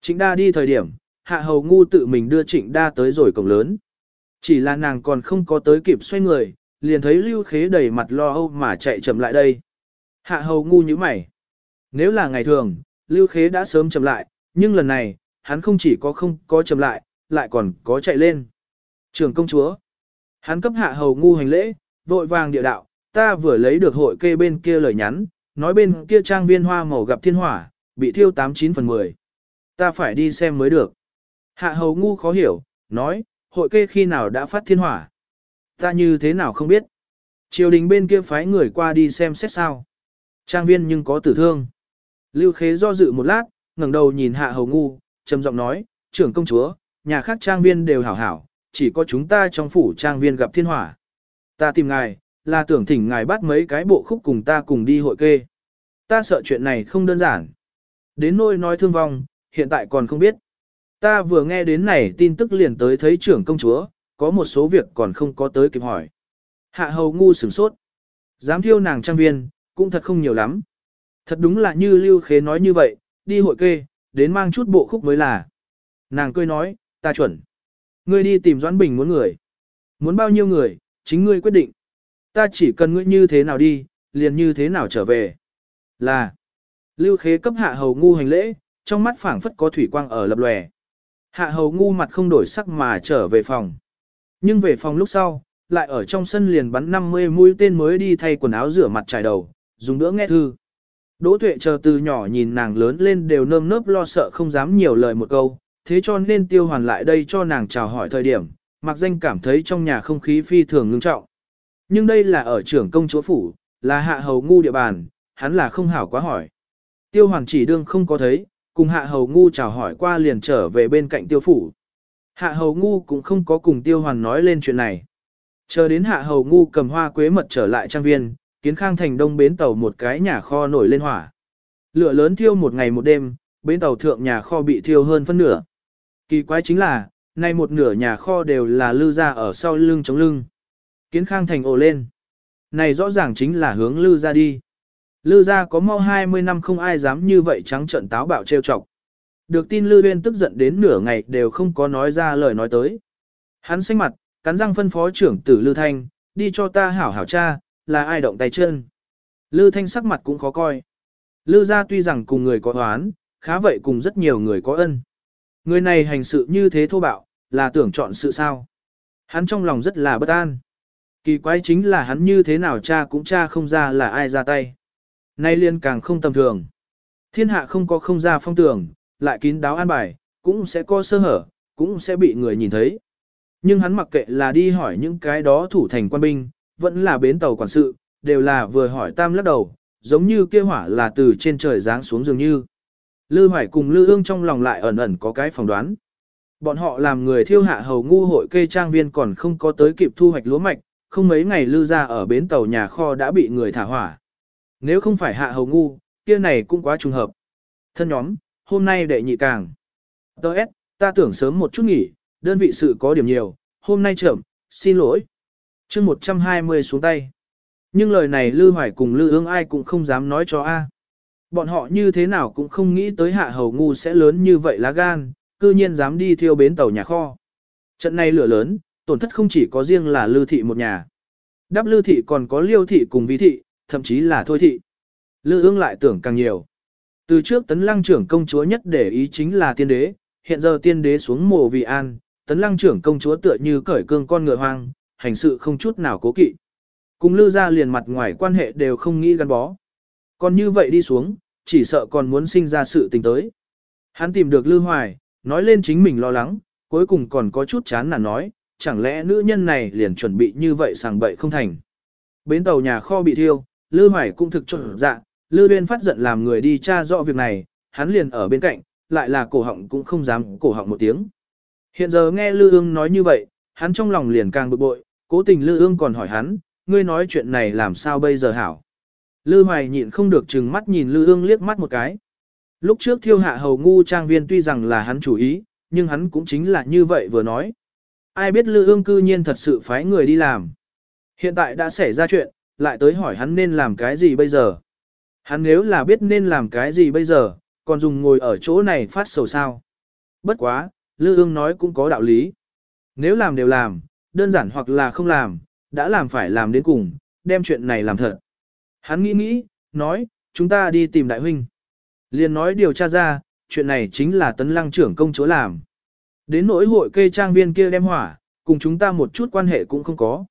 Trịnh đa đi thời điểm, hạ hầu ngu tự mình đưa trịnh đa tới rồi cổng lớn. Chỉ là nàng còn không có tới kịp xoay người, liền thấy lưu khế đầy mặt lo âu mà chạy chậm lại đây. Hạ hầu ngu như mày. Nếu là ngày thường, lưu khế đã sớm chậm lại, nhưng lần này, hắn không chỉ có không có chậm lại, lại còn có chạy lên. Trường công chúa. Hắn cấp hạ hầu ngu hành lễ, vội vàng địa đạo, ta vừa lấy được hội kê bên kia lời nhắn, nói bên kia trang viên hoa màu gặp thiên hỏa, bị thiêu 89 phần 10. Ta phải đi xem mới được. Hạ hầu ngu khó hiểu, nói, hội kê khi nào đã phát thiên hỏa. Ta như thế nào không biết. Triều đình bên kia phái người qua đi xem xét sao. Trang viên nhưng có tử thương. Lưu khế do dự một lát, ngẩng đầu nhìn hạ hầu ngu, trầm giọng nói, trưởng công chúa, nhà khác trang viên đều hảo hảo, chỉ có chúng ta trong phủ trang viên gặp thiên hỏa. Ta tìm ngài, là tưởng thỉnh ngài bắt mấy cái bộ khúc cùng ta cùng đi hội kê. Ta sợ chuyện này không đơn giản. Đến nôi nói thương vong, hiện tại còn không biết. Ta vừa nghe đến này tin tức liền tới thấy trưởng công chúa, có một số việc còn không có tới kịp hỏi. Hạ hầu ngu sửng sốt. Dám thiêu nàng trang viên, cũng thật không nhiều lắm. Thật đúng là như Lưu Khế nói như vậy, đi hội kê, đến mang chút bộ khúc mới là. Nàng cười nói, ta chuẩn. Ngươi đi tìm Doãn Bình muốn người. Muốn bao nhiêu người, chính ngươi quyết định. Ta chỉ cần ngươi như thế nào đi, liền như thế nào trở về. Là. Lưu Khế cấp hạ hầu ngu hành lễ, trong mắt phảng phất có thủy quang ở lập lòe. Hạ hầu ngu mặt không đổi sắc mà trở về phòng. Nhưng về phòng lúc sau, lại ở trong sân liền bắn 50 mũi tên mới đi thay quần áo rửa mặt trải đầu, dùng đỡ nghe thư. Đỗ tuệ chờ từ nhỏ nhìn nàng lớn lên đều nơm nớp lo sợ không dám nhiều lời một câu, thế cho nên tiêu hoàn lại đây cho nàng chào hỏi thời điểm, mặc danh cảm thấy trong nhà không khí phi thường ngưng trọng. Nhưng đây là ở trưởng công chúa phủ, là hạ hầu ngu địa bàn, hắn là không hảo quá hỏi. Tiêu hoàn chỉ đương không có thấy, cùng hạ hầu ngu chào hỏi qua liền trở về bên cạnh tiêu phủ. Hạ hầu ngu cũng không có cùng tiêu hoàn nói lên chuyện này. Chờ đến hạ hầu ngu cầm hoa quế mật trở lại trang viên, kiến khang thành đông bến tàu một cái nhà kho nổi lên hỏa. Lửa lớn thiêu một ngày một đêm, bến tàu thượng nhà kho bị thiêu hơn phân nửa. Kỳ quái chính là, nay một nửa nhà kho đều là lư ra ở sau lưng chống lưng. Kiến khang thành ồ lên. Này rõ ràng chính là hướng lư ra đi. Lư ra có mau 20 năm không ai dám như vậy trắng trận táo bạo trêu chọc. Được tin Lư Uyên tức giận đến nửa ngày đều không có nói ra lời nói tới. Hắn xanh mặt, cắn răng phân phó trưởng tử Lư Thanh, đi cho ta hảo hảo cha, là ai động tay chân. Lư Thanh sắc mặt cũng khó coi. Lư gia tuy rằng cùng người có oán, khá vậy cùng rất nhiều người có ân. Người này hành sự như thế thô bạo, là tưởng chọn sự sao. Hắn trong lòng rất là bất an. Kỳ quái chính là hắn như thế nào cha cũng cha không ra là ai ra tay. Nay liên càng không tầm thường. Thiên hạ không có không ra phong tưởng, lại kín đáo an bài, cũng sẽ có sơ hở, cũng sẽ bị người nhìn thấy. Nhưng hắn mặc kệ là đi hỏi những cái đó thủ thành quan binh, vẫn là bến tàu quản sự, đều là vừa hỏi tam lắc đầu, giống như kia hỏa là từ trên trời giáng xuống dường như. Lư Hoài cùng Lư Ương trong lòng lại ẩn ẩn có cái phỏng đoán. Bọn họ làm người thiêu hạ hầu ngu hội kê trang viên còn không có tới kịp thu hoạch lúa mạch, không mấy ngày Lư ra ở bến tàu nhà kho đã bị người thả hỏa. Nếu không phải hạ hầu ngu, kia này cũng quá trùng hợp. Thân nhóm, hôm nay đệ nhị càng. Đợt, ta tưởng sớm một chút nghỉ, đơn vị sự có điểm nhiều, hôm nay chậm, xin lỗi. chương 120 xuống tay. Nhưng lời này Lư Hoài cùng Lư ương ai cũng không dám nói cho A. Bọn họ như thế nào cũng không nghĩ tới hạ hầu ngu sẽ lớn như vậy lá gan, cư nhiên dám đi thiêu bến tàu nhà kho. Trận này lửa lớn, tổn thất không chỉ có riêng là Lư Thị một nhà. Đáp Lư Thị còn có Liêu Thị cùng Vi Thị, thậm chí là Thôi Thị. Lư ương lại tưởng càng nhiều. Từ trước tấn lăng trưởng công chúa nhất để ý chính là tiên đế, hiện giờ tiên đế xuống mồ vì an, tấn lăng trưởng công chúa tựa như cởi cương con ngựa hoang, hành sự không chút nào cố kỵ. Cùng lư ra liền mặt ngoài quan hệ đều không nghĩ gắn bó. Còn như vậy đi xuống, chỉ sợ còn muốn sinh ra sự tình tới. Hắn tìm được lư hoài, nói lên chính mình lo lắng, cuối cùng còn có chút chán nản nói, chẳng lẽ nữ nhân này liền chuẩn bị như vậy sàng bậy không thành. Bến tàu nhà kho bị thiêu, lư hoài cũng thực trộn dạ, Lư Uyên phát giận làm người đi tra rõ việc này, hắn liền ở bên cạnh, lại là cổ họng cũng không dám cổ họng một tiếng. Hiện giờ nghe Lư Ương nói như vậy, hắn trong lòng liền càng bực bội, cố tình Lư Ương còn hỏi hắn, ngươi nói chuyện này làm sao bây giờ hảo. Lư Hoài nhịn không được chừng mắt nhìn Lư Ương liếc mắt một cái. Lúc trước thiêu hạ hầu ngu trang viên tuy rằng là hắn chủ ý, nhưng hắn cũng chính là như vậy vừa nói. Ai biết Lư Ương cư nhiên thật sự phái người đi làm. Hiện tại đã xảy ra chuyện, lại tới hỏi hắn nên làm cái gì bây giờ. Hắn nếu là biết nên làm cái gì bây giờ, còn dùng ngồi ở chỗ này phát sầu sao. Bất quá, Lư ương nói cũng có đạo lý. Nếu làm đều làm, đơn giản hoặc là không làm, đã làm phải làm đến cùng, đem chuyện này làm thật. Hắn nghĩ nghĩ, nói, chúng ta đi tìm đại huynh. Liền nói điều tra ra, chuyện này chính là tấn lăng trưởng công chúa làm. Đến nỗi hội kê trang viên kia đem hỏa, cùng chúng ta một chút quan hệ cũng không có.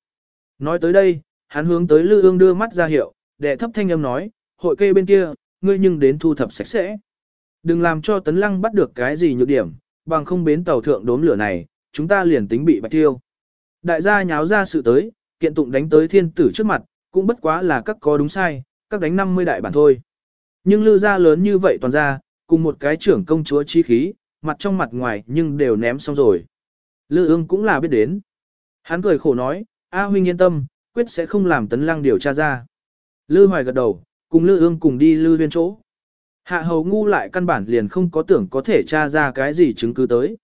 Nói tới đây, hắn hướng tới Lư ương đưa mắt ra hiệu, đệ thấp thanh âm nói, hội kê bên kia, ngươi nhưng đến thu thập sạch sẽ. Đừng làm cho tấn lăng bắt được cái gì nhược điểm, bằng không bến tàu thượng đốm lửa này, chúng ta liền tính bị bạch tiêu. Đại gia nháo ra sự tới, kiện tụng đánh tới thiên tử trước mặt, cũng bất quá là các có đúng sai, các đánh 50 đại bản thôi. Nhưng lư gia lớn như vậy toàn ra, cùng một cái trưởng công chúa chi khí, mặt trong mặt ngoài nhưng đều ném xong rồi. Lư ương cũng là biết đến. Hắn cười khổ nói, A huynh yên tâm, quyết sẽ không làm tấn lăng điều tra ra. Lư hoài gật đầu, cùng Lư ương cùng đi Lư viên chỗ. Hạ hầu ngu lại căn bản liền không có tưởng có thể tra ra cái gì chứng cứ tới.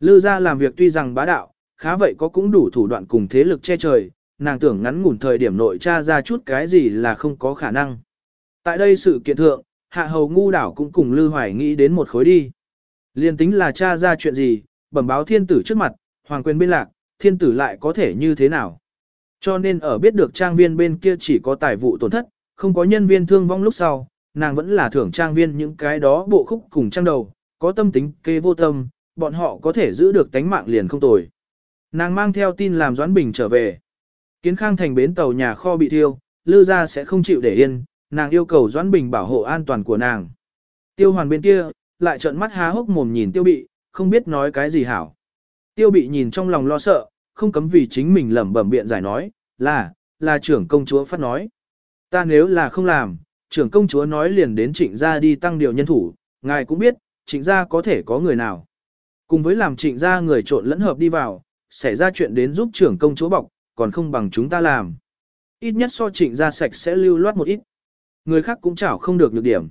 Lư ra làm việc tuy rằng bá đạo, khá vậy có cũng đủ thủ đoạn cùng thế lực che trời, nàng tưởng ngắn ngủn thời điểm nội tra ra chút cái gì là không có khả năng. Tại đây sự kiện thượng, hạ hầu ngu đảo cũng cùng Lư Hoài nghĩ đến một khối đi. Liên tính là tra ra chuyện gì, bẩm báo thiên tử trước mặt, hoàng quyền bên lạc, thiên tử lại có thể như thế nào. Cho nên ở biết được trang viên bên kia chỉ có tài vụ tổn thất, không có nhân viên thương vong lúc sau, nàng vẫn là thưởng trang viên những cái đó bộ khúc cùng trang đầu, có tâm tính kê vô tâm, bọn họ có thể giữ được tánh mạng liền không tồi. Nàng mang theo tin làm Doãn Bình trở về. Kiến Khang thành bến tàu nhà kho bị thiêu, Lư gia sẽ không chịu để yên, nàng yêu cầu Doãn Bình bảo hộ an toàn của nàng. Tiêu hoàn bên kia, lại trợn mắt há hốc mồm nhìn tiêu bị, không biết nói cái gì hảo. Tiêu bị nhìn trong lòng lo sợ, không cấm vì chính mình lẩm bẩm biện giải nói, là, là trưởng công chúa phát nói. Ta nếu là không làm, trưởng công chúa nói liền đến trịnh gia đi tăng điều nhân thủ, ngài cũng biết, trịnh gia có thể có người nào. Cùng với làm trịnh gia người trộn lẫn hợp đi vào, xảy ra chuyện đến giúp trưởng công chúa bọc, còn không bằng chúng ta làm. Ít nhất so trịnh gia sạch sẽ lưu loát một ít. Người khác cũng chảo không được nhược điểm.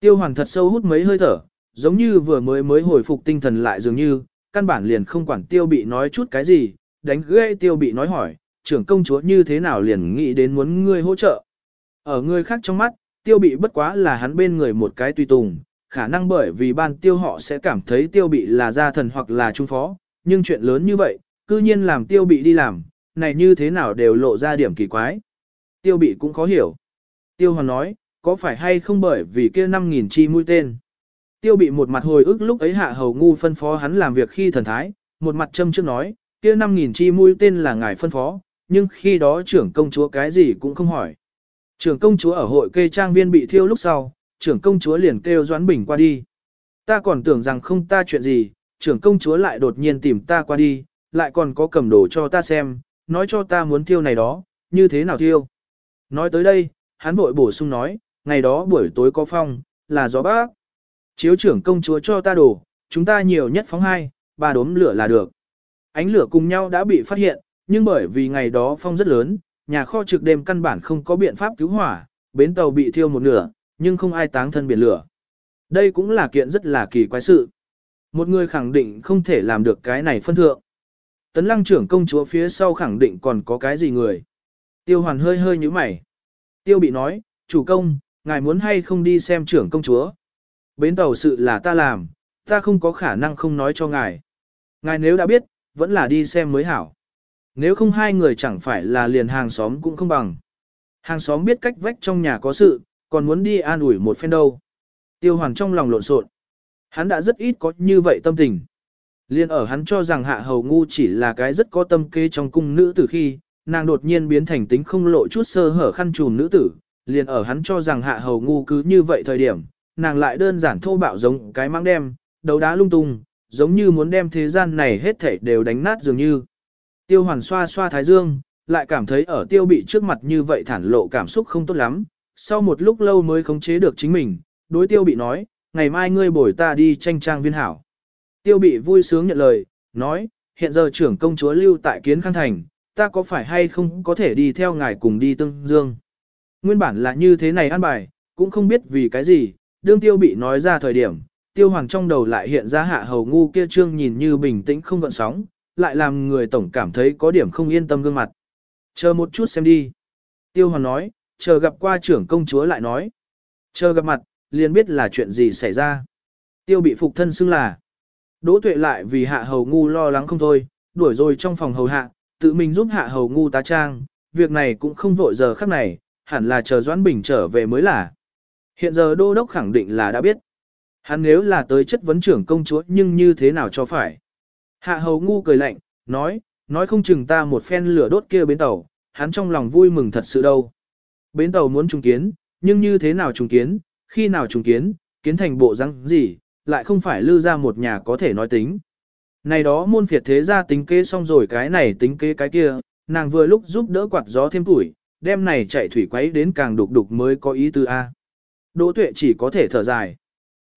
Tiêu hoàn thật sâu hút mấy hơi thở, giống như vừa mới mới hồi phục tinh thần lại dường như, căn bản liền không quản tiêu bị nói chút cái gì, đánh ghê tiêu bị nói hỏi, trưởng công chúa như thế nào liền nghĩ đến muốn ngươi hỗ trợ. Ở người khác trong mắt, tiêu bị bất quá là hắn bên người một cái tùy tùng, khả năng bởi vì ban tiêu họ sẽ cảm thấy tiêu bị là gia thần hoặc là trung phó, nhưng chuyện lớn như vậy, cư nhiên làm tiêu bị đi làm, này như thế nào đều lộ ra điểm kỳ quái. Tiêu bị cũng khó hiểu. Tiêu hoàn nói, có phải hay không bởi vì kia 5.000 chi mũi tên. Tiêu bị một mặt hồi ức lúc ấy hạ hầu ngu phân phó hắn làm việc khi thần thái, một mặt châm trước nói, kia 5.000 chi mũi tên là ngài phân phó, nhưng khi đó trưởng công chúa cái gì cũng không hỏi. Trưởng công chúa ở hội kê trang viên bị thiêu lúc sau, trưởng công chúa liền kêu Doãn Bình qua đi. Ta còn tưởng rằng không ta chuyện gì, trưởng công chúa lại đột nhiên tìm ta qua đi, lại còn có cầm đồ cho ta xem, nói cho ta muốn thiêu này đó, như thế nào thiêu. Nói tới đây, hắn vội bổ sung nói, ngày đó buổi tối có phong, là gió bác. Chiếu trưởng công chúa cho ta đổ, chúng ta nhiều nhất phóng hai, ba đốm lửa là được. Ánh lửa cùng nhau đã bị phát hiện, nhưng bởi vì ngày đó phong rất lớn, nhà kho trực đêm căn bản không có biện pháp cứu hỏa, bến tàu bị thiêu một nửa, nhưng không ai táng thân biển lửa. Đây cũng là kiện rất là kỳ quái sự. Một người khẳng định không thể làm được cái này phân thượng. Tấn lăng trưởng công chúa phía sau khẳng định còn có cái gì người. Tiêu hoàn hơi hơi như mày. Tiêu bị nói, chủ công, ngài muốn hay không đi xem trưởng công chúa. Bến tàu sự là ta làm, ta không có khả năng không nói cho ngài. Ngài nếu đã biết, vẫn là đi xem mới hảo. Nếu không hai người chẳng phải là liền hàng xóm cũng không bằng. Hàng xóm biết cách vách trong nhà có sự, còn muốn đi an ủi một phen đâu. Tiêu hoàn trong lòng lộn xộn. Hắn đã rất ít có như vậy tâm tình. Liên ở hắn cho rằng hạ hầu ngu chỉ là cái rất có tâm kế trong cung nữ tử khi, nàng đột nhiên biến thành tính không lộ chút sơ hở khăn trùm nữ tử. Liên ở hắn cho rằng hạ hầu ngu cứ như vậy thời điểm, nàng lại đơn giản thô bạo giống cái mang đem, đấu đá lung tung, giống như muốn đem thế gian này hết thảy đều đánh nát dường như. Tiêu hoàn xoa xoa thái dương, lại cảm thấy ở tiêu bị trước mặt như vậy thản lộ cảm xúc không tốt lắm, sau một lúc lâu mới khống chế được chính mình, đối tiêu bị nói, ngày mai ngươi bồi ta đi tranh trang viên hảo. Tiêu bị vui sướng nhận lời, nói, hiện giờ trưởng công chúa lưu tại kiến khang thành, ta có phải hay không có thể đi theo ngài cùng đi tương dương. Nguyên bản là như thế này ăn bài, cũng không biết vì cái gì, đương tiêu bị nói ra thời điểm, tiêu hoàng trong đầu lại hiện ra hạ hầu ngu kia trương nhìn như bình tĩnh không gợn sóng, lại làm người tổng cảm thấy có điểm không yên tâm gương mặt. Chờ một chút xem đi. Tiêu Hoàn nói, chờ gặp qua trưởng công chúa lại nói. Chờ gặp mặt, liền biết là chuyện gì xảy ra. Tiêu bị phục thân xưng là. Đỗ tuệ lại vì hạ hầu ngu lo lắng không thôi, đuổi rồi trong phòng hầu hạ, tự mình giúp hạ hầu ngu tá trang, việc này cũng không vội giờ khắc này, hẳn là chờ Doãn Bình trở về mới là. Hiện giờ đô đốc khẳng định là đã biết. Hắn nếu là tới chất vấn trưởng công chúa nhưng như thế nào cho phải. Hạ hầu ngu cười lạnh, nói, nói không chừng ta một phen lửa đốt kia bến tàu, hắn trong lòng vui mừng thật sự đâu. Bến tàu muốn trùng kiến, nhưng như thế nào trùng kiến, khi nào trùng kiến, kiến thành bộ răng gì, lại không phải lưu ra một nhà có thể nói tính. Này đó môn phiệt thế ra tính kế xong rồi cái này tính kế cái kia, nàng vừa lúc giúp đỡ quạt gió thêm tuổi, đêm này chạy thủy quấy đến càng đục đục mới có ý tư A. Đỗ tuệ chỉ có thể thở dài.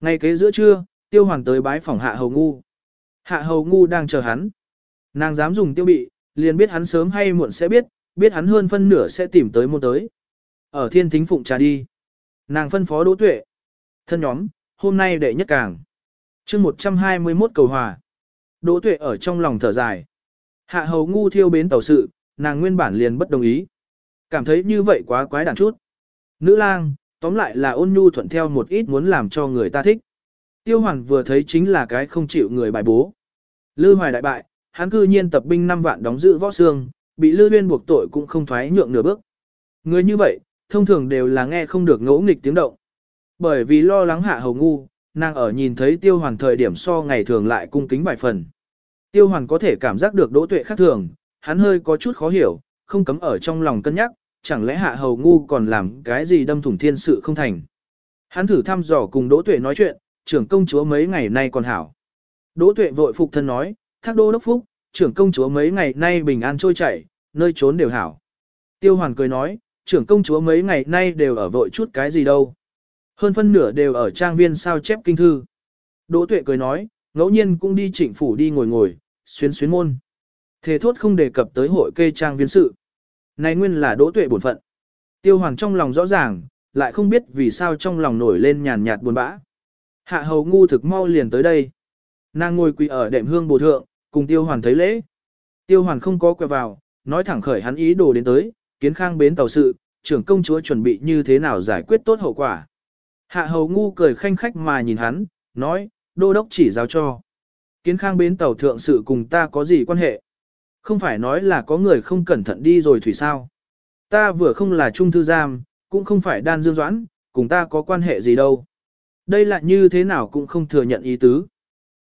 Ngay kế giữa trưa, tiêu hoàng tới bái phòng hạ hầu ngu. Hạ hầu ngu đang chờ hắn. Nàng dám dùng tiêu bị, liền biết hắn sớm hay muộn sẽ biết, biết hắn hơn phân nửa sẽ tìm tới môn tới. Ở thiên thính phụng trà đi. Nàng phân phó đỗ tuệ. Thân nhóm, hôm nay đệ nhất càng. chương 121 cầu hòa. Đỗ tuệ ở trong lòng thở dài. Hạ hầu ngu thiêu bến tàu sự, nàng nguyên bản liền bất đồng ý. Cảm thấy như vậy quá quái đản chút. Nữ lang, tóm lại là ôn nhu thuận theo một ít muốn làm cho người ta thích. Tiêu hoàn vừa thấy chính là cái không chịu người bài bố. Lư hoài đại bại, hắn cư nhiên tập binh 5 vạn đóng giữ võ xương, bị Lư Huyên buộc tội cũng không thoái nhượng nửa bước. Người như vậy, thông thường đều là nghe không được ngỗ nghịch tiếng động. Bởi vì lo lắng hạ hầu ngu, nàng ở nhìn thấy tiêu hoàn thời điểm so ngày thường lại cung kính vài phần. Tiêu hoàn có thể cảm giác được đỗ tuệ khác thường, hắn hơi có chút khó hiểu, không cấm ở trong lòng cân nhắc, chẳng lẽ hạ hầu ngu còn làm cái gì đâm thủng thiên sự không thành. Hắn thử thăm dò cùng đỗ tuệ nói chuyện, trưởng công chúa mấy ngày nay còn hảo. Đỗ tuệ vội phục thân nói, thác đô đốc phúc, trưởng công chúa mấy ngày nay bình an trôi chảy, nơi trốn đều hảo. Tiêu hoàn cười nói, trưởng công chúa mấy ngày nay đều ở vội chút cái gì đâu. Hơn phân nửa đều ở trang viên sao chép kinh thư. Đỗ tuệ cười nói, ngẫu nhiên cũng đi chỉnh phủ đi ngồi ngồi, xuyến xuyến môn. Thế thốt không đề cập tới hội kê trang viên sự. Này nguyên là đỗ tuệ bổn phận. Tiêu hoàng trong lòng rõ ràng, lại không biết vì sao trong lòng nổi lên nhàn nhạt buồn bã. Hạ hầu ngu thực mau liền tới đây. Nàng ngồi quỳ ở đệm hương bồ thượng, cùng tiêu hoàn thấy lễ. Tiêu hoàn không có quẹo vào, nói thẳng khởi hắn ý đồ đến tới, kiến khang bến tàu sự, trưởng công chúa chuẩn bị như thế nào giải quyết tốt hậu quả. Hạ hầu ngu cười khanh khách mà nhìn hắn, nói, đô đốc chỉ giáo cho. Kiến khang bến tàu thượng sự cùng ta có gì quan hệ? Không phải nói là có người không cẩn thận đi rồi thủy sao? Ta vừa không là trung thư giam, cũng không phải đan dương doãn, cùng ta có quan hệ gì đâu. Đây là như thế nào cũng không thừa nhận ý tứ.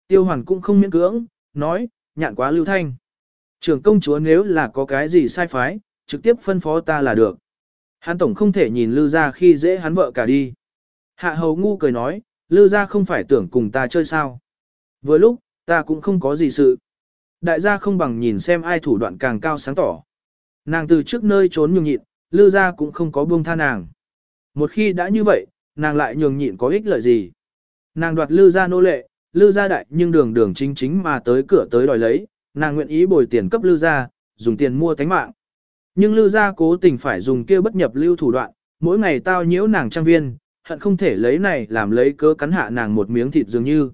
Tiêu hoàn cũng không miễn cưỡng, nói, nhạn quá lưu thanh. Trưởng công chúa nếu là có cái gì sai phái, trực tiếp phân phó ta là được. Hắn tổng không thể nhìn Lư ra khi dễ hắn vợ cả đi. Hạ hầu ngu cười nói, Lư ra không phải tưởng cùng ta chơi sao. Vừa lúc, ta cũng không có gì sự. Đại gia không bằng nhìn xem ai thủ đoạn càng cao sáng tỏ. Nàng từ trước nơi trốn nhường nhịn, Lư ra cũng không có buông tha nàng. Một khi đã như vậy, nàng lại nhường nhịn có ích lợi gì. Nàng đoạt Lư ra nô lệ, Lư ra đại nhưng đường đường chính chính mà tới cửa tới đòi lấy, nàng nguyện ý bồi tiền cấp Lư ra, dùng tiền mua tánh mạng. Nhưng Lư gia cố tình phải dùng kia bất nhập lưu thủ đoạn, mỗi ngày tao nhiễu nàng trang viên, hận không thể lấy này làm lấy cớ cắn hạ nàng một miếng thịt dường như.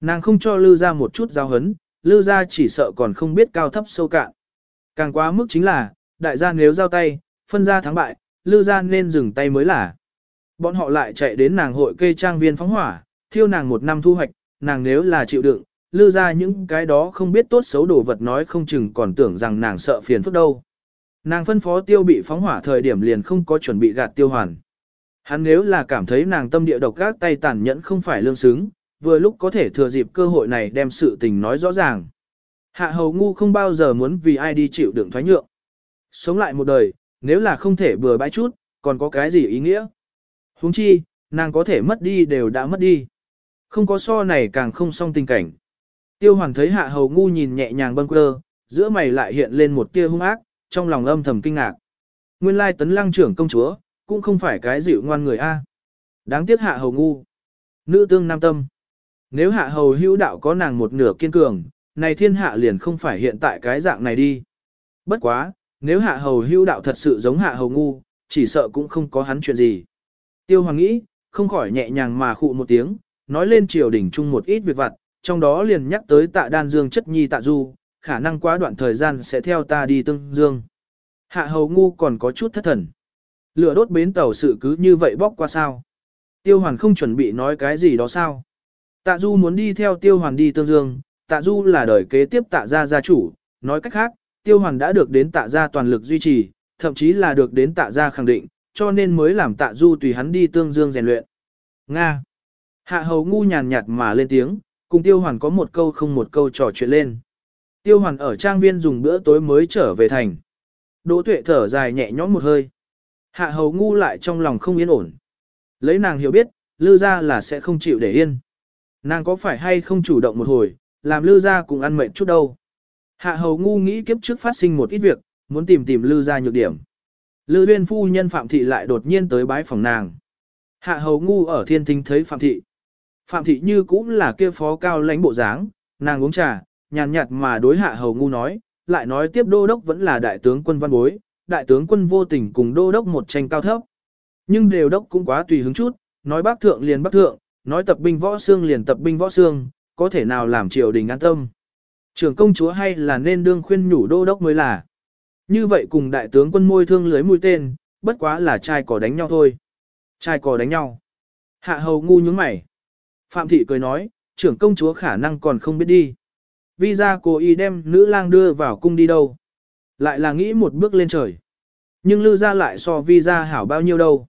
Nàng không cho Lư gia một chút giao hấn, Lư gia chỉ sợ còn không biết cao thấp sâu cạn. Càng quá mức chính là, đại gia nếu giao tay, phân ra thắng bại, Lư gia nên dừng tay mới là. Bọn họ lại chạy đến nàng hội cây trang viên phóng hỏa, thiêu nàng một năm thu hoạch, nàng nếu là chịu đựng, Lư ra những cái đó không biết tốt xấu đồ vật nói không chừng còn tưởng rằng nàng sợ phiền phức đâu. Nàng phân phó tiêu bị phóng hỏa thời điểm liền không có chuẩn bị gạt tiêu hoàn. Hắn nếu là cảm thấy nàng tâm địa độc gác tay tàn nhẫn không phải lương xứng, vừa lúc có thể thừa dịp cơ hội này đem sự tình nói rõ ràng. Hạ hầu ngu không bao giờ muốn vì ai đi chịu đựng thoái nhượng. Sống lại một đời, nếu là không thể bừa bãi chút, còn có cái gì ý nghĩa? Huống chi, nàng có thể mất đi đều đã mất đi. Không có so này càng không song tình cảnh. Tiêu hoàn thấy hạ hầu ngu nhìn nhẹ nhàng bâng quơ, giữa mày lại hiện lên một tia hung ác, trong lòng âm thầm kinh ngạc. Nguyên lai tấn lăng trưởng công chúa, cũng không phải cái dịu ngoan người A. Đáng tiếc hạ hầu ngu. Nữ tương nam tâm. Nếu hạ hầu hữu đạo có nàng một nửa kiên cường, này thiên hạ liền không phải hiện tại cái dạng này đi. Bất quá, nếu hạ hầu hữu đạo thật sự giống hạ hầu ngu, chỉ sợ cũng không có hắn chuyện gì. Tiêu hoàng nghĩ, không khỏi nhẹ nhàng mà khụ một tiếng, nói lên triều đình chung một ít việc vặt, trong đó liền nhắc tới tạ đan dương chất nhi tạ du, khả năng quá đoạn thời gian sẽ theo ta đi tương dương. Hạ hầu ngu còn có chút thất thần. Lửa đốt bến tàu sự cứ như vậy bóc qua sao. Tiêu hoàn không chuẩn bị nói cái gì đó sao. Tạ du muốn đi theo tiêu hoàn đi tương dương, tạ du là đời kế tiếp tạ gia gia chủ, nói cách khác, tiêu hoàn đã được đến tạ gia toàn lực duy trì, thậm chí là được đến tạ gia khẳng định, cho nên mới làm tạ du tùy hắn đi tương dương rèn luyện. Nga. Hạ hầu ngu nhàn nhạt mà lên tiếng, cùng tiêu hoàn có một câu không một câu trò chuyện lên. Tiêu hoàn ở trang viên dùng bữa tối mới trở về thành. Đỗ tuệ thở dài nhẹ nhõm một hơi. Hạ hầu ngu lại trong lòng không yên ổn. Lấy nàng hiểu biết, lư ra là sẽ không chịu để yên. Nàng có phải hay không chủ động một hồi, làm lư ra cùng ăn mệnh chút đâu. Hạ hầu ngu nghĩ kiếp trước phát sinh một ít việc, muốn tìm tìm lư ra nhược điểm. Lư huyên phu nhân Phạm Thị lại đột nhiên tới bái phòng nàng. Hạ hầu ngu ở thiên thính thấy Phạm Thị. Phạm Thị như cũng là kia phó cao lãnh bộ dáng, nàng uống trà, nhàn nhạt mà đối hạ hầu ngu nói, lại nói tiếp đô đốc vẫn là đại tướng quân văn bối, đại tướng quân vô tình cùng đô đốc một tranh cao thấp. Nhưng đều đốc cũng quá tùy hứng chút, nói bác thượng liền bác thượng, nói tập binh võ xương liền tập binh võ xương, có thể nào làm triều đình an tâm. Trưởng công chúa hay là nên đương khuyên nhủ đô đốc mới là. Như vậy cùng đại tướng quân môi thương lưới mũi tên, bất quá là trai cỏ đánh nhau thôi. Trai cỏ đánh nhau. Hạ hầu ngu nhướng mày. Phạm thị cười nói, trưởng công chúa khả năng còn không biết đi. Vi ra cố ý đem nữ lang đưa vào cung đi đâu. Lại là nghĩ một bước lên trời. Nhưng lư ra lại so vi ra hảo bao nhiêu đâu.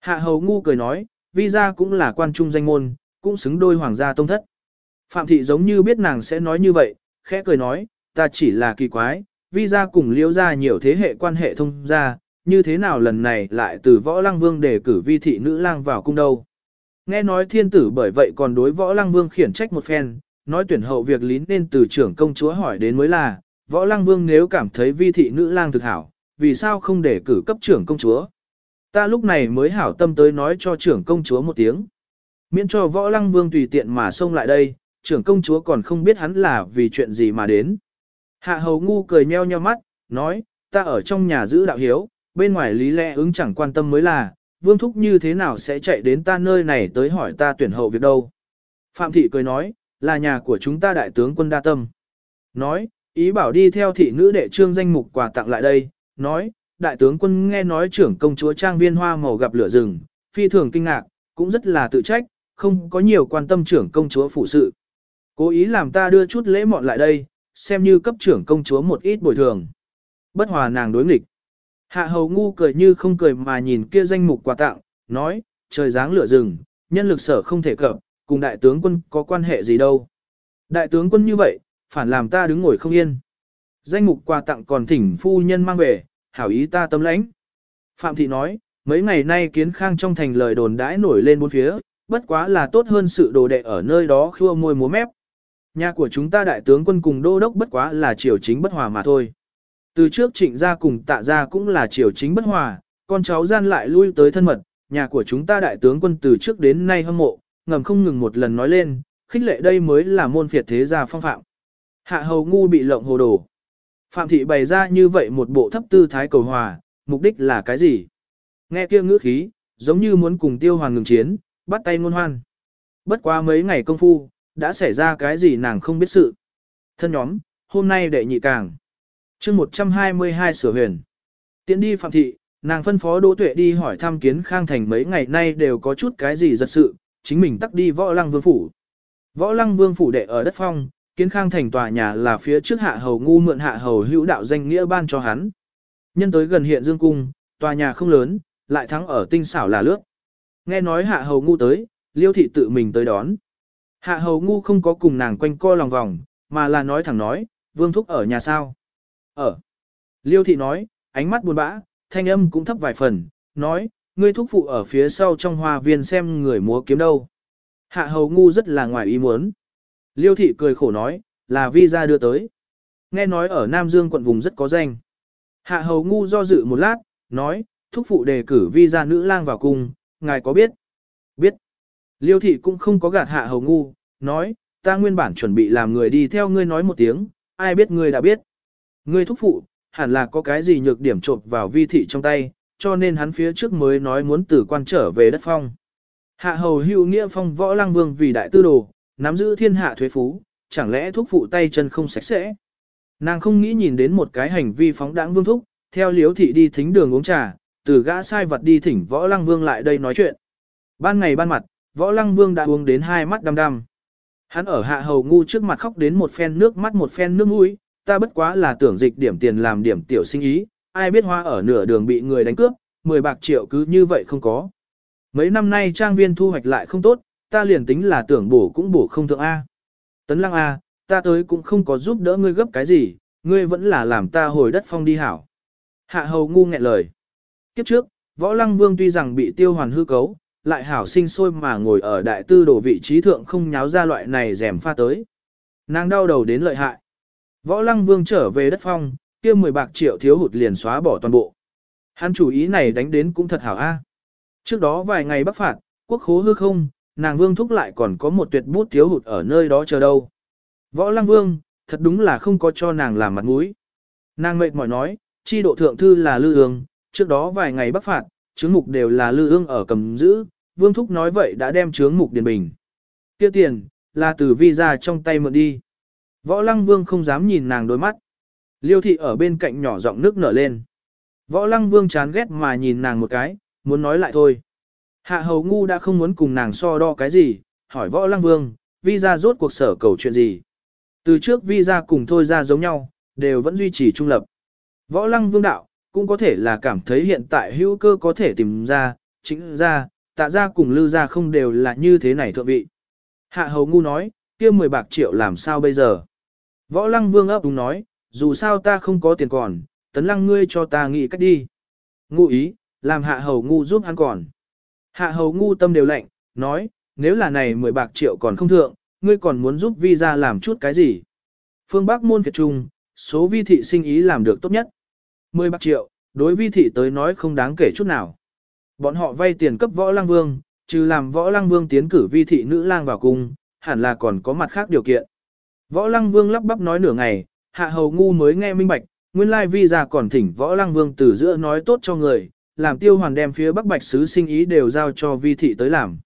Hạ hầu ngu cười nói, vi ra cũng là quan trung danh môn, cũng xứng đôi hoàng gia tông thất. Phạm thị giống như biết nàng sẽ nói như vậy, khẽ cười nói, ta chỉ là kỳ quái, vi ra cùng liễu ra nhiều thế hệ quan hệ thông ra, như thế nào lần này lại từ võ lăng vương để cử vi thị nữ lang vào cung đâu. Nghe nói thiên tử bởi vậy còn đối võ lăng vương khiển trách một phen, nói tuyển hậu việc lý nên từ trưởng công chúa hỏi đến mới là, võ lăng vương nếu cảm thấy vi thị nữ lang thực hảo, vì sao không để cử cấp trưởng công chúa. Ta lúc này mới hảo tâm tới nói cho trưởng công chúa một tiếng. Miễn cho võ lăng vương tùy tiện mà xông lại đây, trưởng công chúa còn không biết hắn là vì chuyện gì mà đến. Hạ hầu ngu cười nheo nheo mắt, nói, ta ở trong nhà giữ đạo hiếu, bên ngoài lý lẽ ứng chẳng quan tâm mới là, vương thúc như thế nào sẽ chạy đến ta nơi này tới hỏi ta tuyển hậu việc đâu. Phạm thị cười nói, là nhà của chúng ta đại tướng quân đa tâm. Nói, ý bảo đi theo thị nữ đệ trương danh mục quà tặng lại đây, nói, đại tướng quân nghe nói trưởng công chúa trang viên hoa màu gặp lửa rừng, phi thường kinh ngạc, cũng rất là tự trách, không có nhiều quan tâm trưởng công chúa phụ sự. Cố ý làm ta đưa chút lễ mọn lại đây, xem như cấp trưởng công chúa một ít bồi thường. Bất hòa nàng đối nghịch. Hạ hầu ngu cười như không cười mà nhìn kia danh mục quà tặng, nói, trời dáng lửa rừng, nhân lực sở không thể cập, cùng đại tướng quân có quan hệ gì đâu. Đại tướng quân như vậy, phản làm ta đứng ngồi không yên. Danh mục quà tặng còn thỉnh phu nhân mang về, hảo ý ta tâm lãnh. Phạm thị nói, mấy ngày nay kiến khang trong thành lời đồn đãi nổi lên bốn phía, bất quá là tốt hơn sự đồ đệ ở nơi đó khua môi múa mép. Nhà của chúng ta đại tướng quân cùng đô đốc bất quá là triều chính bất hòa mà thôi. Từ trước trịnh gia cùng tạ gia cũng là triều chính bất hòa, con cháu gian lại lui tới thân mật, nhà của chúng ta đại tướng quân từ trước đến nay hâm mộ, ngầm không ngừng một lần nói lên, khích lệ đây mới là môn phiệt thế gia phong phạm. Hạ hầu ngu bị lộng hồ đồ. Phạm thị bày ra như vậy một bộ thấp tư thái cầu hòa, mục đích là cái gì? Nghe kia ngữ khí, giống như muốn cùng tiêu hoàng ngừng chiến, bắt tay ngôn hoan. Bất qua mấy ngày công phu, đã xảy ra cái gì nàng không biết sự. Thân nhóm, hôm nay đệ nhị càng. chương 122 sửa huyền. Tiến đi phạm thị, nàng phân phó Đỗ Tuệ đi hỏi thăm kiến khang thành mấy ngày nay đều có chút cái gì giật sự, chính mình tắt đi võ lăng vương phủ. Võ lăng vương phủ đệ ở đất phong, kiến khang thành tòa nhà là phía trước hạ hầu ngu mượn hạ hầu hữu đạo danh nghĩa ban cho hắn. Nhân tới gần hiện dương cung, tòa nhà không lớn, lại thắng ở tinh xảo là lướt. Nghe nói hạ hầu ngu tới, liêu thị tự mình tới đón. Hạ hầu ngu không có cùng nàng quanh co lòng vòng, mà là nói thẳng nói, vương thúc ở nhà sao? Ở. Liêu thị nói, ánh mắt buồn bã, thanh âm cũng thấp vài phần, nói, ngươi thúc phụ ở phía sau trong hoa viên xem người múa kiếm đâu. Hạ hầu ngu rất là ngoài ý muốn. Liêu thị cười khổ nói, là vi ra đưa tới. Nghe nói ở Nam Dương quận vùng rất có danh. Hạ hầu ngu do dự một lát, nói, thúc phụ đề cử vi ra nữ lang vào cung, ngài có biết? Biết. Liêu thị cũng không có gạt hạ hầu ngu, nói, ta nguyên bản chuẩn bị làm người đi theo ngươi nói một tiếng, ai biết ngươi đã biết. Ngươi thúc phụ, hẳn là có cái gì nhược điểm trộn vào vi thị trong tay, cho nên hắn phía trước mới nói muốn tử quan trở về đất phong. Hạ hầu hữu nghĩa phong võ lăng vương vì đại tư đồ, nắm giữ thiên hạ thuế phú, chẳng lẽ thúc phụ tay chân không sạch sẽ. Nàng không nghĩ nhìn đến một cái hành vi phóng đãng vương thúc, theo liếu thị đi thính đường uống trà, từ gã sai vật đi thỉnh võ lăng vương lại đây nói chuyện. Ban ngày ban mặt, võ lăng vương đã uống đến hai mắt đăm đăm. Hắn ở hạ hầu ngu trước mặt khóc đến một phen nước mắt một phen nước mũi, ta bất quá là tưởng dịch điểm tiền làm điểm tiểu sinh ý, ai biết hoa ở nửa đường bị người đánh cướp, 10 bạc triệu cứ như vậy không có. Mấy năm nay trang viên thu hoạch lại không tốt, ta liền tính là tưởng bổ cũng bổ không thượng A. Tấn lăng A, ta tới cũng không có giúp đỡ ngươi gấp cái gì, ngươi vẫn là làm ta hồi đất phong đi hảo. Hạ hầu ngu nghẹn lời. Kiếp trước, võ lăng vương tuy rằng bị tiêu hoàn hư cấu, lại hảo sinh sôi mà ngồi ở đại tư đồ vị trí thượng không nháo ra loại này rèm pha tới. Nàng đau đầu đến lợi hại. Võ lăng vương trở về đất phong, kia 10 bạc triệu thiếu hụt liền xóa bỏ toàn bộ. Hắn chủ ý này đánh đến cũng thật hảo a. Trước đó vài ngày bắc phạt, quốc khố hư không, nàng vương thúc lại còn có một tuyệt bút thiếu hụt ở nơi đó chờ đâu. Võ lăng vương, thật đúng là không có cho nàng làm mặt mũi. Nàng mệt mỏi nói, chi độ thượng thư là lư ương, trước đó vài ngày bắc phạt, chứng mục đều là lư ương ở cầm giữ, vương thúc nói vậy đã đem chướng mục điền bình. Kia tiền, là từ vi ra trong tay mượn đi. Võ lăng vương không dám nhìn nàng đôi mắt. Liêu thị ở bên cạnh nhỏ giọng nước nở lên. Võ lăng vương chán ghét mà nhìn nàng một cái, muốn nói lại thôi. Hạ hầu ngu đã không muốn cùng nàng so đo cái gì, hỏi võ lăng vương, vi ra rốt cuộc sở cầu chuyện gì. Từ trước vi ra cùng thôi ra giống nhau, đều vẫn duy trì trung lập. Võ lăng vương đạo, cũng có thể là cảm thấy hiện tại hữu cơ có thể tìm ra, chính ra, tạ ra cùng lư ra không đều là như thế này thượng vị. Hạ hầu ngu nói, kia 10 bạc triệu làm sao bây giờ? Võ lăng vương ấp đúng nói, dù sao ta không có tiền còn, tấn lăng ngươi cho ta nghĩ cách đi. Ngụ ý, làm hạ hầu ngu giúp hắn còn. Hạ hầu ngu tâm đều lạnh, nói, nếu là này 10 bạc triệu còn không thượng, ngươi còn muốn giúp vi ra làm chút cái gì? Phương Bắc môn Việt trung, số vi thị sinh ý làm được tốt nhất. 10 bạc triệu, đối vi thị tới nói không đáng kể chút nào. Bọn họ vay tiền cấp võ lăng vương, trừ làm võ lăng vương tiến cử vi thị nữ lang vào cung, hẳn là còn có mặt khác điều kiện. Võ lăng vương lắp bắp nói nửa ngày, hạ hầu ngu mới nghe minh bạch, nguyên lai vi gia còn thỉnh võ lăng vương từ giữa nói tốt cho người, làm tiêu hoàn đem phía bắc bạch sứ sinh ý đều giao cho vi thị tới làm.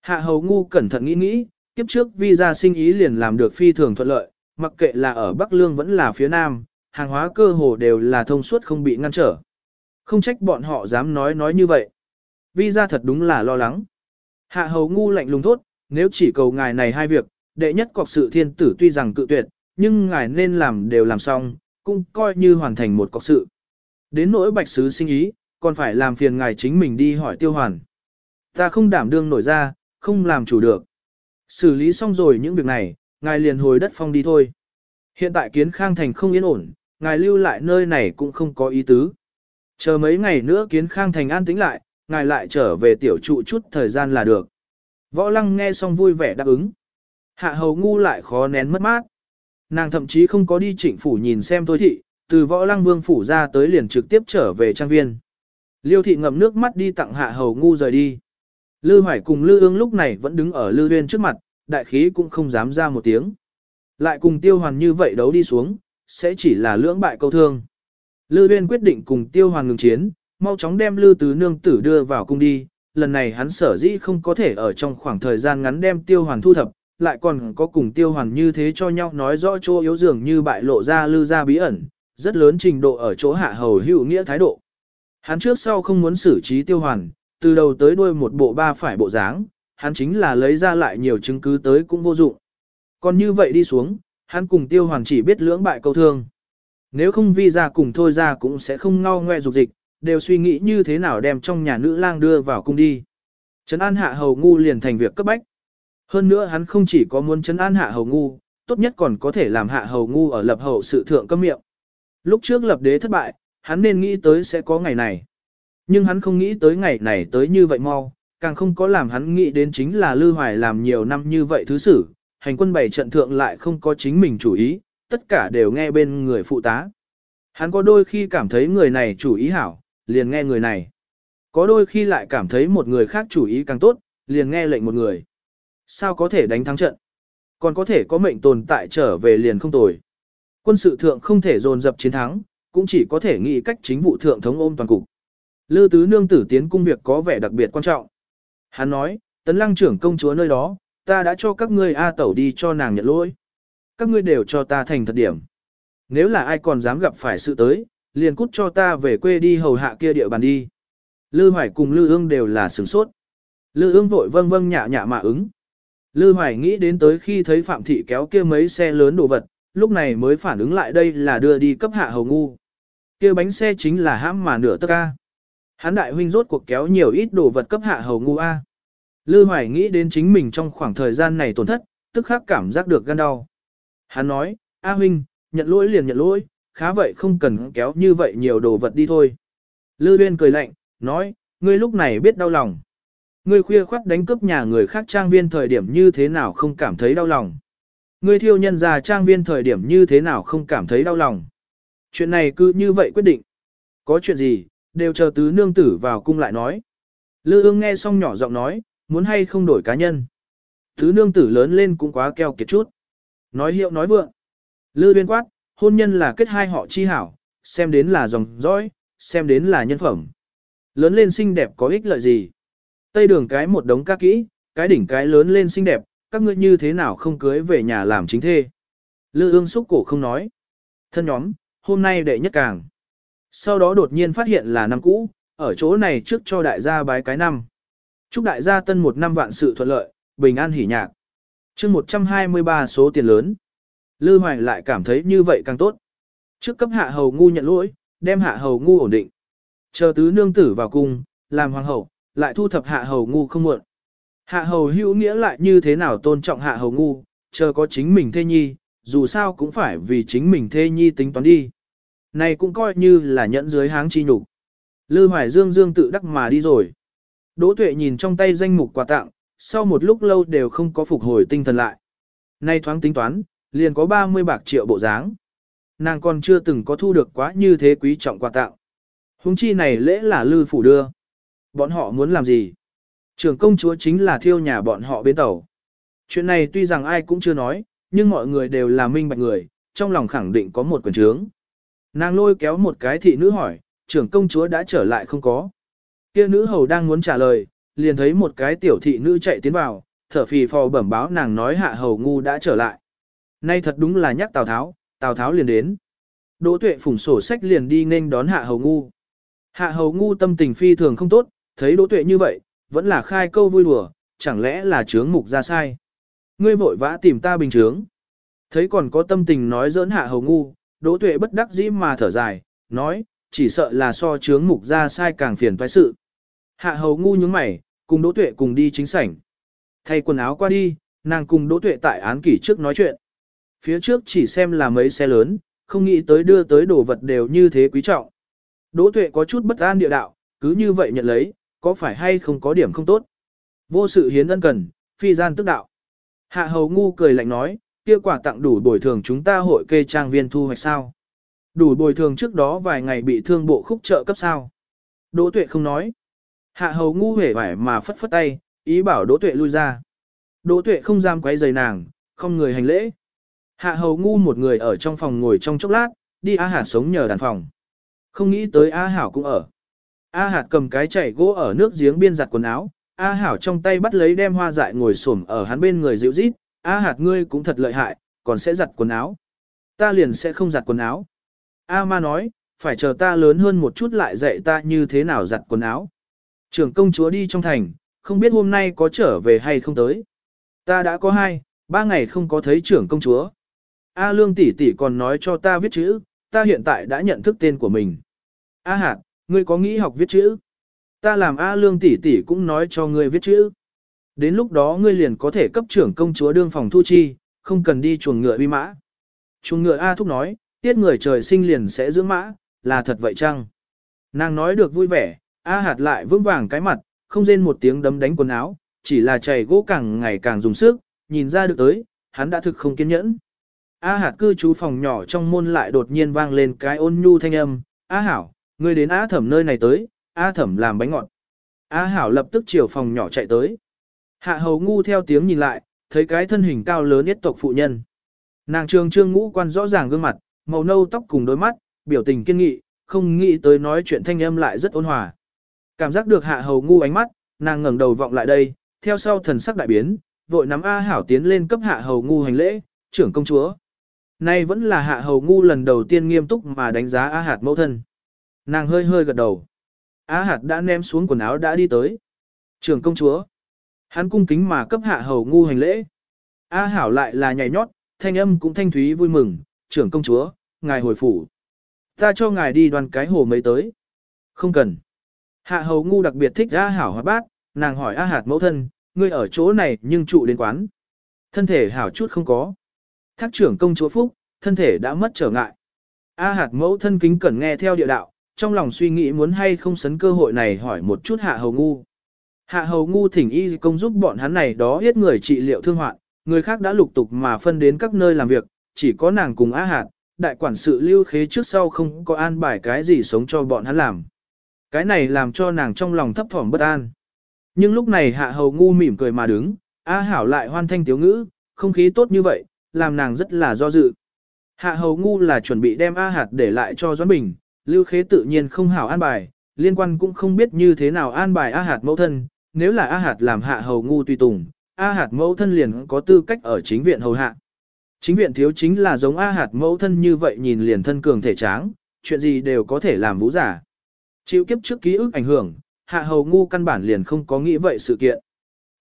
Hạ hầu ngu cẩn thận nghĩ nghĩ, Kiếp trước vi gia sinh ý liền làm được phi thường thuận lợi, mặc kệ là ở Bắc Lương vẫn là phía Nam, hàng hóa cơ hồ đều là thông suốt không bị ngăn trở. Không trách bọn họ dám nói nói như vậy vi ra thật đúng là lo lắng. Hạ hầu ngu lạnh lùng thốt, nếu chỉ cầu ngài này hai việc, đệ nhất cọc sự thiên tử tuy rằng cự tuyệt, nhưng ngài nên làm đều làm xong, cũng coi như hoàn thành một cọc sự. Đến nỗi bạch sứ sinh ý, còn phải làm phiền ngài chính mình đi hỏi tiêu hoàn. Ta không đảm đương nổi ra, không làm chủ được. Xử lý xong rồi những việc này, ngài liền hồi đất phong đi thôi. Hiện tại kiến khang thành không yên ổn, ngài lưu lại nơi này cũng không có ý tứ. Chờ mấy ngày nữa kiến khang thành an tĩnh lại, ngài lại trở về tiểu trụ chút thời gian là được. Võ lăng nghe xong vui vẻ đáp ứng. Hạ hầu ngu lại khó nén mất mát. Nàng thậm chí không có đi trịnh phủ nhìn xem thôi thị, từ võ lăng vương phủ ra tới liền trực tiếp trở về trang viên. Liêu thị ngậm nước mắt đi tặng hạ hầu ngu rời đi. Lư Hoài cùng Lư ương lúc này vẫn đứng ở Lư Huyên trước mặt, đại khí cũng không dám ra một tiếng. Lại cùng tiêu hoàn như vậy đấu đi xuống, sẽ chỉ là lưỡng bại câu thương. Lư Huyên quyết định cùng tiêu hoàn ngừng chiến, mau chóng đem Lư Tứ Nương tử đưa vào cung đi. Lần này hắn sở dĩ không có thể ở trong khoảng thời gian ngắn đem tiêu hoàn thu thập, lại còn có cùng tiêu hoàn như thế cho nhau nói rõ chỗ yếu dường như bại lộ ra Lư ra bí ẩn, rất lớn trình độ ở chỗ hạ hầu hữu nghĩa thái độ. Hắn trước sau không muốn xử trí tiêu hoàn, từ đầu tới đuôi một bộ ba phải bộ dáng, hắn chính là lấy ra lại nhiều chứng cứ tới cũng vô dụng. Còn như vậy đi xuống, hắn cùng tiêu hoàn chỉ biết lưỡng bại câu thương. Nếu không vi ra cùng thôi ra cũng sẽ không ngao ngoe dục dịch, đều suy nghĩ như thế nào đem trong nhà nữ lang đưa vào cung đi. Trấn an hạ hầu ngu liền thành việc cấp bách. Hơn nữa hắn không chỉ có muốn trấn an hạ hầu ngu, tốt nhất còn có thể làm hạ hầu ngu ở lập hậu sự thượng cấm miệng. Lúc trước lập đế thất bại, hắn nên nghĩ tới sẽ có ngày này. Nhưng hắn không nghĩ tới ngày này tới như vậy mau, càng không có làm hắn nghĩ đến chính là Lư Hoài làm nhiều năm như vậy thứ xử, hành quân bảy trận thượng lại không có chính mình chủ ý, tất cả đều nghe bên người phụ tá. Hắn có đôi khi cảm thấy người này chủ ý hảo, liền nghe người này. Có đôi khi lại cảm thấy một người khác chủ ý càng tốt, liền nghe lệnh một người. Sao có thể đánh thắng trận? Còn có thể có mệnh tồn tại trở về liền không tồi. Quân sự thượng không thể dồn dập chiến thắng, cũng chỉ có thể nghĩ cách chính vụ thượng thống ôm toàn cục. Lư tứ nương tử tiến cung việc có vẻ đặc biệt quan trọng. Hắn nói, tấn lăng trưởng công chúa nơi đó, ta đã cho các ngươi A tẩu đi cho nàng nhận lỗi. Các ngươi đều cho ta thành thật điểm. Nếu là ai còn dám gặp phải sự tới, liền cút cho ta về quê đi hầu hạ kia địa bàn đi. Lư Hoài cùng Lư ương đều là sửng sốt. Lư ương vội vâng vâng nhạ nhạ mà ứng. Lư Hoài nghĩ đến tới khi thấy Phạm Thị kéo kia mấy xe lớn đồ vật, lúc này mới phản ứng lại đây là đưa đi cấp hạ hầu ngu. kia bánh xe chính là hãm mà nửa tất ca. Hán đại huynh rốt cuộc kéo nhiều ít đồ vật cấp hạ hầu ngu A. Lư Hoài nghĩ đến chính mình trong khoảng thời gian này tổn thất, tức khắc cảm giác được gan đau. Hắn nói, A huynh, nhận lỗi liền nhận lỗi, khá vậy không cần kéo như vậy nhiều đồ vật đi thôi. Lư Uyên cười lạnh, nói, ngươi lúc này biết đau lòng. Ngươi khuya khoắt đánh cướp nhà người khác trang viên thời điểm như thế nào không cảm thấy đau lòng. Ngươi thiêu nhân ra trang viên thời điểm như thế nào không cảm thấy đau lòng. Chuyện này cứ như vậy quyết định. Có chuyện gì, đều chờ tứ nương tử vào cung lại nói. Lư ương nghe xong nhỏ giọng nói, muốn hay không đổi cá nhân. Tứ nương tử lớn lên cũng quá keo kiệt chút. Nói hiệu nói vượng. Lư uyên quát, hôn nhân là kết hai họ chi hảo, xem đến là dòng dõi, xem đến là nhân phẩm. Lớn lên xinh đẹp có ích lợi gì? Tây đường cái một đống ca kỹ, cái đỉnh cái lớn lên xinh đẹp, các ngươi như thế nào không cưới về nhà làm chính thê? Lư ương xúc cổ không nói. Thân nhóm, hôm nay đệ nhất càng. Sau đó đột nhiên phát hiện là năm cũ, ở chỗ này trước cho đại gia bái cái năm. Chúc đại gia tân một năm vạn sự thuận lợi, bình an hỉ nhạc. chương 123 số tiền lớn. Lư Hoài lại cảm thấy như vậy càng tốt. Trước cấp hạ hầu ngu nhận lỗi, đem hạ hầu ngu ổn định. Chờ tứ nương tử vào cung, làm hoàng hậu, lại thu thập hạ hầu ngu không muộn. Hạ hầu hữu nghĩa lại như thế nào tôn trọng hạ hầu ngu, chờ có chính mình thê nhi, dù sao cũng phải vì chính mình thê nhi tính toán đi. Này cũng coi như là nhẫn dưới háng chi nhục. Lư Hoài Dương Dương tự đắc mà đi rồi. Đỗ Tuệ nhìn trong tay danh mục quà tặng, sau một lúc lâu đều không có phục hồi tinh thần lại. Nay thoáng tính toán, liền có 30 bạc triệu bộ dáng. Nàng còn chưa từng có thu được quá như thế quý trọng quà tặng. Hùng chi này lễ là lư phủ đưa. Bọn họ muốn làm gì? Trưởng công chúa chính là thiêu nhà bọn họ bến tàu. Chuyện này tuy rằng ai cũng chưa nói, nhưng mọi người đều là minh bạch người, trong lòng khẳng định có một quần trướng. Nàng lôi kéo một cái thị nữ hỏi, trưởng công chúa đã trở lại không có. Kia nữ hầu đang muốn trả lời, liền thấy một cái tiểu thị nữ chạy tiến vào, thở phì phò bẩm báo nàng nói hạ hầu ngu đã trở lại. Nay thật đúng là nhắc Tào Tháo, Tào Tháo liền đến. Đỗ tuệ phủng sổ sách liền đi nên đón hạ hầu ngu. Hạ hầu ngu tâm tình phi thường không tốt, thấy đỗ tuệ như vậy, vẫn là khai câu vui đùa, chẳng lẽ là trướng mục ra sai. Ngươi vội vã tìm ta bình trướng. Thấy còn có tâm tình nói giỡn hạ hầu ngu, đỗ tuệ bất đắc dĩ mà thở dài, nói, chỉ sợ là so trướng mục ra sai càng phiền toái sự. Hạ hầu ngu nhướng mày, cùng đỗ tuệ cùng đi chính sảnh. Thay quần áo qua đi, nàng cùng đỗ tuệ tại án kỷ trước nói chuyện. Phía trước chỉ xem là mấy xe lớn, không nghĩ tới đưa tới đồ vật đều như thế quý trọng. Đỗ tuệ có chút bất an địa đạo, cứ như vậy nhận lấy, có phải hay không có điểm không tốt. Vô sự hiến ân cần, phi gian tức đạo. Hạ hầu ngu cười lạnh nói, kia quả tặng đủ bồi thường chúng ta hội kê trang viên thu hoạch sao. Đủ bồi thường trước đó vài ngày bị thương bộ khúc trợ cấp sao. Đỗ tuệ không nói. Hạ hầu ngu hề vải mà phất phất tay, ý bảo đỗ tuệ lui ra. Đỗ tuệ không giam quấy giày nàng, không người hành lễ. Hạ hầu ngu một người ở trong phòng ngồi trong chốc lát, đi A Hạt sống nhờ đàn phòng. Không nghĩ tới A Hảo cũng ở. A Hạt cầm cái chảy gỗ ở nước giếng biên giặt quần áo, A Hảo trong tay bắt lấy đem hoa dại ngồi xổm ở hắn bên người dịu rít, A Hạt ngươi cũng thật lợi hại, còn sẽ giặt quần áo. Ta liền sẽ không giặt quần áo. A Ma nói, phải chờ ta lớn hơn một chút lại dạy ta như thế nào giặt quần áo. Trưởng công chúa đi trong thành, không biết hôm nay có trở về hay không tới. Ta đã có hai, ba ngày không có thấy trưởng công chúa. A Lương tỷ tỷ còn nói cho ta viết chữ, ta hiện tại đã nhận thức tên của mình. A Hạt, ngươi có nghĩ học viết chữ? Ta làm A Lương tỷ tỷ cũng nói cho ngươi viết chữ. Đến lúc đó ngươi liền có thể cấp trưởng công chúa đương phòng thu chi, không cần đi chuồng ngựa uy mã. Chuồng ngựa A Thúc nói, tiết người trời sinh liền sẽ dưỡng mã, là thật vậy chăng? Nàng nói được vui vẻ, A Hạt lại vững vàng cái mặt, không rên một tiếng đấm đánh quần áo, chỉ là chảy gỗ càng ngày càng dùng sức, nhìn ra được tới, hắn đã thực không kiên nhẫn. A hạt cư trú phòng nhỏ trong môn lại đột nhiên vang lên cái ôn nhu thanh âm, A hảo, ngươi đến A thẩm nơi này tới, A thẩm làm bánh ngọt. A hảo lập tức chiều phòng nhỏ chạy tới. Hạ hầu ngu theo tiếng nhìn lại, thấy cái thân hình cao lớn nhất tộc phụ nhân. Nàng trường trương ngũ quan rõ ràng gương mặt, màu nâu tóc cùng đôi mắt, biểu tình kiên nghị, không nghĩ tới nói chuyện thanh âm lại rất ôn hòa. Cảm giác được hạ hầu ngu ánh mắt, nàng ngẩng đầu vọng lại đây, theo sau thần sắc đại biến, vội nắm A hảo tiến lên cấp hạ hầu ngu hành lễ, trưởng công chúa. Nay vẫn là hạ hầu ngu lần đầu tiên nghiêm túc mà đánh giá A hạt mẫu thân. Nàng hơi hơi gật đầu. A hạt đã ném xuống quần áo đã đi tới. Trưởng công chúa. Hắn cung kính mà cấp hạ hầu ngu hành lễ. A hảo lại là nhảy nhót, thanh âm cũng thanh thúy vui mừng. Trưởng công chúa, ngài hồi phủ. Ta cho ngài đi đoàn cái hồ mấy tới. Không cần. Hạ hầu ngu đặc biệt thích A hảo hóa bát, nàng hỏi A hạt mẫu thân, ngươi ở chỗ này nhưng trụ đến quán. Thân thể hảo chút không có. Thác trưởng công chúa Phúc, thân thể đã mất trở ngại. A hạt mẫu thân kính cẩn nghe theo địa đạo, trong lòng suy nghĩ muốn hay không sấn cơ hội này hỏi một chút hạ hầu ngu. Hạ hầu ngu thỉnh y công giúp bọn hắn này đó hết người trị liệu thương hoạn, người khác đã lục tục mà phân đến các nơi làm việc, chỉ có nàng cùng A hạt, đại quản sự lưu khế trước sau không có an bài cái gì sống cho bọn hắn làm. Cái này làm cho nàng trong lòng thấp thỏm bất an. Nhưng lúc này hạ hầu ngu mỉm cười mà đứng, A hảo lại hoan thanh tiếu ngữ, không khí tốt như vậy, làm nàng rất là do dự. Hạ hầu ngu là chuẩn bị đem A hạt để lại cho Doãn Bình, lưu khế tự nhiên không hảo an bài, liên quan cũng không biết như thế nào an bài A hạt mẫu thân, nếu là A hạt làm hạ hầu ngu tùy tùng, A hạt mẫu thân liền có tư cách ở chính viện hầu hạ. Chính viện thiếu chính là giống A hạt mẫu thân như vậy nhìn liền thân cường thể tráng, chuyện gì đều có thể làm vũ giả. Chịu kiếp trước ký ức ảnh hưởng, hạ hầu ngu căn bản liền không có nghĩ vậy sự kiện.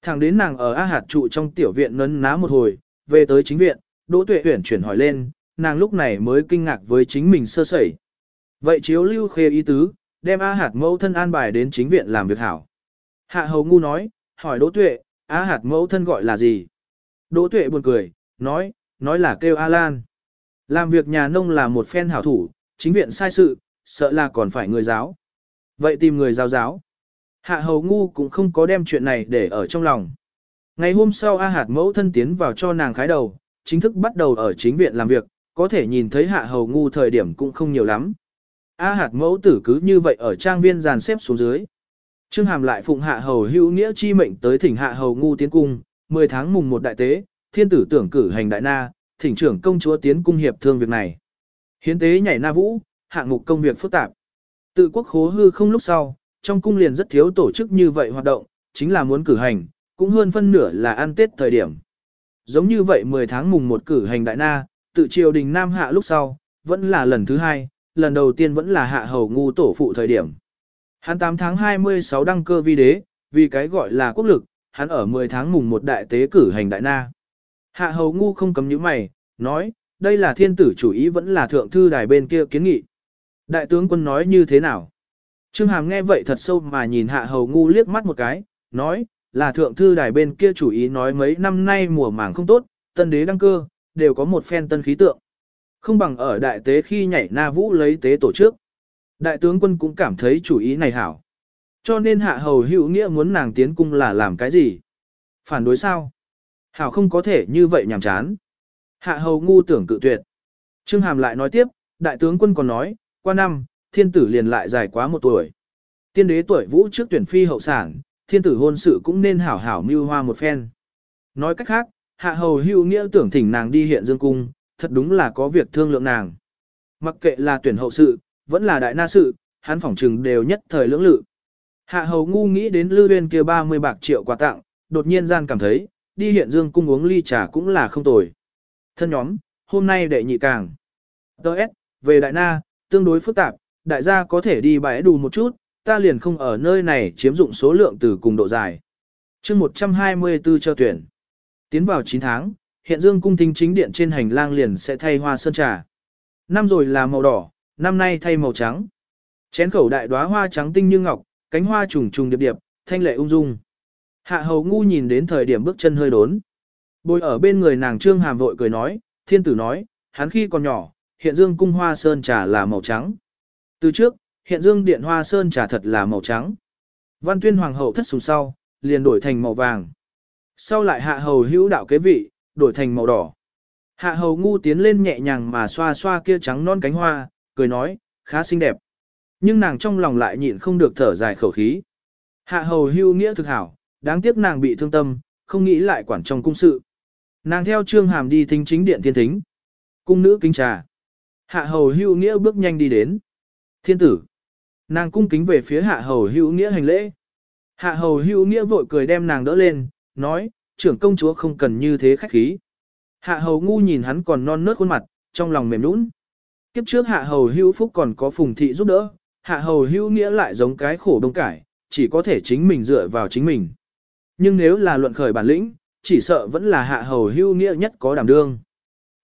Thẳng đến nàng ở A hạt trụ trong tiểu viện nấn ná một hồi, về tới chính viện, Đỗ Tuệ Uyển chuyển hỏi lên, nàng lúc này mới kinh ngạc với chính mình sơ sẩy. Vậy chiếu lưu khê ý tứ, đem A hạt mẫu thân an bài đến chính viện làm việc hảo. Hạ hầu ngu nói, hỏi Đỗ Tuệ, A hạt mẫu thân gọi là gì? Đỗ Tuệ buồn cười, nói, nói là kêu A Lan. Làm việc nhà nông là một phen hảo thủ, chính viện sai sự, sợ là còn phải người giáo. Vậy tìm người giáo giáo. Hạ hầu ngu cũng không có đem chuyện này để ở trong lòng. Ngày hôm sau A hạt mẫu thân tiến vào cho nàng khái đầu, chính thức bắt đầu ở chính viện làm việc, có thể nhìn thấy hạ hầu ngu thời điểm cũng không nhiều lắm. A hạt mẫu tử cứ như vậy ở trang viên dàn xếp xuống dưới. Trương Hàm lại phụng hạ hầu hữu nghĩa chi mệnh tới thỉnh hạ hầu ngu tiến cung, 10 tháng mùng một đại tế, thiên tử tưởng cử hành đại na, thỉnh trưởng công chúa tiến cung hiệp thương việc này. Hiến tế nhảy na vũ, hạng mục công việc phức tạp. Tự quốc khố hư không lúc sau, trong cung liền rất thiếu tổ chức như vậy hoạt động, chính là muốn cử hành, cũng hơn phân nửa là ăn Tết thời điểm. Giống như vậy 10 tháng mùng một cử hành đại na, tự triều đình Nam Hạ lúc sau, vẫn là lần thứ hai, lần đầu tiên vẫn là hạ hầu ngu tổ phụ thời điểm. Hắn 8 tháng 26 đăng cơ vi đế, vì cái gọi là quốc lực, hắn ở 10 tháng mùng một đại tế cử hành đại na. Hạ hầu ngu không cấm những mày, nói, đây là thiên tử chủ ý vẫn là thượng thư đài bên kia kiến nghị. Đại tướng quân nói như thế nào? Trương Hàm nghe vậy thật sâu mà nhìn hạ hầu ngu liếc mắt một cái, nói, là thượng thư đài bên kia chủ ý nói mấy năm nay mùa màng không tốt, tân đế đăng cơ, đều có một phen tân khí tượng. Không bằng ở đại tế khi nhảy na vũ lấy tế tổ chức. Đại tướng quân cũng cảm thấy chủ ý này hảo. Cho nên hạ hầu hữu nghĩa muốn nàng tiến cung là làm cái gì? Phản đối sao? Hảo không có thể như vậy nhảm chán. Hạ hầu ngu tưởng cự tuyệt. Trương Hàm lại nói tiếp, đại tướng quân còn nói, qua năm, thiên tử liền lại dài quá một tuổi. Tiên đế tuổi vũ trước tuyển phi hậu sản, thiên tử hôn sự cũng nên hảo hảo mưu hoa một phen. Nói cách khác, hạ hầu hưu nghĩa tưởng thỉnh nàng đi hiện dương cung, thật đúng là có việc thương lượng nàng. Mặc kệ là tuyển hậu sự, vẫn là đại na sự, hắn phỏng trừng đều nhất thời lưỡng lự. Hạ hầu ngu nghĩ đến lư viên kia 30 bạc triệu quà tặng, đột nhiên gian cảm thấy, đi hiện dương cung uống ly trà cũng là không tồi. Thân nhóm, hôm nay đệ nhị càng. Đợt, về đại na, tương đối phức tạp, đại gia có thể đi bãi đủ một chút, ta liền không ở nơi này chiếm dụng số lượng từ cùng độ dài. chương 124 cho tuyển. Tiến vào 9 tháng, hiện dương cung thính chính điện trên hành lang liền sẽ thay hoa sơn trà. Năm rồi là màu đỏ, năm nay thay màu trắng. Chén khẩu đại đóa hoa trắng tinh như ngọc, cánh hoa trùng trùng điệp điệp, thanh lệ ung dung. Hạ hầu ngu nhìn đến thời điểm bước chân hơi đốn. Bồi ở bên người nàng trương hàm vội cười nói, thiên tử nói, hắn khi còn nhỏ, hiện dương cung hoa sơn trà là màu trắng. Từ trước, hiện dương điện hoa sơn trà thật là màu trắng. Văn tuyên hoàng hậu thất sùng sau, liền đổi thành màu vàng. Sau lại hạ hầu hữu đạo kế vị, đổi thành màu đỏ. Hạ hầu ngu tiến lên nhẹ nhàng mà xoa xoa kia trắng non cánh hoa, cười nói, khá xinh đẹp. Nhưng nàng trong lòng lại nhịn không được thở dài khẩu khí. Hạ hầu hưu nghĩa thực hảo, đáng tiếc nàng bị thương tâm, không nghĩ lại quản trong cung sự. Nàng theo trương hàm đi thính chính điện thiên thính. Cung nữ kính trà. Hạ hầu hưu nghĩa bước nhanh đi đến. Thiên tử. Nàng cung kính về phía hạ hầu hưu nghĩa hành lễ. Hạ hầu hưu nghĩa vội cười đem nàng đỡ lên, nói, trưởng công chúa không cần như thế khách khí. Hạ hầu ngu nhìn hắn còn non nớt khuôn mặt, trong lòng mềm nũng. Kiếp trước hạ hầu hưu phúc còn có phùng thị giúp đỡ, hạ hầu hưu nghĩa lại giống cái khổ đông cải, chỉ có thể chính mình dựa vào chính mình. Nhưng nếu là luận khởi bản lĩnh, chỉ sợ vẫn là hạ hầu hưu nghĩa nhất có đảm đương.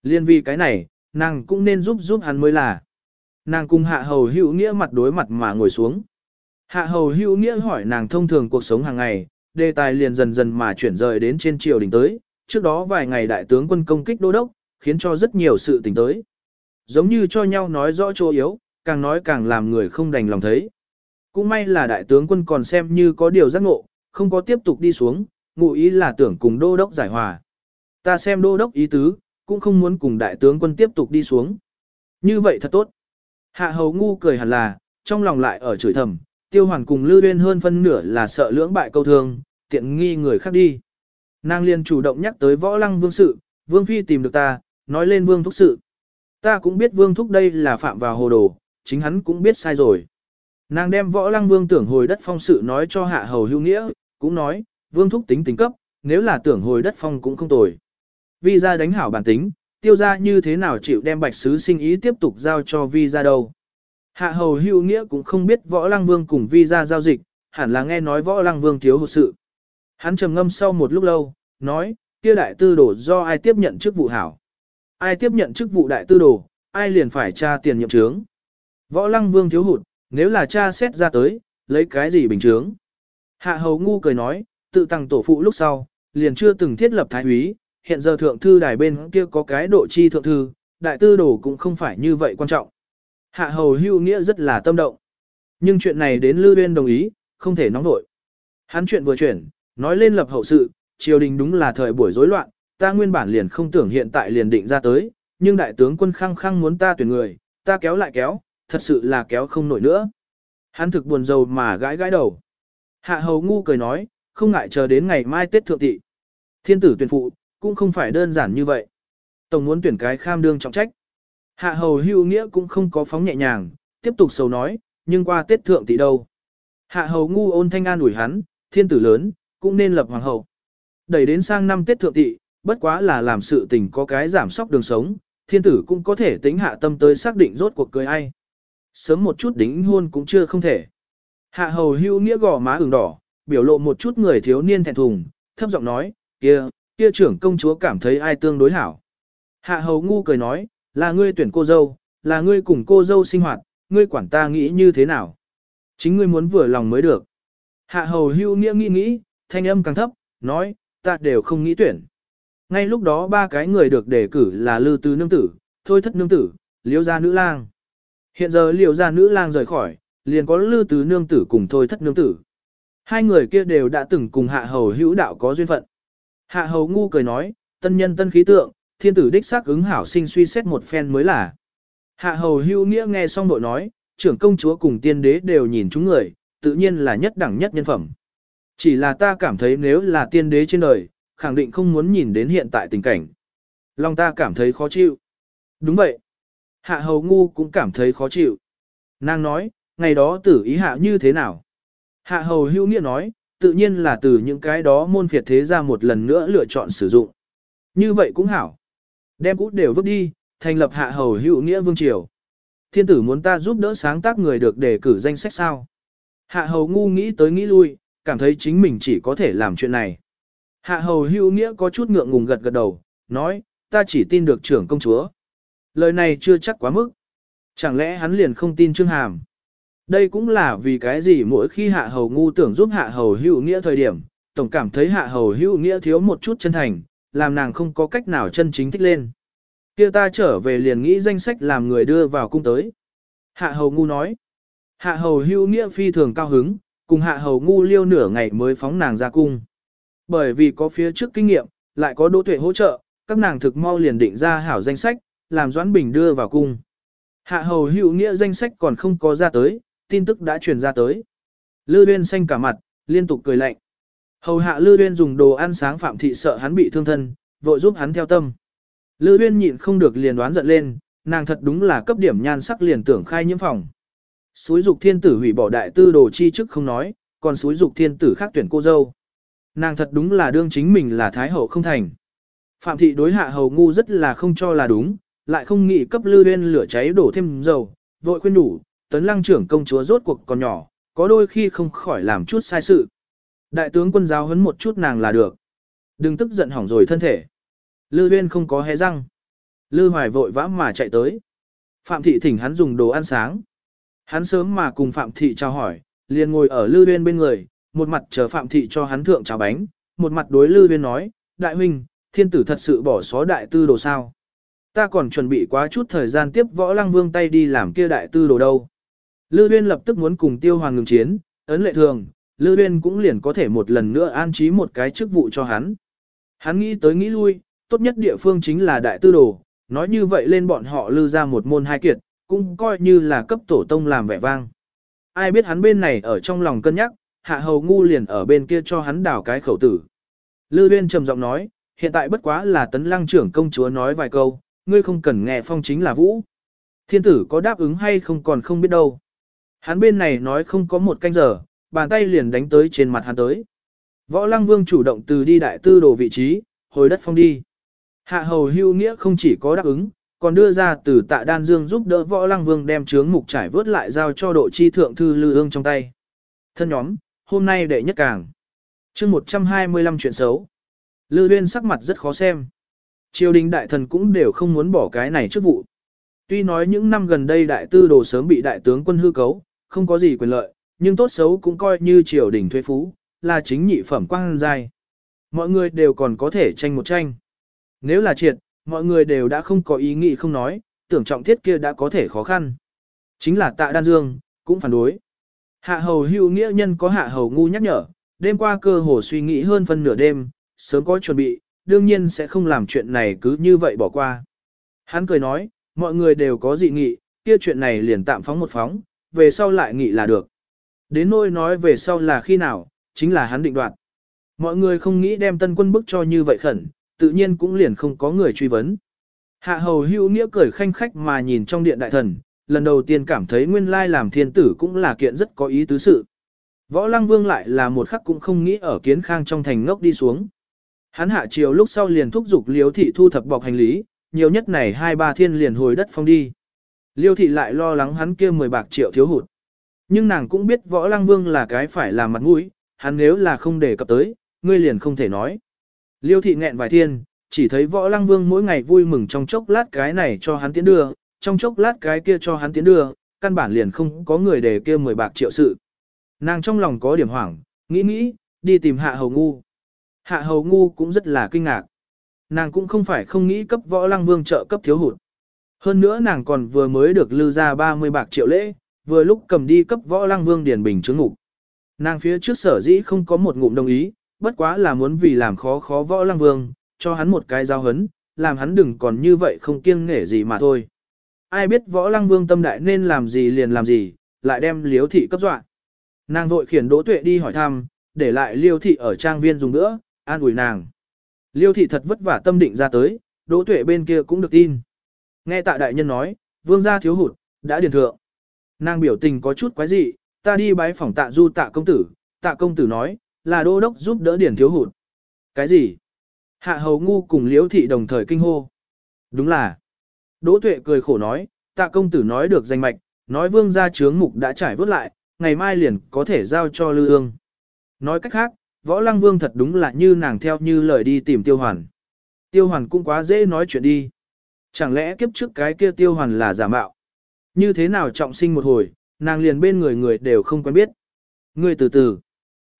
Liên vì cái này, nàng cũng nên giúp giúp hắn mới là. Nàng cùng hạ hầu hưu nghĩa mặt đối mặt mà ngồi xuống. Hạ hầu hưu nghĩa hỏi nàng thông thường cuộc sống hàng ngày, đề tài liền dần dần mà chuyển rời đến trên triều đình tới, trước đó vài ngày đại tướng quân công kích đô đốc, khiến cho rất nhiều sự tình tới. Giống như cho nhau nói rõ chỗ yếu, càng nói càng làm người không đành lòng thấy. Cũng may là đại tướng quân còn xem như có điều giác ngộ, không có tiếp tục đi xuống, ngụ ý là tưởng cùng đô đốc giải hòa. Ta xem đô đốc ý tứ, cũng không muốn cùng đại tướng quân tiếp tục đi xuống. Như vậy thật tốt. Hạ hầu ngu cười hẳn là, trong lòng lại ở chửi thầm, tiêu hoàn cùng Lưu Uyên hơn phân nửa là sợ lưỡng bại câu thương, tiện nghi người khác đi. Nàng liền chủ động nhắc tới võ lăng vương sự, vương phi tìm được ta, nói lên vương thúc sự. Ta cũng biết vương thúc đây là phạm vào hồ đồ, chính hắn cũng biết sai rồi. Nàng đem võ lăng vương tưởng hồi đất phong sự nói cho hạ hầu hưu nghĩa, cũng nói, vương thúc tính tính cấp, nếu là tưởng hồi đất phong cũng không tồi. Vi ra đánh hảo bản tính, tiêu ra như thế nào chịu đem bạch sứ sinh ý tiếp tục giao cho vi ra đâu. Hạ hầu hữu nghĩa cũng không biết võ lăng vương cùng vi ra giao dịch, hẳn là nghe nói võ lăng vương thiếu hụt sự. Hắn trầm ngâm sau một lúc lâu, nói, kia đại tư đồ do ai tiếp nhận chức vụ hảo. Ai tiếp nhận chức vụ đại tư đồ, ai liền phải tra tiền nhậm trướng. Võ lăng vương thiếu hụt, nếu là cha xét ra tới, lấy cái gì bình trướng. Hạ hầu ngu cười nói, tự tăng tổ phụ lúc sau, liền chưa từng thiết lập thái úy, hiện giờ thượng thư đài bên kia có cái độ chi thượng thư, đại tư đồ cũng không phải như vậy quan trọng. Hạ hầu hưu nghĩa rất là tâm động. Nhưng chuyện này đến Lư Uyên đồng ý, không thể nóng nổi. Hắn chuyện vừa chuyển, nói lên lập hậu sự, triều đình đúng là thời buổi rối loạn, ta nguyên bản liền không tưởng hiện tại liền định ra tới, nhưng đại tướng quân khăng khăng muốn ta tuyển người, ta kéo lại kéo, thật sự là kéo không nổi nữa. Hắn thực buồn rầu mà gãi gãi đầu. Hạ hầu ngu cười nói, không ngại chờ đến ngày mai Tết thượng thị. Thiên tử tuyển phụ, cũng không phải đơn giản như vậy. Tổng muốn tuyển cái kham đương trọng trách. Hạ hầu hưu nghĩa cũng không có phóng nhẹ nhàng, tiếp tục sầu nói, nhưng qua Tết thượng tỷ đâu. Hạ hầu ngu ôn thanh an ủi hắn, thiên tử lớn, cũng nên lập hoàng hậu. Đẩy đến sang năm Tết thượng tị, bất quá là làm sự tình có cái giảm sóc đường sống, thiên tử cũng có thể tính hạ tâm tới xác định rốt cuộc cưới ai. Sớm một chút đính hôn cũng chưa không thể. Hạ hầu hưu nghĩa gò má ửng đỏ, biểu lộ một chút người thiếu niên thẹn thùng, thấp giọng nói, kia, kia trưởng công chúa cảm thấy ai tương đối hảo. Hạ hầu ngu cười nói, là ngươi tuyển cô dâu, là ngươi cùng cô dâu sinh hoạt, ngươi quản ta nghĩ như thế nào. Chính ngươi muốn vừa lòng mới được. Hạ hầu hưu nghĩa nghĩ nghĩ, thanh âm càng thấp, nói, ta đều không nghĩ tuyển. Ngay lúc đó ba cái người được đề cử là Lư Tứ Nương Tử, Thôi Thất Nương Tử, Liễu Gia Nữ Lang. Hiện giờ Liễu Gia Nữ Lang rời khỏi, liền có Lư Tứ Nương Tử cùng Thôi Thất Nương Tử. Hai người kia đều đã từng cùng Hạ Hầu hữu đạo có duyên phận. Hạ Hầu ngu cười nói, tân nhân tân khí tượng, thiên tử đích xác ứng hảo sinh suy xét một phen mới là. Hạ Hầu hưu nghĩa nghe xong đội nói, trưởng công chúa cùng tiên đế đều nhìn chúng người, tự nhiên là nhất đẳng nhất nhân phẩm. Chỉ là ta cảm thấy nếu là tiên đế trên đời, khẳng định không muốn nhìn đến hiện tại tình cảnh. Lòng ta cảm thấy khó chịu. Đúng vậy. Hạ hầu ngu cũng cảm thấy khó chịu. Nàng nói, ngày đó tử ý hạ như thế nào? Hạ hầu hưu nghĩa nói, tự nhiên là từ những cái đó môn phiệt thế ra một lần nữa lựa chọn sử dụng. Như vậy cũng hảo. Đem cũ đều vứt đi, thành lập hạ hầu hữu nghĩa vương triều. Thiên tử muốn ta giúp đỡ sáng tác người được đề cử danh sách sao. Hạ hầu ngu nghĩ tới nghĩ lui, cảm thấy chính mình chỉ có thể làm chuyện này. Hạ hầu hữu nghĩa có chút ngượng ngùng gật gật đầu, nói, ta chỉ tin được trưởng công chúa. Lời này chưa chắc quá mức. Chẳng lẽ hắn liền không tin Trương Hàm? Đây cũng là vì cái gì mỗi khi hạ hầu ngu tưởng giúp hạ hầu hữu nghĩa thời điểm, tổng cảm thấy hạ hầu hữu nghĩa thiếu một chút chân thành, làm nàng không có cách nào chân chính thích lên. kia ta trở về liền nghĩ danh sách làm người đưa vào cung tới. Hạ hầu ngu nói. Hạ hầu hữu nghĩa phi thường cao hứng, cùng hạ hầu ngu liêu nửa ngày mới phóng nàng ra cung. Bởi vì có phía trước kinh nghiệm, lại có đỗ tuệ hỗ trợ, các nàng thực mau liền định ra hảo danh sách, làm Doãn Bình đưa vào cung. Hạ hầu hữu nghĩa danh sách còn không có ra tới, tin tức đã truyền ra tới. Lư Uyên xanh cả mặt, liên tục cười lạnh. Hầu hạ Lư Uyên dùng đồ ăn sáng Phạm Thị sợ hắn bị thương thân, vội giúp hắn theo tâm. Lư Uyên nhịn không được liền đoán giận lên, nàng thật đúng là cấp điểm nhan sắc liền tưởng khai nhiễm phòng. Suối dục thiên tử hủy bỏ đại tư đồ chi chức không nói, còn suối dục thiên tử khác tuyển cô dâu. Nàng thật đúng là đương chính mình là thái hậu không thành. Phạm thị đối hạ hầu ngu rất là không cho là đúng, lại không nghĩ cấp lư Uyên lửa cháy đổ thêm dầu, vội khuyên đủ, tấn lăng trưởng công chúa rốt cuộc còn nhỏ, có đôi khi không khỏi làm chút sai sự. Đại tướng quân giáo huấn một chút nàng là được. Đừng tức giận hỏng rồi thân thể. Lư Uyên không có hé răng. Lư Hoài vội vã mà chạy tới. Phạm thị thỉnh hắn dùng đồ ăn sáng. Hắn sớm mà cùng Phạm thị chào hỏi, liền ngồi ở Lư Uyên bên người, một mặt chờ Phạm thị cho hắn thượng cháo bánh, một mặt đối Lư Uyên nói, đại huynh, thiên tử thật sự bỏ xó đại tư đồ sao. Ta còn chuẩn bị quá chút thời gian tiếp võ lăng vương tay đi làm kia đại tư đồ đâu. Lư Viên lập tức muốn cùng tiêu hoàng ngừng chiến, ấn lệ thường, Lư Viên cũng liền có thể một lần nữa an trí một cái chức vụ cho hắn. Hắn nghĩ tới nghĩ lui, tốt nhất địa phương chính là đại tư đồ, nói như vậy lên bọn họ lư ra một môn hai kiệt, cũng coi như là cấp tổ tông làm vẻ vang. Ai biết hắn bên này ở trong lòng cân nhắc, hạ hầu ngu liền ở bên kia cho hắn đảo cái khẩu tử. Lư Viên trầm giọng nói, hiện tại bất quá là tấn lăng trưởng công chúa nói vài câu, ngươi không cần nghe phong chính là vũ. Thiên tử có đáp ứng hay không còn không biết đâu. Hắn bên này nói không có một canh giờ, bàn tay liền đánh tới trên mặt hắn tới. Võ lăng vương chủ động từ đi đại tư đồ vị trí, hồi đất phong đi. Hạ hầu hưu nghĩa không chỉ có đáp ứng, còn đưa ra từ tạ đan dương giúp đỡ võ lăng vương đem chướng mục trải vớt lại giao cho độ chi thượng thư lư ương trong tay. Thân nhóm, hôm nay đệ nhất càng. chương 125 chuyện xấu. Lư huyên sắc mặt rất khó xem. Triều đình đại thần cũng đều không muốn bỏ cái này trước vụ. Tuy nói những năm gần đây đại tư đồ sớm bị đại tướng quân hư cấu, không có gì quyền lợi, nhưng tốt xấu cũng coi như triều đình thuế phú, là chính nhị phẩm quang giai. Mọi người đều còn có thể tranh một tranh. Nếu là triệt, mọi người đều đã không có ý nghĩ không nói, tưởng trọng thiết kia đã có thể khó khăn. Chính là tạ đan dương, cũng phản đối. Hạ hầu hữu nghĩa nhân có hạ hầu ngu nhắc nhở, đêm qua cơ hồ suy nghĩ hơn phân nửa đêm, sớm có chuẩn bị, đương nhiên sẽ không làm chuyện này cứ như vậy bỏ qua. Hắn cười nói, mọi người đều có dị nghị, kia chuyện này liền tạm phóng một phóng, về sau lại nghị là được. Đến nôi nói về sau là khi nào, chính là hắn định đoạt. Mọi người không nghĩ đem tân quân bức cho như vậy khẩn, tự nhiên cũng liền không có người truy vấn. Hạ hầu hữu nghĩa cười khanh khách mà nhìn trong điện đại thần, lần đầu tiên cảm thấy nguyên lai làm thiên tử cũng là kiện rất có ý tứ sự. Võ lăng vương lại là một khắc cũng không nghĩ ở kiến khang trong thành ngốc đi xuống. Hắn hạ chiều lúc sau liền thúc giục liếu thị thu thập bọc hành lý, nhiều nhất này hai ba thiên liền hồi đất phong đi. Liêu thị lại lo lắng hắn kia 10 bạc triệu thiếu hụt. Nhưng nàng cũng biết võ lăng vương là cái phải làm mặt mũi, hắn nếu là không để cập tới, ngươi liền không thể nói. Liêu thị nghẹn vài thiên, chỉ thấy võ lăng vương mỗi ngày vui mừng trong chốc lát cái này cho hắn tiến đưa, trong chốc lát cái kia cho hắn tiến đưa, căn bản liền không có người để kia 10 bạc triệu sự. Nàng trong lòng có điểm hoảng, nghĩ nghĩ, đi tìm hạ hầu ngu. Hạ hầu ngu cũng rất là kinh ngạc. Nàng cũng không phải không nghĩ cấp võ lăng vương trợ cấp thiếu hụt. Hơn nữa nàng còn vừa mới được lưu ra 30 bạc triệu lễ, vừa lúc cầm đi cấp võ lăng vương điển bình chứng ngục. Nàng phía trước sở dĩ không có một ngụm đồng ý, bất quá là muốn vì làm khó khó võ lăng vương, cho hắn một cái giao hấn, làm hắn đừng còn như vậy không kiêng nghể gì mà thôi. Ai biết võ lăng vương tâm đại nên làm gì liền làm gì, lại đem liếu thị cấp dọa. Nàng vội khiển đỗ tuệ đi hỏi thăm, để lại liêu thị ở trang viên dùng nữa, an ủi nàng. Liêu thị thật vất vả tâm định ra tới, đỗ tuệ bên kia cũng được tin. Nghe tạ đại nhân nói, vương gia thiếu hụt, đã điền thượng. Nàng biểu tình có chút quái dị, ta đi bái phòng tạ du tạ công tử, tạ công tử nói, là đô đốc giúp đỡ điền thiếu hụt. Cái gì? Hạ hầu ngu cùng liễu thị đồng thời kinh hô. Đúng là. Đỗ tuệ cười khổ nói, tạ công tử nói được danh mạch, nói vương gia trướng mục đã trải vớt lại, ngày mai liền có thể giao cho lưu ương. Nói cách khác, võ lăng vương thật đúng là như nàng theo như lời đi tìm tiêu hoàn. Tiêu hoàn cũng quá dễ nói chuyện đi. Chẳng lẽ kiếp trước cái kia tiêu hoàn là giả mạo? Như thế nào trọng sinh một hồi, nàng liền bên người người đều không quen biết. Ngươi từ từ.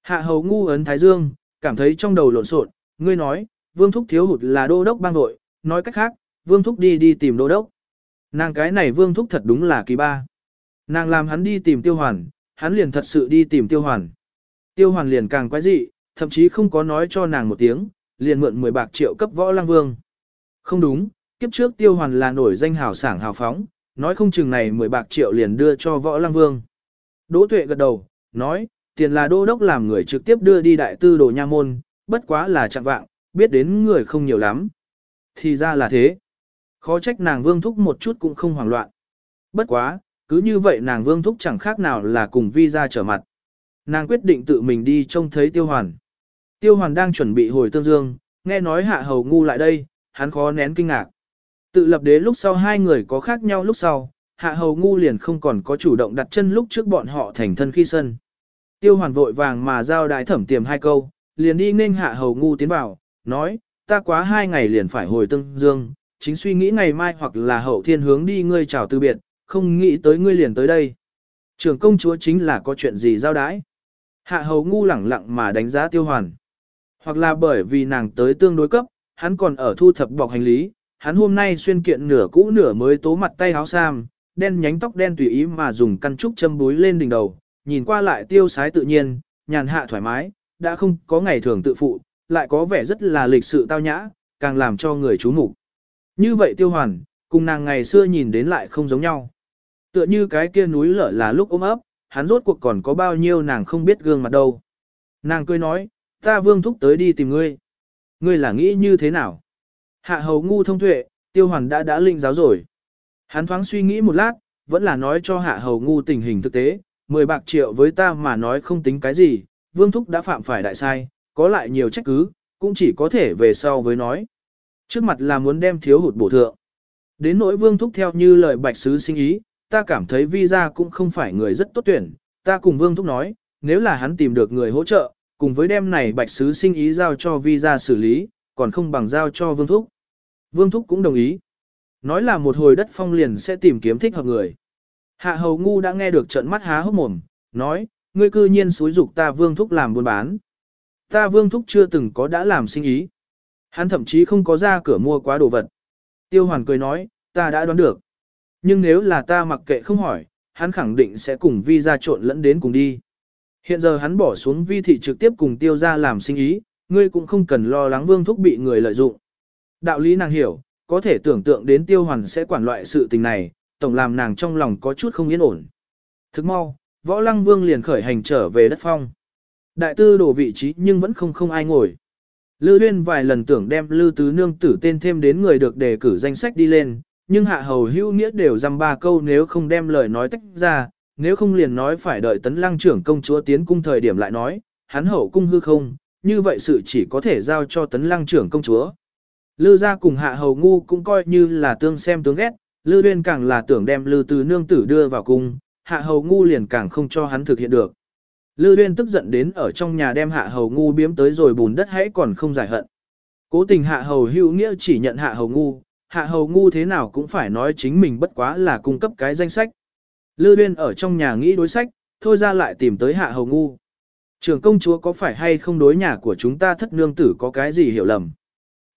Hạ hầu ngu ấn thái dương, cảm thấy trong đầu lộn xộn. ngươi nói, vương thúc thiếu hụt là đô đốc bang đội, nói cách khác, vương thúc đi đi tìm đô đốc. Nàng cái này vương thúc thật đúng là kỳ ba. Nàng làm hắn đi tìm tiêu hoàn, hắn liền thật sự đi tìm tiêu hoàn. Tiêu hoàn liền càng quái dị, thậm chí không có nói cho nàng một tiếng, liền mượn 10 bạc triệu cấp võ lang vương. Không đúng, kiếp trước tiêu hoàn là nổi danh hào sảng hào phóng, nói không chừng này 10 bạc triệu liền đưa cho võ lăng vương. Đỗ tuệ gật đầu, nói, tiền là đô đốc làm người trực tiếp đưa đi đại tư đồ nha môn, bất quá là chặng vạng, biết đến người không nhiều lắm. Thì ra là thế. Khó trách nàng vương thúc một chút cũng không hoảng loạn. Bất quá, cứ như vậy nàng vương thúc chẳng khác nào là cùng vi ra trở mặt. Nàng quyết định tự mình đi trông thấy tiêu hoàn. Tiêu hoàn đang chuẩn bị hồi tương dương, nghe nói hạ hầu ngu lại đây, hắn khó nén kinh ngạc. Tự lập đế lúc sau hai người có khác nhau lúc sau, hạ hầu ngu liền không còn có chủ động đặt chân lúc trước bọn họ thành thân khi sân. Tiêu hoàn vội vàng mà giao đại thẩm tiềm hai câu, liền đi nên hạ hầu ngu tiến vào, nói, ta quá hai ngày liền phải hồi tương dương, chính suy nghĩ ngày mai hoặc là hậu thiên hướng đi ngươi chào từ biệt, không nghĩ tới ngươi liền tới đây. Trưởng công chúa chính là có chuyện gì giao đái. Hạ hầu ngu lẳng lặng mà đánh giá tiêu hoàn. Hoặc là bởi vì nàng tới tương đối cấp, hắn còn ở thu thập bọc hành lý, hắn hôm nay xuyên kiện nửa cũ nửa mới tố mặt tay áo sam, đen nhánh tóc đen tùy ý mà dùng căn trúc châm búi lên đỉnh đầu, nhìn qua lại tiêu sái tự nhiên, nhàn hạ thoải mái, đã không có ngày thường tự phụ, lại có vẻ rất là lịch sự tao nhã, càng làm cho người chú mục. Như vậy tiêu hoàn, cùng nàng ngày xưa nhìn đến lại không giống nhau. Tựa như cái kia núi lở là lúc ôm ấp, hắn rốt cuộc còn có bao nhiêu nàng không biết gương mặt đâu. Nàng cười nói, ta vương thúc tới đi tìm ngươi. Ngươi là nghĩ như thế nào? Hạ hầu ngu thông tuệ, tiêu hoàn đã đã linh giáo rồi. Hắn thoáng suy nghĩ một lát, vẫn là nói cho hạ hầu ngu tình hình thực tế, mười bạc triệu với ta mà nói không tính cái gì, vương thúc đã phạm phải đại sai, có lại nhiều trách cứ, cũng chỉ có thể về sau với nói. Trước mặt là muốn đem thiếu hụt bổ thượng. Đến nỗi vương thúc theo như lời bạch sứ sinh ý, ta cảm thấy visa cũng không phải người rất tốt tuyển, ta cùng vương thúc nói, nếu là hắn tìm được người hỗ trợ, cùng với đem này bạch sứ sinh ý giao cho visa xử lý, còn không bằng giao cho vương thúc. Vương thúc cũng đồng ý. Nói là một hồi đất phong liền sẽ tìm kiếm thích hợp người. Hạ hầu ngu đã nghe được trận mắt há hốc mồm, nói, ngươi cư nhiên xúi dục ta vương thúc làm buôn bán. Ta vương thúc chưa từng có đã làm sinh ý. Hắn thậm chí không có ra cửa mua quá đồ vật. Tiêu hoàn cười nói, ta đã đoán được. Nhưng nếu là ta mặc kệ không hỏi, hắn khẳng định sẽ cùng vi ra trộn lẫn đến cùng đi. Hiện giờ hắn bỏ xuống vi thị trực tiếp cùng tiêu ra làm sinh ý, ngươi cũng không cần lo lắng vương thúc bị người lợi dụng. Đạo lý nàng hiểu, có thể tưởng tượng đến tiêu hoàn sẽ quản loại sự tình này, tổng làm nàng trong lòng có chút không yên ổn. Thức mau, võ lăng vương liền khởi hành trở về đất phong. Đại tư đổ vị trí nhưng vẫn không không ai ngồi. Lư Huyên vài lần tưởng đem Lư Tứ Nương tử tên thêm đến người được đề cử danh sách đi lên, nhưng hạ hầu hữu nghĩa đều dăm ba câu nếu không đem lời nói tách ra, nếu không liền nói phải đợi tấn lăng trưởng công chúa tiến cung thời điểm lại nói, hắn hậu cung hư không, như vậy sự chỉ có thể giao cho tấn lăng trưởng công chúa. Lư gia cùng hạ hầu ngu cũng coi như là tương xem tướng ghét, Lư Uyên càng là tưởng đem Lư Từ nương tử đưa vào cung, hạ hầu ngu liền càng không cho hắn thực hiện được. Lư Uyên tức giận đến ở trong nhà đem hạ hầu ngu biếm tới rồi bùn đất hãy còn không giải hận. Cố tình hạ hầu hữu nghĩa chỉ nhận hạ hầu ngu, hạ hầu ngu thế nào cũng phải nói chính mình bất quá là cung cấp cái danh sách. Lư Uyên ở trong nhà nghĩ đối sách, thôi ra lại tìm tới hạ hầu ngu. Trưởng công chúa có phải hay không đối nhà của chúng ta thất nương tử có cái gì hiểu lầm?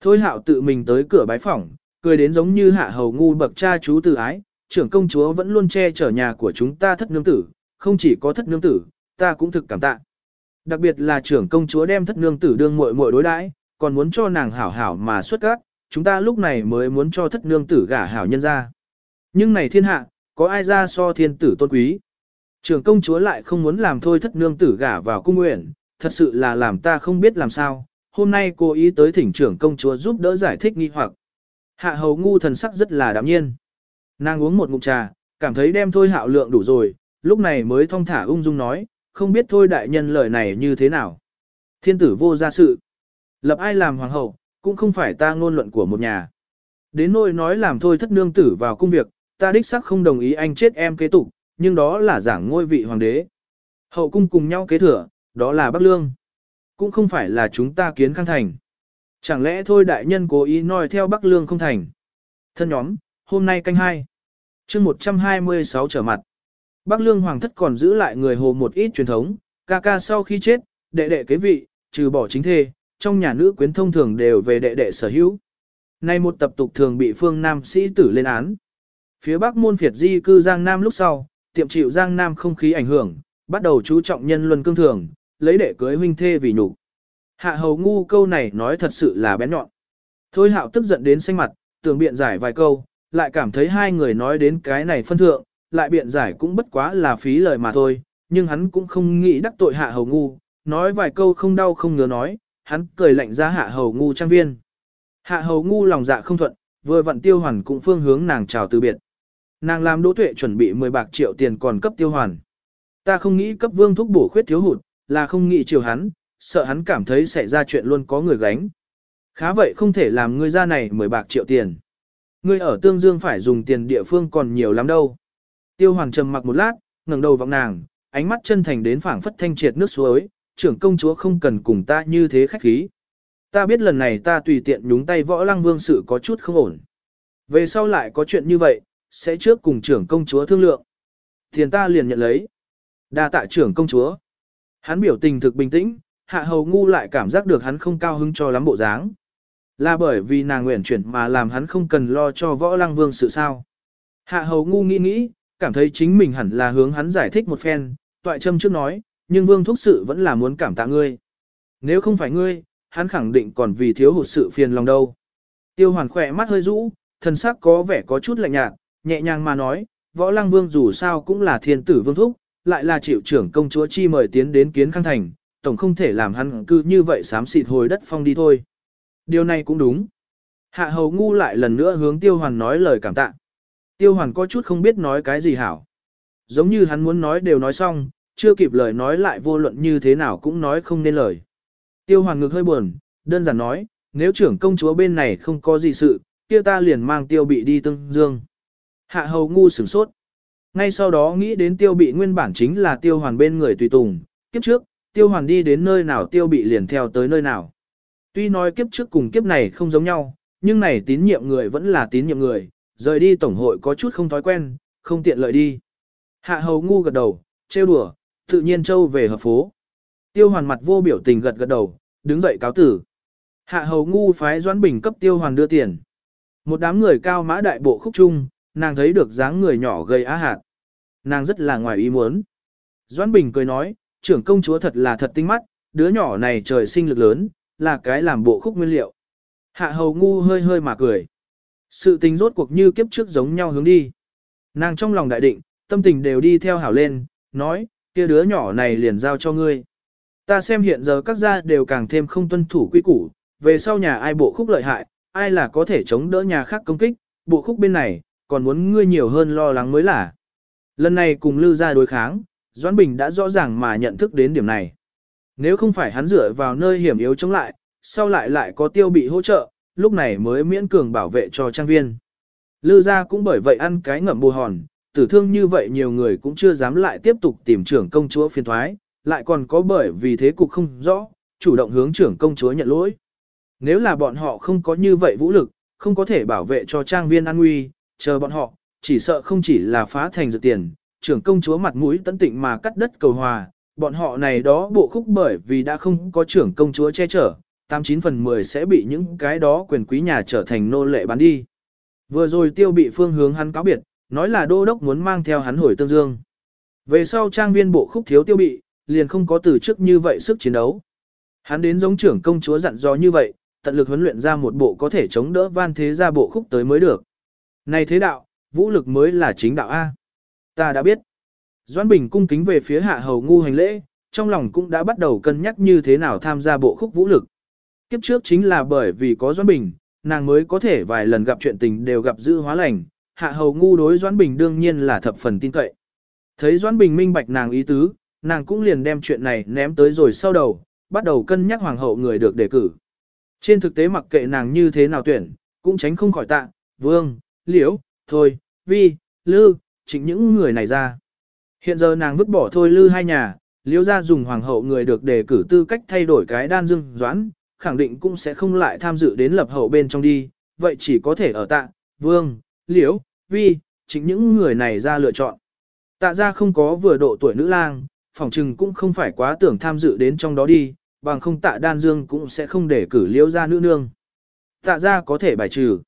Thôi hạo tự mình tới cửa bái phỏng, cười đến giống như hạ hầu ngu bậc cha chú từ ái, trưởng công chúa vẫn luôn che chở nhà của chúng ta thất nương tử, không chỉ có thất nương tử, ta cũng thực cảm tạ. Đặc biệt là trưởng công chúa đem thất nương tử đương muội muội đối đãi, còn muốn cho nàng hảo hảo mà xuất các, chúng ta lúc này mới muốn cho thất nương tử gả hảo nhân ra. Nhưng này thiên hạ, có ai ra so thiên tử tôn quý? Trưởng công chúa lại không muốn làm thôi thất nương tử gả vào cung nguyện, thật sự là làm ta không biết làm sao. Hôm nay cô ý tới thỉnh trưởng công chúa giúp đỡ giải thích nghi hoặc. Hạ hầu ngu thần sắc rất là đạm nhiên. Nàng uống một ngụm trà, cảm thấy đem thôi hạo lượng đủ rồi, lúc này mới thong thả ung dung nói, không biết thôi đại nhân lời này như thế nào. Thiên tử vô gia sự. Lập ai làm hoàng hậu, cũng không phải ta ngôn luận của một nhà. Đến nỗi nói làm thôi thất nương tử vào công việc, ta đích sắc không đồng ý anh chết em kế tục, nhưng đó là giảng ngôi vị hoàng đế. Hậu cung cùng nhau kế thừa, đó là Bắc Lương. Cũng không phải là chúng ta kiến khang thành. Chẳng lẽ thôi đại nhân cố ý nói theo Bắc Lương không thành. Thân nhóm, hôm nay canh hai chương 126 trở mặt. Bắc Lương Hoàng thất còn giữ lại người hồ một ít truyền thống, ca ca sau khi chết, đệ đệ kế vị, trừ bỏ chính thê, trong nhà nữ quyến thông thường đều về đệ đệ sở hữu. Nay một tập tục thường bị phương Nam sĩ tử lên án. Phía Bắc môn phiệt di cư Giang Nam lúc sau, tiệm chịu Giang Nam không khí ảnh hưởng, bắt đầu chú trọng nhân luân cương thường, lấy đệ cưới huynh thê vì nhục. Hạ hầu ngu câu này nói thật sự là bén nhọn. Thôi hạo tức giận đến xanh mặt, tưởng biện giải vài câu, lại cảm thấy hai người nói đến cái này phân thượng, lại biện giải cũng bất quá là phí lời mà thôi, nhưng hắn cũng không nghĩ đắc tội hạ hầu ngu, nói vài câu không đau không ngứa nói, hắn cười lạnh ra hạ hầu ngu trang viên. Hạ hầu ngu lòng dạ không thuận, vừa vặn tiêu hoàn cũng phương hướng nàng chào từ biệt. Nàng làm đỗ tuệ chuẩn bị 10 bạc triệu tiền còn cấp tiêu hoàn. Ta không nghĩ cấp vương thúc bổ khuyết thiếu hụt, là không nghĩ chiều hắn, sợ hắn cảm thấy xảy ra chuyện luôn có người gánh. Khá vậy không thể làm ngươi ra này 10 bạc triệu tiền. Ngươi ở Tương Dương phải dùng tiền địa phương còn nhiều lắm đâu. Tiêu Hoàng trầm mặc một lát, ngẩng đầu vọng nàng, ánh mắt chân thành đến phảng phất thanh triệt nước suối, trưởng công chúa không cần cùng ta như thế khách khí. Ta biết lần này ta tùy tiện nhúng tay võ lăng vương sự có chút không ổn. Về sau lại có chuyện như vậy, sẽ trước cùng trưởng công chúa thương lượng. Tiền ta liền nhận lấy. đa tạ trưởng công chúa. Hắn biểu tình thực bình tĩnh, hạ hầu ngu lại cảm giác được hắn không cao hứng cho lắm bộ dáng. Là bởi vì nàng nguyện chuyển mà làm hắn không cần lo cho võ lăng vương sự sao. Hạ hầu ngu nghĩ nghĩ, cảm thấy chính mình hẳn là hướng hắn giải thích một phen, toại châm trước nói, nhưng vương thúc sự vẫn là muốn cảm tạ ngươi. Nếu không phải ngươi, hắn khẳng định còn vì thiếu hụt sự phiền lòng đâu. Tiêu hoàn khỏe mắt hơi rũ, thân sắc có vẻ có chút lạnh nhạt, nhẹ nhàng mà nói, võ lăng vương dù sao cũng là thiên tử vương thúc, lại là chịu trưởng công chúa chi mời tiến đến kiến khang thành, tổng không thể làm hắn cư như vậy sám xịt hồi đất phong đi thôi. Điều này cũng đúng. Hạ hầu ngu lại lần nữa hướng tiêu hoàn nói lời cảm tạ. Tiêu hoàn có chút không biết nói cái gì hảo. Giống như hắn muốn nói đều nói xong, chưa kịp lời nói lại vô luận như thế nào cũng nói không nên lời. Tiêu hoàn ngực hơi buồn, đơn giản nói, nếu trưởng công chúa bên này không có gì sự, kia ta liền mang tiêu bị đi tương dương. Hạ hầu ngu sửng sốt. Ngay sau đó nghĩ đến tiêu bị nguyên bản chính là tiêu hoàn bên người tùy tùng, kiếp trước, tiêu hoàn đi đến nơi nào tiêu bị liền theo tới nơi nào. Tuy nói kiếp trước cùng kiếp này không giống nhau, nhưng này tín nhiệm người vẫn là tín nhiệm người, rời đi tổng hội có chút không thói quen, không tiện lợi đi. Hạ hầu ngu gật đầu, trêu đùa, tự nhiên châu về hợp phố. Tiêu hoàn mặt vô biểu tình gật gật đầu, đứng dậy cáo tử. Hạ hầu ngu phái Doãn Bình cấp tiêu hoàn đưa tiền. Một đám người cao mã đại bộ khúc trung, nàng thấy được dáng người nhỏ gầy á hạt. Nàng rất là ngoài ý muốn. Doãn Bình cười nói, trưởng công chúa thật là thật tinh mắt, đứa nhỏ này trời sinh lực lớn, là cái làm bộ khúc nguyên liệu. Hạ hầu ngu hơi hơi mà cười. Sự tình rốt cuộc như kiếp trước giống nhau hướng đi. Nàng trong lòng đại định, tâm tình đều đi theo hảo lên, nói, kia đứa nhỏ này liền giao cho ngươi. Ta xem hiện giờ các gia đều càng thêm không tuân thủ quy củ, về sau nhà ai bộ khúc lợi hại, ai là có thể chống đỡ nhà khác công kích, bộ khúc bên này, còn muốn ngươi nhiều hơn lo lắng mới là. Lần này cùng Lư gia đối kháng, Doãn Bình đã rõ ràng mà nhận thức đến điểm này. Nếu không phải hắn dựa vào nơi hiểm yếu chống lại, sau lại lại có tiêu bị hỗ trợ, lúc này mới miễn cường bảo vệ cho trang viên. Lư gia cũng bởi vậy ăn cái ngậm bù hòn, tử thương như vậy nhiều người cũng chưa dám lại tiếp tục tìm trưởng công chúa phiền thoái, lại còn có bởi vì thế cục không rõ, chủ động hướng trưởng công chúa nhận lỗi. Nếu là bọn họ không có như vậy vũ lực, không có thể bảo vệ cho trang viên an nguy, chờ bọn họ, chỉ sợ không chỉ là phá thành dự tiền, trưởng công chúa mặt mũi tấn tịnh mà cắt đất cầu hòa, bọn họ này đó bộ khúc bởi vì đã không có trưởng công chúa che chở, 89 phần 10 sẽ bị những cái đó quyền quý nhà trở thành nô lệ bán đi. Vừa rồi tiêu bị phương hướng hắn cáo biệt, nói là đô đốc muốn mang theo hắn hồi tương dương. Về sau trang viên bộ khúc thiếu tiêu bị, liền không có từ trước như vậy sức chiến đấu. Hắn đến giống trưởng công chúa dặn dò như vậy, tận lực huấn luyện ra một bộ có thể chống đỡ van thế ra bộ khúc tới mới được. Này thế đạo, vũ lực mới là chính đạo A. Ta đã biết. Doãn Bình cung kính về phía hạ hầu ngu hành lễ, trong lòng cũng đã bắt đầu cân nhắc như thế nào tham gia bộ khúc vũ lực. Kiếp trước chính là bởi vì có Doãn Bình, nàng mới có thể vài lần gặp chuyện tình đều gặp dư hóa lành, hạ hầu ngu đối Doãn Bình đương nhiên là thập phần tin cậy. Thấy Doãn Bình minh bạch nàng ý tứ, nàng cũng liền đem chuyện này ném tới rồi sau đầu, bắt đầu cân nhắc hoàng hậu người được đề cử. Trên thực tế mặc kệ nàng như thế nào tuyển, cũng tránh không khỏi tạ, vương, liễu, thôi, vi, lư, chính những người này ra. Hiện giờ nàng vứt bỏ thôi lư hai nhà, liễu ra dùng hoàng hậu người được đề cử tư cách thay đổi cái đan dương doãn, khẳng định cũng sẽ không lại tham dự đến lập hậu bên trong đi, vậy chỉ có thể ở tạ, vương, liễu, vi, chính những người này ra lựa chọn. Tạ ra không có vừa độ tuổi nữ lang, phỏng trừng cũng không phải quá tưởng tham dự đến trong đó đi, bằng không tạ đan dương cũng sẽ không để cử liễu ra nữ nương. Tạ ra có thể bài trừ.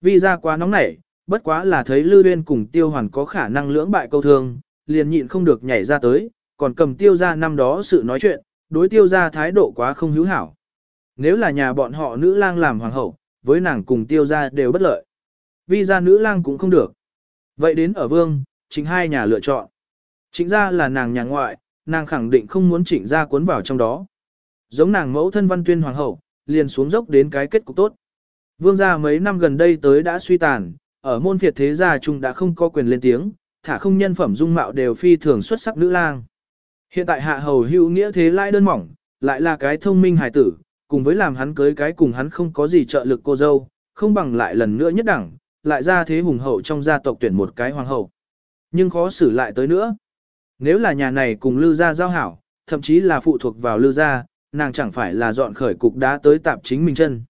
Vì ra quá nóng nảy, bất quá là thấy Lư Uyên cùng Tiêu Hoàn có khả năng lưỡng bại câu thương, liền nhịn không được nhảy ra tới, còn cầm Tiêu gia năm đó sự nói chuyện, đối Tiêu gia thái độ quá không hữu hảo. Nếu là nhà bọn họ nữ lang làm hoàng hậu, với nàng cùng Tiêu gia đều bất lợi. Vì gia nữ lang cũng không được. Vậy đến ở vương, chính hai nhà lựa chọn. Chính gia là nàng nhà ngoại, nàng khẳng định không muốn chỉnh gia cuốn vào trong đó. Giống nàng mẫu thân văn tuyên hoàng hậu, liền xuống dốc đến cái kết cục tốt. Vương gia mấy năm gần đây tới đã suy tàn, ở môn phiệt thế gia chung đã không có quyền lên tiếng, thả không nhân phẩm dung mạo đều phi thường xuất sắc nữ lang. Hiện tại hạ hầu hữu nghĩa thế lai đơn mỏng, lại là cái thông minh hài tử, cùng với làm hắn cưới cái cùng hắn không có gì trợ lực cô dâu, không bằng lại lần nữa nhất đẳng, lại ra thế hùng hậu trong gia tộc tuyển một cái hoàng hậu. Nhưng khó xử lại tới nữa. Nếu là nhà này cùng Lư gia giao hảo, thậm chí là phụ thuộc vào Lư gia, nàng chẳng phải là dọn khởi cục đá tới tạp chính mình chân.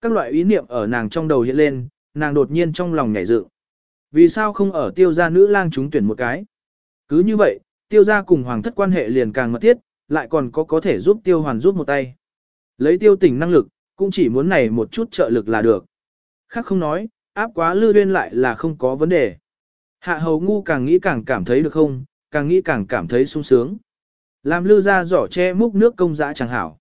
Các loại ý niệm ở nàng trong đầu hiện lên, nàng đột nhiên trong lòng nhảy dựng. Vì sao không ở tiêu gia nữ lang chúng tuyển một cái? Cứ như vậy, tiêu gia cùng hoàng thất quan hệ liền càng mật thiết, lại còn có có thể giúp tiêu hoàn giúp một tay. Lấy tiêu tỉnh năng lực, cũng chỉ muốn này một chút trợ lực là được. Khác không nói, áp quá lư duyên lại là không có vấn đề. Hạ hầu ngu càng nghĩ càng cảm thấy được không, càng nghĩ càng cảm thấy sung sướng. Làm lư ra giỏ che múc nước công dã chẳng hảo.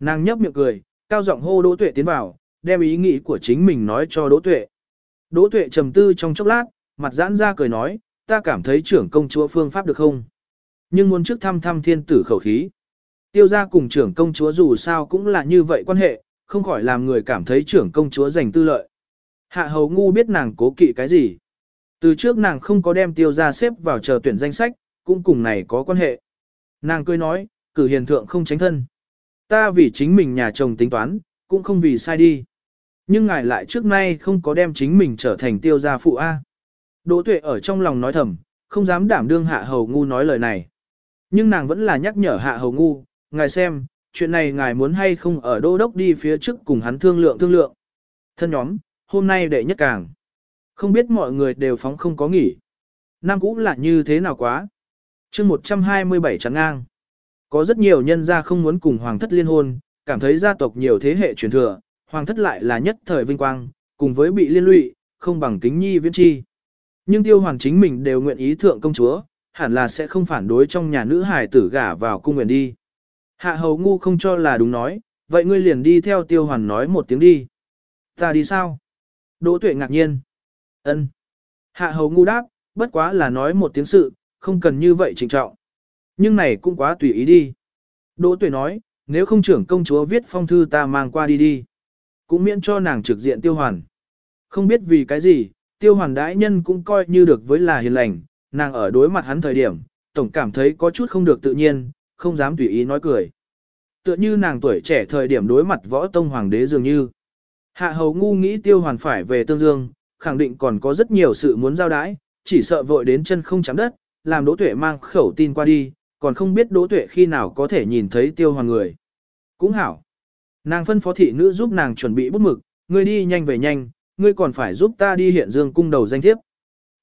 Nàng nhấp miệng cười, cao giọng hô Đỗ Tuệ tiến vào, đem ý nghĩ của chính mình nói cho Đỗ Tuệ. Đỗ Tuệ trầm tư trong chốc lát, mặt giãn ra cười nói, ta cảm thấy trưởng công chúa phương pháp được không? Nhưng muốn trước thăm thăm thiên tử khẩu khí. Tiêu gia cùng trưởng công chúa dù sao cũng là như vậy quan hệ, không khỏi làm người cảm thấy trưởng công chúa giành tư lợi. Hạ hầu ngu biết nàng cố kỵ cái gì. Từ trước nàng không có đem tiêu gia xếp vào chờ tuyển danh sách, cũng cùng này có quan hệ. Nàng cười nói, cử hiền thượng không tránh thân. Ta vì chính mình nhà chồng tính toán, cũng không vì sai đi. Nhưng ngài lại trước nay không có đem chính mình trở thành tiêu gia phụ A. Đỗ tuệ ở trong lòng nói thầm, không dám đảm đương hạ hầu ngu nói lời này. Nhưng nàng vẫn là nhắc nhở hạ hầu ngu, ngài xem, chuyện này ngài muốn hay không ở đô đốc đi phía trước cùng hắn thương lượng thương lượng. Thân nhóm, hôm nay đệ nhất càng. Không biết mọi người đều phóng không có nghỉ. Nam cũ là như thế nào quá chương 127 trắng ngang. Có rất nhiều nhân gia không muốn cùng hoàng thất liên hôn, cảm thấy gia tộc nhiều thế hệ truyền thừa, hoàng thất lại là nhất thời vinh quang, cùng với bị liên lụy, không bằng kính nhi viễn chi. Nhưng tiêu hoàng chính mình đều nguyện ý thượng công chúa, hẳn là sẽ không phản đối trong nhà nữ hài tử gả vào cung nguyện đi. Hạ hầu ngu không cho là đúng nói, vậy ngươi liền đi theo tiêu hoàng nói một tiếng đi. Ta đi sao? Đỗ tuệ ngạc nhiên. ân Hạ hầu ngu đáp, bất quá là nói một tiếng sự, không cần như vậy trịnh trọng. Nhưng này cũng quá tùy ý đi. Đỗ tuệ nói, nếu không trưởng công chúa viết phong thư ta mang qua đi đi. Cũng miễn cho nàng trực diện tiêu hoàn. Không biết vì cái gì, tiêu hoàn đãi nhân cũng coi như được với là hiền lành, nàng ở đối mặt hắn thời điểm, tổng cảm thấy có chút không được tự nhiên, không dám tùy ý nói cười. tựa như nàng tuổi trẻ thời điểm đối mặt võ tông hoàng đế dường như. Hạ hầu ngu nghĩ tiêu hoàn phải về tương dương, khẳng định còn có rất nhiều sự muốn giao đái, chỉ sợ vội đến chân không chạm đất, làm đỗ tuệ mang khẩu tin qua đi, còn không biết đỗ tuệ khi nào có thể nhìn thấy tiêu hoàn người. Cũng hảo. Nàng phân phó thị nữ giúp nàng chuẩn bị bút mực, ngươi đi nhanh về nhanh, ngươi còn phải giúp ta đi hiện dương cung đầu danh thiếp.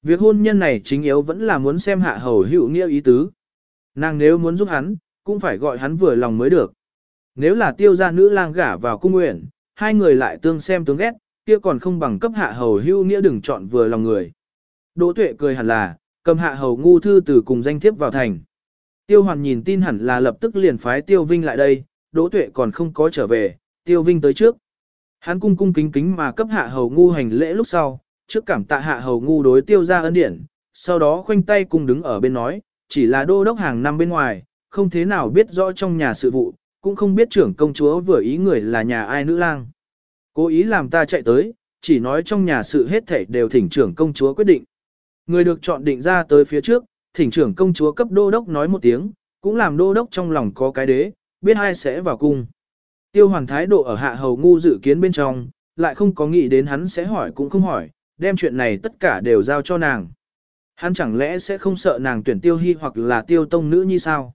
Việc hôn nhân này chính yếu vẫn là muốn xem hạ hầu hữu nghĩa ý tứ. Nàng nếu muốn giúp hắn, cũng phải gọi hắn vừa lòng mới được. Nếu là tiêu gia nữ lang gả vào cung nguyện, hai người lại tương xem tương ghét, kia còn không bằng cấp hạ hầu hữu nghĩa đừng chọn vừa lòng người. Đỗ tuệ cười hẳn là, cầm hạ hầu ngu thư từ cùng danh thiếp vào thành. Tiêu hoàn nhìn tin hẳn là lập tức liền phái tiêu vinh lại đây, đỗ tuệ còn không có trở về, tiêu vinh tới trước. Hắn cung cung kính kính mà cấp hạ hầu ngu hành lễ lúc sau, trước cảm tạ hạ hầu ngu đối tiêu ra ân điển, sau đó khoanh tay cùng đứng ở bên nói, chỉ là đô đốc hàng năm bên ngoài, không thế nào biết rõ trong nhà sự vụ, cũng không biết trưởng công chúa vừa ý người là nhà ai nữ lang. Cố ý làm ta chạy tới, chỉ nói trong nhà sự hết thảy đều thỉnh trưởng công chúa quyết định. Người được chọn định ra tới phía trước, thỉnh trưởng công chúa cấp đô đốc nói một tiếng, cũng làm đô đốc trong lòng có cái đế, biết ai sẽ vào cung. Tiêu hoàn thái độ ở hạ hầu ngu dự kiến bên trong, lại không có nghĩ đến hắn sẽ hỏi cũng không hỏi, đem chuyện này tất cả đều giao cho nàng. Hắn chẳng lẽ sẽ không sợ nàng tuyển tiêu hy hoặc là tiêu tông nữ như sao?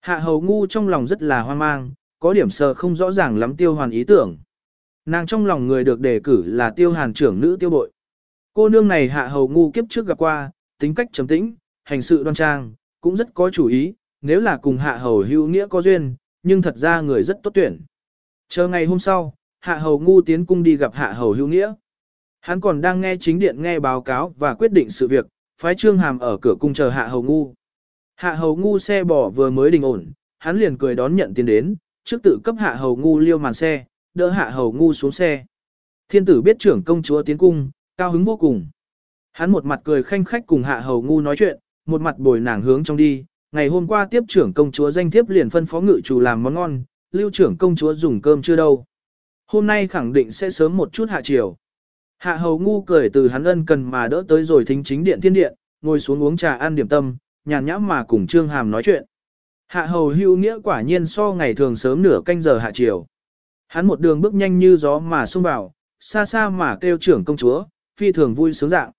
Hạ hầu ngu trong lòng rất là hoang mang, có điểm sợ không rõ ràng lắm tiêu hoàn ý tưởng. Nàng trong lòng người được đề cử là tiêu hàn trưởng nữ tiêu bội. Cô nương này hạ hầu ngu kiếp trước gặp qua, tính cách trầm tĩnh, hành sự đoan trang, cũng rất có chủ ý, nếu là cùng hạ hầu hữu nghĩa có duyên, nhưng thật ra người rất tốt tuyển. Chờ ngày hôm sau, hạ hầu ngu tiến cung đi gặp hạ hầu hữu nghĩa. Hắn còn đang nghe chính điện nghe báo cáo và quyết định sự việc, phái trương hàm ở cửa cung chờ hạ hầu ngu. Hạ hầu ngu xe bỏ vừa mới đình ổn, hắn liền cười đón nhận tiền đến, trước tự cấp hạ hầu ngu liêu màn xe, đỡ hạ hầu ngu xuống xe. Thiên tử biết trưởng công chúa tiến cung, cao hứng vô cùng. Hắn một mặt cười khanh khách cùng hạ hầu ngu nói chuyện, một mặt bồi nàng hướng trong đi. Ngày hôm qua tiếp trưởng công chúa danh thiếp liền phân phó ngự chủ làm món ngon, lưu trưởng công chúa dùng cơm chưa đâu. Hôm nay khẳng định sẽ sớm một chút hạ chiều. Hạ hầu ngu cười từ hắn ân cần mà đỡ tới rồi thính chính điện thiên điện, ngồi xuống uống trà ăn điểm tâm, nhàn nhã mà cùng Trương Hàm nói chuyện. Hạ hầu hưu nghĩa quả nhiên so ngày thường sớm nửa canh giờ hạ chiều. Hắn một đường bước nhanh như gió mà xông vào, xa xa mà kêu trưởng công chúa, phi thường vui sướng dạng.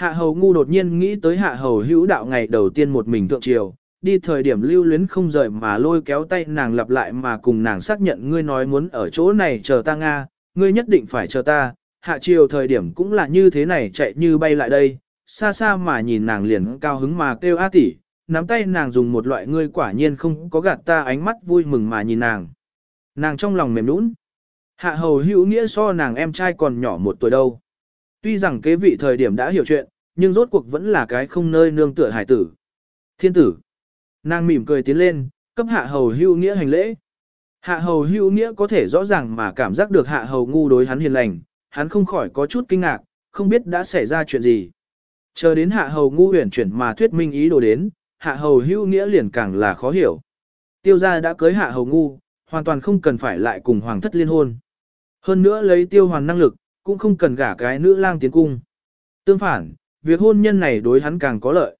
Hạ hầu ngu đột nhiên nghĩ tới hạ hầu hữu đạo ngày đầu tiên một mình thượng triều, đi thời điểm lưu luyến không rời mà lôi kéo tay nàng lặp lại mà cùng nàng xác nhận ngươi nói muốn ở chỗ này chờ ta Nga, ngươi nhất định phải chờ ta, hạ triều thời điểm cũng là như thế này chạy như bay lại đây, xa xa mà nhìn nàng liền cao hứng mà kêu a tỷ, nắm tay nàng dùng một loại ngươi quả nhiên không có gạt ta ánh mắt vui mừng mà nhìn nàng. Nàng trong lòng mềm nũng. Hạ hầu hữu nghĩa so nàng em trai còn nhỏ một tuổi đâu. Tuy rằng kế vị thời điểm đã hiểu chuyện, nhưng rốt cuộc vẫn là cái không nơi nương tựa hải tử. Thiên tử. Nàng mỉm cười tiến lên, cấp hạ hầu hưu nghĩa hành lễ. Hạ hầu hưu nghĩa có thể rõ ràng mà cảm giác được hạ hầu ngu đối hắn hiền lành, hắn không khỏi có chút kinh ngạc, không biết đã xảy ra chuyện gì. Chờ đến hạ hầu ngu huyền chuyển mà thuyết minh ý đồ đến, hạ hầu hưu nghĩa liền càng là khó hiểu. Tiêu gia đã cưới hạ hầu ngu, hoàn toàn không cần phải lại cùng hoàng thất liên hôn. Hơn nữa lấy tiêu hoàn năng lực, cũng không cần gả cái nữ lang tiến cung. Tương phản, việc hôn nhân này đối hắn càng có lợi.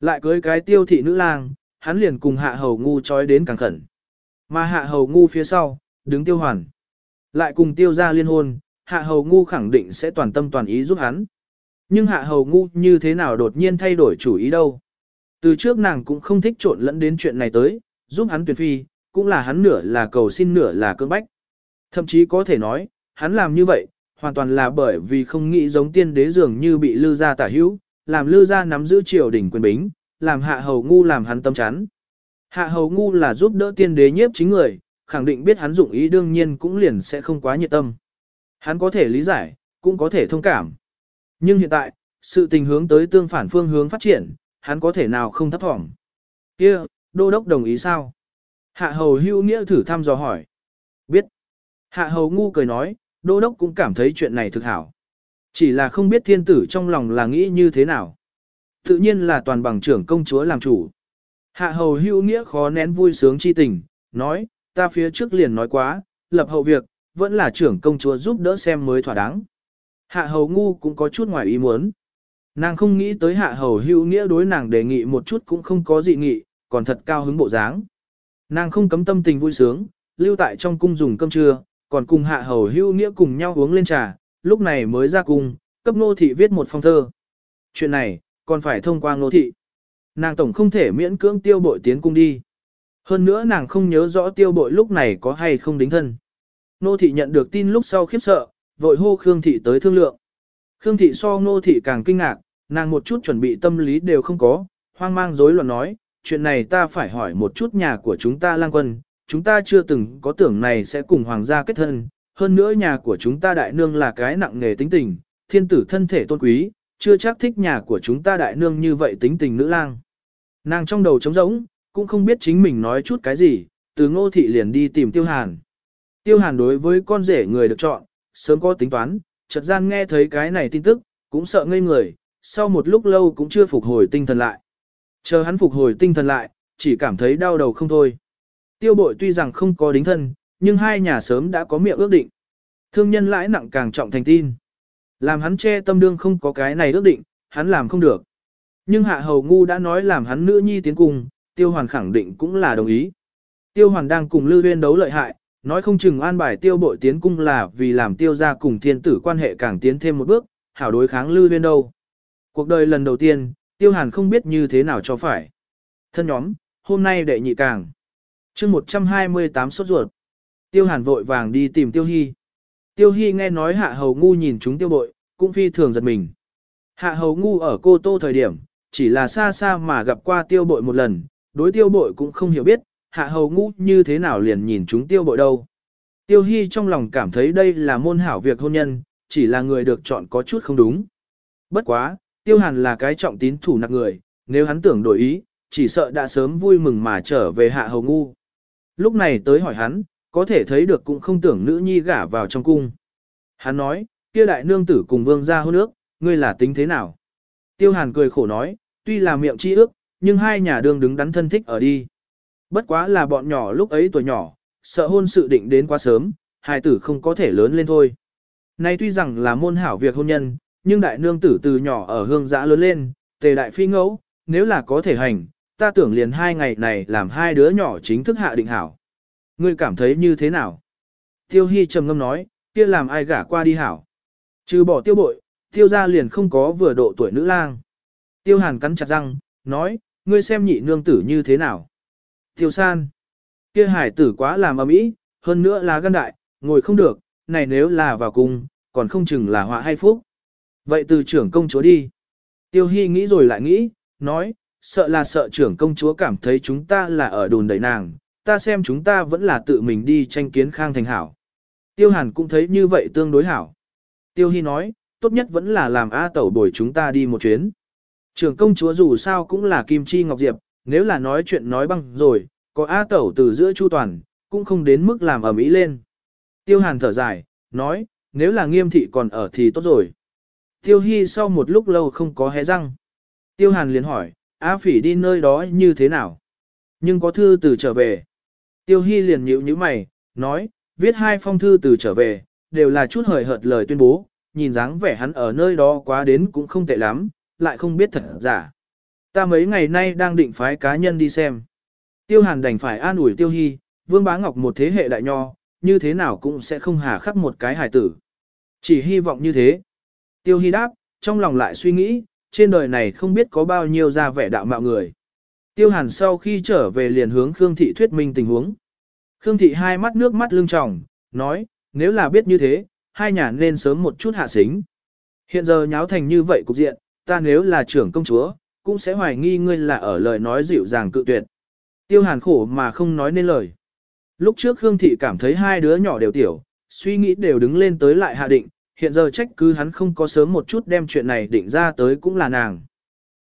Lại cưới cái tiêu thị nữ lang, hắn liền cùng hạ hầu ngu trói đến càng khẩn. Mà hạ hầu ngu phía sau, đứng tiêu hoàn. Lại cùng tiêu ra liên hôn, hạ hầu ngu khẳng định sẽ toàn tâm toàn ý giúp hắn. Nhưng hạ hầu ngu như thế nào đột nhiên thay đổi chủ ý đâu. Từ trước nàng cũng không thích trộn lẫn đến chuyện này tới, giúp hắn tuyển phi, cũng là hắn nửa là cầu xin nửa là cưỡng bách. Thậm chí có thể nói, hắn làm như vậy, hoàn toàn là bởi vì không nghĩ giống tiên đế dường như bị lư gia tả hữu, làm lư gia nắm giữ triều đỉnh quyền bính, làm hạ hầu ngu làm hắn tâm chán. Hạ hầu ngu là giúp đỡ tiên đế nhiếp chính người, khẳng định biết hắn dụng ý đương nhiên cũng liền sẽ không quá nhiệt tâm. Hắn có thể lý giải, cũng có thể thông cảm. Nhưng hiện tại, sự tình hướng tới tương phản phương hướng phát triển, hắn có thể nào không thấp thỏm. Kia, đô đốc đồng ý sao? Hạ hầu hưu nghĩa thử thăm dò hỏi. Biết. Hạ hầu ngu cười nói, đô đốc cũng cảm thấy chuyện này thực hảo. Chỉ là không biết thiên tử trong lòng là nghĩ như thế nào. Tự nhiên là toàn bằng trưởng công chúa làm chủ. Hạ hầu hưu nghĩa khó nén vui sướng chi tình, nói, ta phía trước liền nói quá, lập hậu việc, vẫn là trưởng công chúa giúp đỡ xem mới thỏa đáng. Hạ hầu ngu cũng có chút ngoài ý muốn. Nàng không nghĩ tới hạ hầu hưu nghĩa đối nàng đề nghị một chút cũng không có dị nghị, còn thật cao hứng bộ dáng. Nàng không cấm tâm tình vui sướng, lưu tại trong cung dùng cơm trưa, còn cùng hạ hầu hưu nghĩa cùng nhau uống lên trà, lúc này mới ra cung, cấp nô thị viết một phong thơ. Chuyện này, còn phải thông qua nô thị. Nàng tổng không thể miễn cưỡng tiêu bội tiến cung đi. Hơn nữa nàng không nhớ rõ tiêu bội lúc này có hay không đính thân. Nô thị nhận được tin lúc sau khiếp sợ, vội hô Khương thị tới thương lượng. Khương thị so nô thị càng kinh ngạc, nàng một chút chuẩn bị tâm lý đều không có, hoang mang rối loạn nói, chuyện này ta phải hỏi một chút nhà của chúng ta lang quân, chúng ta chưa từng có tưởng này sẽ cùng hoàng gia kết thân, hơn nữa nhà của chúng ta đại nương là cái nặng nghề tính tình, thiên tử thân thể tôn quý, chưa chắc thích nhà của chúng ta đại nương như vậy tính tình nữ lang. Nàng trong đầu trống rỗng, cũng không biết chính mình nói chút cái gì, từ ngô thị liền đi tìm tiêu hàn. Tiêu hàn đối với con rể người được chọn, sớm có tính toán, chợt gian nghe thấy cái này tin tức, cũng sợ ngây người, sau một lúc lâu cũng chưa phục hồi tinh thần lại. Chờ hắn phục hồi tinh thần lại, chỉ cảm thấy đau đầu không thôi. Tiêu bội tuy rằng không có đính thân, nhưng hai nhà sớm đã có miệng ước định. Thương nhân lãi nặng càng trọng thành tin. Làm hắn che tâm đương không có cái này ước định, hắn làm không được. Nhưng hạ hầu ngu đã nói làm hắn nữ nhi tiến cùng, tiêu hoàn khẳng định cũng là đồng ý. Tiêu hoàn đang cùng Lưu Huyên đấu lợi hại, nói không chừng an bài tiêu bội tiến cung là vì làm tiêu ra cùng thiên tử quan hệ càng tiến thêm một bước, hảo đối kháng Lưu Huyên đâu. Cuộc đời lần đầu tiên, tiêu hàn không biết như thế nào cho phải. Thân nhóm, hôm nay đệ nhị càng chương 128 sốt ruột. Tiêu hàn vội vàng đi tìm tiêu hy. Tiêu hy nghe nói hạ hầu ngu nhìn chúng tiêu bội, cũng phi thường giật mình. Hạ hầu ngu ở cô tô thời điểm, chỉ là xa xa mà gặp qua tiêu bội một lần, đối tiêu bội cũng không hiểu biết, hạ hầu ngu như thế nào liền nhìn chúng tiêu bội đâu. Tiêu hy trong lòng cảm thấy đây là môn hảo việc hôn nhân, chỉ là người được chọn có chút không đúng. Bất quá, tiêu hàn là cái trọng tín thủ nặc người, nếu hắn tưởng đổi ý, chỉ sợ đã sớm vui mừng mà trở về hạ hầu ngu. Lúc này tới hỏi hắn, có thể thấy được cũng không tưởng nữ nhi gả vào trong cung. Hắn nói, kia đại nương tử cùng vương gia hôn ước, ngươi là tính thế nào? Tiêu hàn cười khổ nói, tuy là miệng chi ước, nhưng hai nhà đương đứng đắn thân thích ở đi. Bất quá là bọn nhỏ lúc ấy tuổi nhỏ, sợ hôn sự định đến quá sớm, hai tử không có thể lớn lên thôi. Nay tuy rằng là môn hảo việc hôn nhân, nhưng đại nương tử từ nhỏ ở hương giã lớn lên, tề đại phi ngẫu, nếu là có thể hành, ta tưởng liền hai ngày này làm hai đứa nhỏ chính thức hạ định hảo. Ngươi cảm thấy như thế nào? Tiêu Hy trầm ngâm nói, kia làm ai gả qua đi hảo. Trừ bỏ tiêu bội, tiêu ra liền không có vừa độ tuổi nữ lang. Tiêu hàn cắn chặt răng, nói, ngươi xem nhị nương tử như thế nào. Tiêu san, kia hải tử quá làm ầm ĩ, hơn nữa là gan đại, ngồi không được, này nếu là vào cung, còn không chừng là họa hay phúc. Vậy từ trưởng công chúa đi. Tiêu Hy nghĩ rồi lại nghĩ, nói, sợ là sợ trưởng công chúa cảm thấy chúng ta là ở đồn đẩy nàng, ta xem chúng ta vẫn là tự mình đi tranh kiến khang thành hảo. Tiêu Hàn cũng thấy như vậy tương đối hảo. Tiêu Hy nói, tốt nhất vẫn là làm A tẩu bồi chúng ta đi một chuyến. Trưởng công chúa dù sao cũng là Kim Chi Ngọc Diệp, nếu là nói chuyện nói băng rồi, có A tẩu từ giữa chu toàn, cũng không đến mức làm ở mỹ lên. Tiêu Hàn thở dài, nói, nếu là nghiêm thị còn ở thì tốt rồi. Tiêu Hy sau một lúc lâu không có hé răng. Tiêu Hàn liền hỏi, A Phỉ đi nơi đó như thế nào? Nhưng có thư từ trở về. Tiêu Hy liền nhíu nhíu mày, nói, viết hai phong thư từ trở về, đều là chút hời hợt lời tuyên bố, nhìn dáng vẻ hắn ở nơi đó quá đến cũng không tệ lắm, lại không biết thật giả. Ta mấy ngày nay đang định phái cá nhân đi xem. Tiêu Hàn đành phải an ủi Tiêu Hy, Vương Bá Ngọc một thế hệ đại nho, như thế nào cũng sẽ không hà khắc một cái hài tử. Chỉ hy vọng như thế. Tiêu Hy đáp, trong lòng lại suy nghĩ, trên đời này không biết có bao nhiêu ra vẻ đạo mạo người. Tiêu Hàn sau khi trở về liền hướng Khương Thị thuyết minh tình huống. Khương Thị hai mắt nước mắt lưng tròng, nói, nếu là biết như thế, hai nhà nên sớm một chút hạ xính. Hiện giờ nháo thành như vậy cục diện, ta nếu là trưởng công chúa, cũng sẽ hoài nghi ngươi là ở lời nói dịu dàng cự tuyệt. Tiêu Hàn khổ mà không nói nên lời. Lúc trước Khương Thị cảm thấy hai đứa nhỏ đều tiểu, suy nghĩ đều đứng lên tới lại hạ định, hiện giờ trách cứ hắn không có sớm một chút đem chuyện này định ra tới cũng là nàng.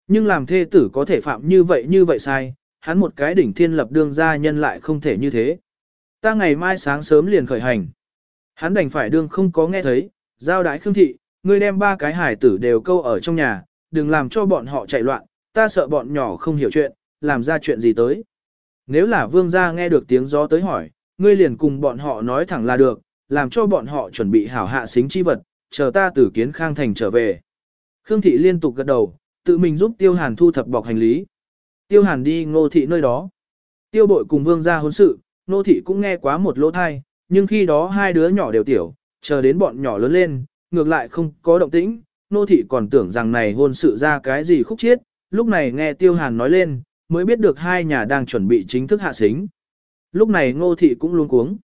Nhưng làm thê tử có thể phạm như vậy như vậy sai, hắn một cái đỉnh thiên lập đương gia nhân lại không thể như thế. Ta ngày mai sáng sớm liền khởi hành. Hắn đành phải đương không có nghe thấy, giao đái khương thị, ngươi đem ba cái hải tử đều câu ở trong nhà, đừng làm cho bọn họ chạy loạn, ta sợ bọn nhỏ không hiểu chuyện, làm ra chuyện gì tới. Nếu là vương gia nghe được tiếng gió tới hỏi, ngươi liền cùng bọn họ nói thẳng là được, làm cho bọn họ chuẩn bị hảo hạ xính chi vật, chờ ta từ kiến khang thành trở về. Khương thị liên tục gật đầu, tự mình giúp tiêu hàn thu thập bọc hành lý. Tiêu hàn đi ngô thị nơi đó. Tiêu bội cùng vương gia hôn sự, ngô thị cũng nghe quá một lỗ thai, nhưng khi đó hai đứa nhỏ đều tiểu, chờ đến bọn nhỏ lớn lên, ngược lại không có động tĩnh, nô thị còn tưởng rằng này hôn sự ra cái gì khúc chiết, lúc này nghe tiêu hàn nói lên, mới biết được hai nhà đang chuẩn bị chính thức hạ xính. Lúc này ngô thị cũng luôn cuống.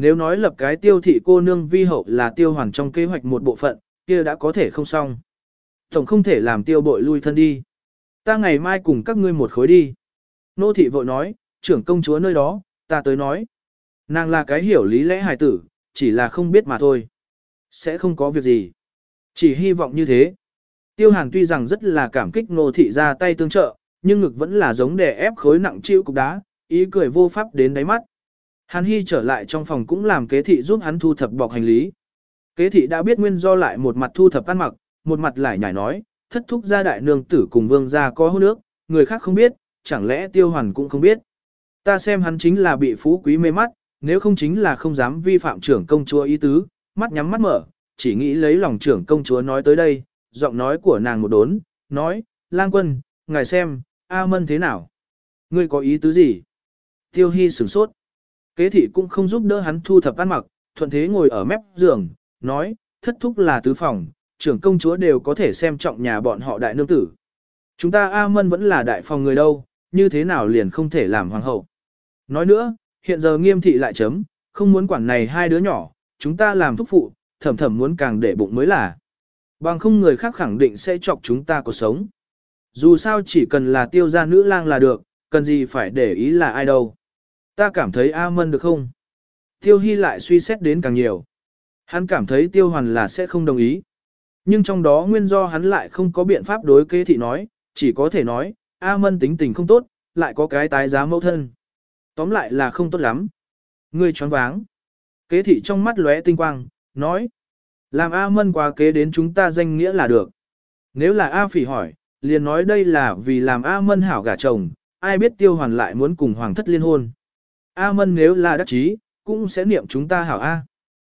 Nếu nói lập cái tiêu thị cô nương vi hậu là tiêu hoàn trong kế hoạch một bộ phận, kia đã có thể không xong. Tổng không thể làm tiêu bội lui thân đi. Ta ngày mai cùng các ngươi một khối đi. Nô thị vội nói, trưởng công chúa nơi đó, ta tới nói. Nàng là cái hiểu lý lẽ hài tử, chỉ là không biết mà thôi. Sẽ không có việc gì. Chỉ hy vọng như thế. Tiêu hàn tuy rằng rất là cảm kích nô thị ra tay tương trợ, nhưng ngực vẫn là giống đè ép khối nặng chịu cục đá, ý cười vô pháp đến đáy mắt. Hàn Hy trở lại trong phòng cũng làm kế thị giúp hắn thu thập bọc hành lý. Kế thị đã biết nguyên do lại một mặt thu thập ăn mặc, một mặt lại nhảy nói, thất thúc gia đại nương tử cùng vương gia có hôn nước, người khác không biết, chẳng lẽ tiêu hoàn cũng không biết. Ta xem hắn chính là bị phú quý mê mắt, nếu không chính là không dám vi phạm trưởng công chúa ý tứ, mắt nhắm mắt mở, chỉ nghĩ lấy lòng trưởng công chúa nói tới đây, giọng nói của nàng một đốn, nói, lang quân, ngài xem, A mân thế nào? Ngươi có ý tứ gì? Tiêu Hy sửng sốt. Kế thị cũng không giúp đỡ hắn thu thập ăn mặc, thuận thế ngồi ở mép giường, nói, thất thúc là tứ phòng, trưởng công chúa đều có thể xem trọng nhà bọn họ đại nương tử. Chúng ta A Mân vẫn là đại phòng người đâu, như thế nào liền không thể làm hoàng hậu. Nói nữa, hiện giờ nghiêm thị lại chấm, không muốn quản này hai đứa nhỏ, chúng ta làm thúc phụ, thầm thầm muốn càng để bụng mới là. Bằng không người khác khẳng định sẽ chọc chúng ta cuộc sống. Dù sao chỉ cần là tiêu gia nữ lang là được, cần gì phải để ý là ai đâu. Ta cảm thấy A Mân được không? Tiêu Hy lại suy xét đến càng nhiều. Hắn cảm thấy tiêu hoàn là sẽ không đồng ý. Nhưng trong đó nguyên do hắn lại không có biện pháp đối kế thị nói, chỉ có thể nói, A Mân tính tình không tốt, lại có cái tái giá mẫu thân. Tóm lại là không tốt lắm. Ngươi choáng váng. Kế thị trong mắt lóe tinh quang, nói. Làm A Mân qua kế đến chúng ta danh nghĩa là được. Nếu là A Phỉ hỏi, liền nói đây là vì làm A Mân hảo gả chồng, ai biết tiêu hoàn lại muốn cùng hoàng thất liên hôn. A Mân nếu là đắc chí, cũng sẽ niệm chúng ta hảo A.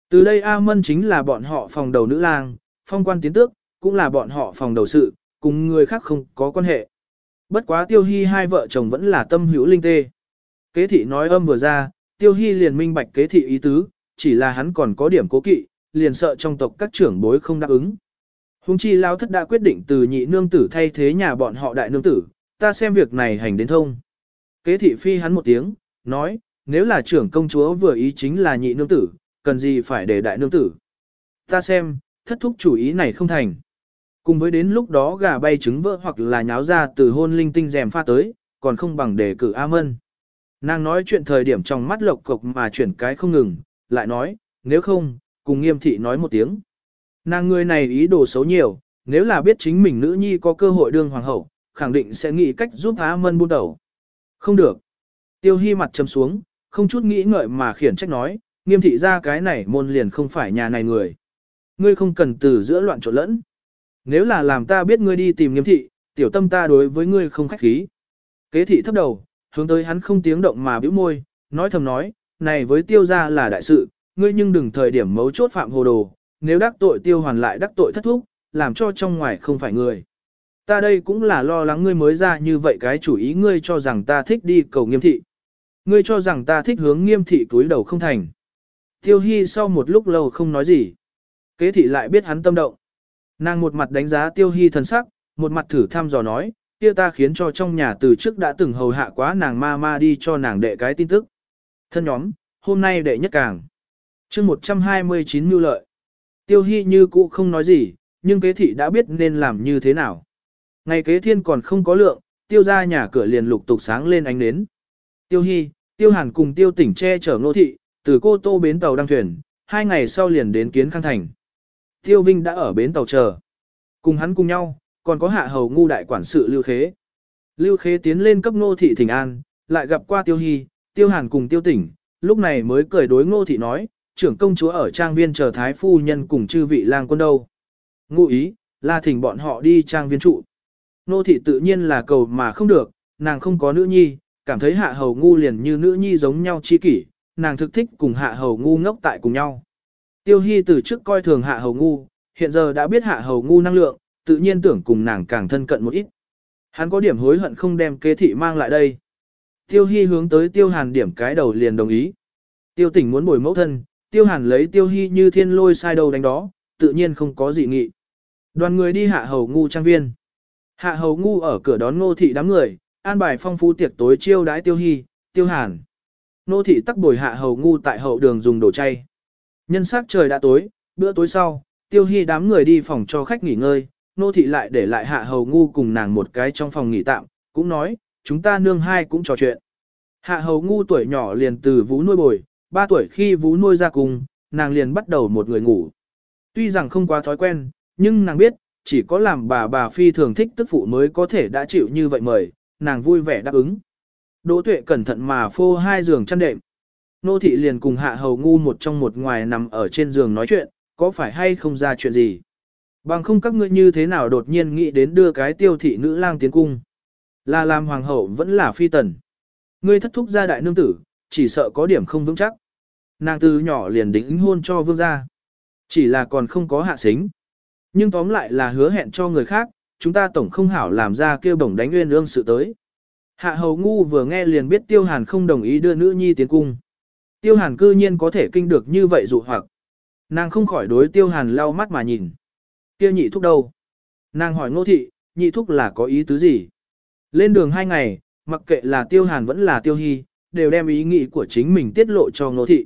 Từ đây A Mân chính là bọn họ phòng đầu nữ lang, phong quan tiến tước, cũng là bọn họ phòng đầu sự, cùng người khác không có quan hệ. Bất quá tiêu hy hai vợ chồng vẫn là tâm hữu linh tê. Kế thị nói âm vừa ra, tiêu hy liền minh bạch kế thị ý tứ, chỉ là hắn còn có điểm cố kỵ, liền sợ trong tộc các trưởng bối không đáp ứng. Hùng chi lao thất đã quyết định từ nhị nương tử thay thế nhà bọn họ đại nương tử, ta xem việc này hành đến thông. Kế thị phi hắn một tiếng, nói, nếu là trưởng công chúa vừa ý chính là nhị nương tử, cần gì phải để đại nương tử. Ta xem, thất thúc chủ ý này không thành. Cùng với đến lúc đó gà bay trứng vỡ hoặc là nháo ra từ hôn linh tinh rèm pha tới, còn không bằng đề cử A Mân. Nàng nói chuyện thời điểm trong mắt lộc cộc mà chuyển cái không ngừng, lại nói, nếu không, cùng nghiêm thị nói một tiếng. Nàng người này ý đồ xấu nhiều, nếu là biết chính mình nữ nhi có cơ hội đương hoàng hậu, khẳng định sẽ nghĩ cách giúp A Mân buôn đầu. Không được. Tiêu Hy mặt châm xuống, không chút nghĩ ngợi mà khiển trách nói, nghiêm thị ra cái này môn liền không phải nhà này người. Ngươi không cần từ giữa loạn trộn lẫn. Nếu là làm ta biết ngươi đi tìm nghiêm thị, tiểu tâm ta đối với ngươi không khách khí. Kế thị thấp đầu, hướng tới hắn không tiếng động mà bĩu môi, nói thầm nói, này với tiêu gia là đại sự, ngươi nhưng đừng thời điểm mấu chốt phạm hồ đồ, nếu đắc tội tiêu hoàn lại đắc tội thất thúc, làm cho trong ngoài không phải người. Ta đây cũng là lo lắng ngươi mới ra như vậy cái chủ ý ngươi cho rằng ta thích đi cầu nghiêm thị. Ngươi cho rằng ta thích hướng nghiêm thị túi đầu không thành. Tiêu Hy sau một lúc lâu không nói gì. Kế thị lại biết hắn tâm động. Nàng một mặt đánh giá Tiêu Hy thần sắc, một mặt thử thăm dò nói, kia ta khiến cho trong nhà từ trước đã từng hầu hạ quá nàng ma ma đi cho nàng đệ cái tin tức. Thân nhóm, hôm nay đệ nhất càng. chương 129 mưu lợi. Tiêu Hy như cũ không nói gì, nhưng kế thị đã biết nên làm như thế nào. Ngày kế thiên còn không có lượng, tiêu ra nhà cửa liền lục tục sáng lên ánh nến. Tiêu Hy, Tiêu Hàn cùng Tiêu Tỉnh che chở Ngô Thị, từ cô tô bến tàu đăng thuyền, hai ngày sau liền đến Kiến Khang Thành. Tiêu Vinh đã ở bến tàu chờ. Cùng hắn cùng nhau, còn có hạ hầu ngu đại quản sự Lưu Khế. Lưu Khế tiến lên cấp Ngô Thị thỉnh an, lại gặp qua Tiêu Hy, Tiêu Hàn cùng Tiêu Tỉnh, lúc này mới cười đối Ngô Thị nói, trưởng công chúa ở trang viên chờ thái phu nhân cùng chư vị lang quân đâu. Ngụ ý, là thỉnh bọn họ đi trang viên trụ. Ngô Thị tự nhiên là cầu mà không được, nàng không có nữ nhi, cảm thấy hạ hầu ngu liền như nữ nhi giống nhau chi kỷ, nàng thực thích cùng hạ hầu ngu ngốc tại cùng nhau. Tiêu Hy từ trước coi thường hạ hầu ngu, hiện giờ đã biết hạ hầu ngu năng lượng, tự nhiên tưởng cùng nàng càng thân cận một ít. Hắn có điểm hối hận không đem kế thị mang lại đây. Tiêu Hy hướng tới Tiêu Hàn điểm cái đầu liền đồng ý. Tiêu tỉnh muốn bồi mẫu thân, Tiêu Hàn lấy Tiêu Hy như thiên lôi sai đầu đánh đó, tự nhiên không có gì nghị. Đoàn người đi hạ hầu ngu trang viên. Hạ hầu ngu ở cửa đón ngô thị đám người, an bài phong phú tiệc tối chiêu đãi Tiêu Hy, Tiêu Hàn. Nô thị tắc bồi hạ hầu ngu tại hậu đường dùng đồ chay. Nhân sắc trời đã tối, bữa tối sau, Tiêu Hy đám người đi phòng cho khách nghỉ ngơi, nô thị lại để lại hạ hầu ngu cùng nàng một cái trong phòng nghỉ tạm, cũng nói, chúng ta nương hai cũng trò chuyện. Hạ hầu ngu tuổi nhỏ liền từ vú nuôi bồi, ba tuổi khi vú nuôi ra cùng, nàng liền bắt đầu một người ngủ. Tuy rằng không quá thói quen, nhưng nàng biết, chỉ có làm bà bà phi thường thích tức phụ mới có thể đã chịu như vậy mời, nàng vui vẻ đáp ứng. Đỗ tuệ cẩn thận mà phô hai giường chăn đệm. Nô thị liền cùng hạ hầu ngu một trong một ngoài nằm ở trên giường nói chuyện, có phải hay không ra chuyện gì. Bằng không các ngươi như thế nào đột nhiên nghĩ đến đưa cái tiêu thị nữ lang tiến cung. Là làm hoàng hậu vẫn là phi tần. Ngươi thất thúc gia đại nương tử, chỉ sợ có điểm không vững chắc. Nàng từ nhỏ liền đính hôn cho vương gia. Chỉ là còn không có hạ xính. Nhưng tóm lại là hứa hẹn cho người khác, chúng ta tổng không hảo làm ra kêu bổng đánh nguyên ương sự tới. Hạ hầu ngu vừa nghe liền biết tiêu hàn không đồng ý đưa nữ nhi tiến cung. Tiêu hàn cư nhiên có thể kinh được như vậy dụ hoặc. Nàng không khỏi đối tiêu hàn lau mắt mà nhìn. Kia nhị thúc đâu? Nàng hỏi ngô thị, nhị thúc là có ý tứ gì? Lên đường hai ngày, mặc kệ là tiêu hàn vẫn là tiêu hy, đều đem ý nghĩ của chính mình tiết lộ cho ngô thị.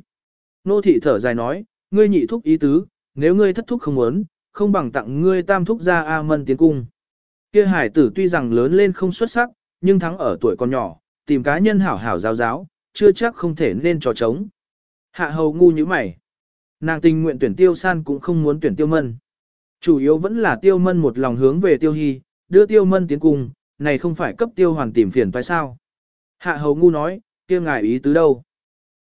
Ngô thị thở dài nói, ngươi nhị thúc ý tứ, nếu ngươi thất thúc không muốn, không bằng tặng ngươi tam thúc ra A mân tiến cung. Kia hải tử tuy rằng lớn lên không xuất sắc, nhưng thắng ở tuổi còn nhỏ, tìm cá nhân hảo hảo giáo giáo, chưa chắc không thể nên trò trống. Hạ hầu ngu như mày. Nàng tình nguyện tuyển tiêu san cũng không muốn tuyển tiêu mân. Chủ yếu vẫn là tiêu mân một lòng hướng về tiêu hy, đưa tiêu mân tiến cung, này không phải cấp tiêu hoàn tìm phiền phải sao. Hạ hầu ngu nói, kia ngài ý tứ đâu.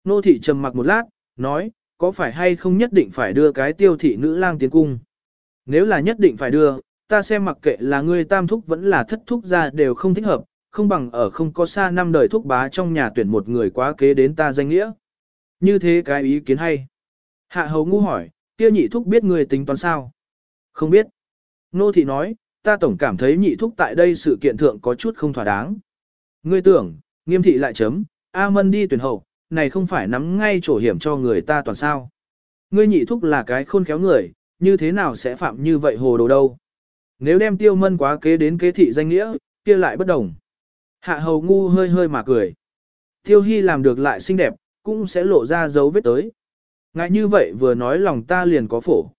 Nô thị trầm mặc một lát, nói, có phải hay không nhất định phải đưa cái tiêu thị nữ lang tiến cung. Nếu là nhất định phải đưa, ta xem mặc kệ là ngươi tam thúc vẫn là thất thúc ra đều không thích hợp, không bằng ở không có xa năm đời thúc bá trong nhà tuyển một người quá kế đến ta danh nghĩa. Như thế cái ý kiến hay. Hạ hầu ngu hỏi, kia nhị thúc biết người tính toán sao? Không biết. Nô thị nói, ta tổng cảm thấy nhị thúc tại đây sự kiện thượng có chút không thỏa đáng. Ngươi tưởng, nghiêm thị lại chấm, A mân đi tuyển hậu, này không phải nắm ngay chỗ hiểm cho người ta toàn sao. Ngươi nhị thúc là cái khôn khéo người, như thế nào sẽ phạm như vậy hồ đồ đâu. Nếu đem tiêu mân quá kế đến kế thị danh nghĩa, kia lại bất đồng. Hạ hầu ngu hơi hơi mà cười. Tiêu hy làm được lại xinh đẹp, cũng sẽ lộ ra dấu vết tới. Ngại như vậy vừa nói lòng ta liền có phổ.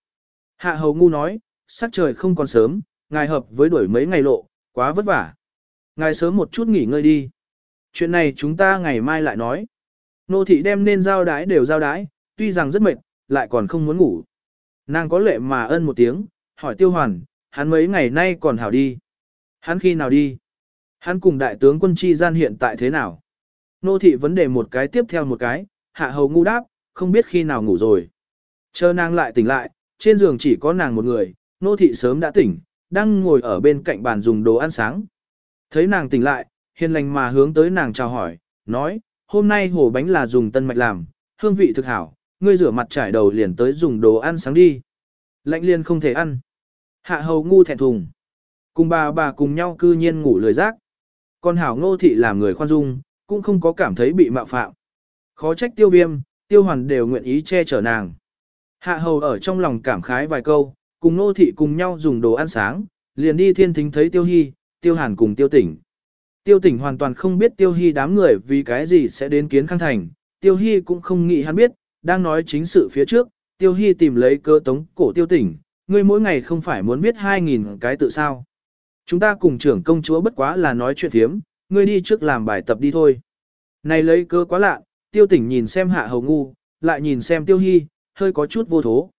Hạ hầu ngu nói, sắc trời không còn sớm, ngài hợp với đuổi mấy ngày lộ, quá vất vả. Ngài sớm một chút nghỉ ngơi đi. Chuyện này chúng ta ngày mai lại nói. Nô thị đem nên giao đái đều giao đái, tuy rằng rất mệt, lại còn không muốn ngủ. Nàng có lệ mà ân một tiếng, hỏi tiêu hoàn, hắn mấy ngày nay còn hảo đi. Hắn khi nào đi? Hắn cùng đại tướng quân chi gian hiện tại thế nào? Nô thị vấn đề một cái tiếp theo một cái, hạ hầu ngu đáp, không biết khi nào ngủ rồi. Chờ nàng lại tỉnh lại, trên giường chỉ có nàng một người, nô thị sớm đã tỉnh, đang ngồi ở bên cạnh bàn dùng đồ ăn sáng. Thấy nàng tỉnh lại, hiền lành mà hướng tới nàng chào hỏi, nói, hôm nay hổ bánh là dùng tân mạch làm, hương vị thực hảo, ngươi rửa mặt trải đầu liền tới dùng đồ ăn sáng đi. Lạnh liền không thể ăn. Hạ hầu ngu thẹn thùng. Cùng bà bà cùng nhau cư nhiên ngủ lười giác. Còn hảo ngô thị làm người khoan dung, cũng không có cảm thấy bị mạo phạm. Khó trách tiêu viêm, tiêu hoàn đều nguyện ý che chở nàng. Hạ hầu ở trong lòng cảm khái vài câu, cùng nô thị cùng nhau dùng đồ ăn sáng, liền đi thiên thính thấy tiêu hy, tiêu hàn cùng tiêu tỉnh. Tiêu tỉnh hoàn toàn không biết tiêu hy đám người vì cái gì sẽ đến kiến khang thành, tiêu hy cũng không nghĩ hắn biết, đang nói chính sự phía trước, tiêu hy tìm lấy cơ tống cổ tiêu tỉnh, ngươi mỗi ngày không phải muốn viết 2.000 cái tự sao. Chúng ta cùng trưởng công chúa bất quá là nói chuyện thiếm, ngươi đi trước làm bài tập đi thôi. Này lấy cơ quá lạ, tiêu tỉnh nhìn xem hạ hầu ngu, lại nhìn xem tiêu hy, hơi có chút vô thố.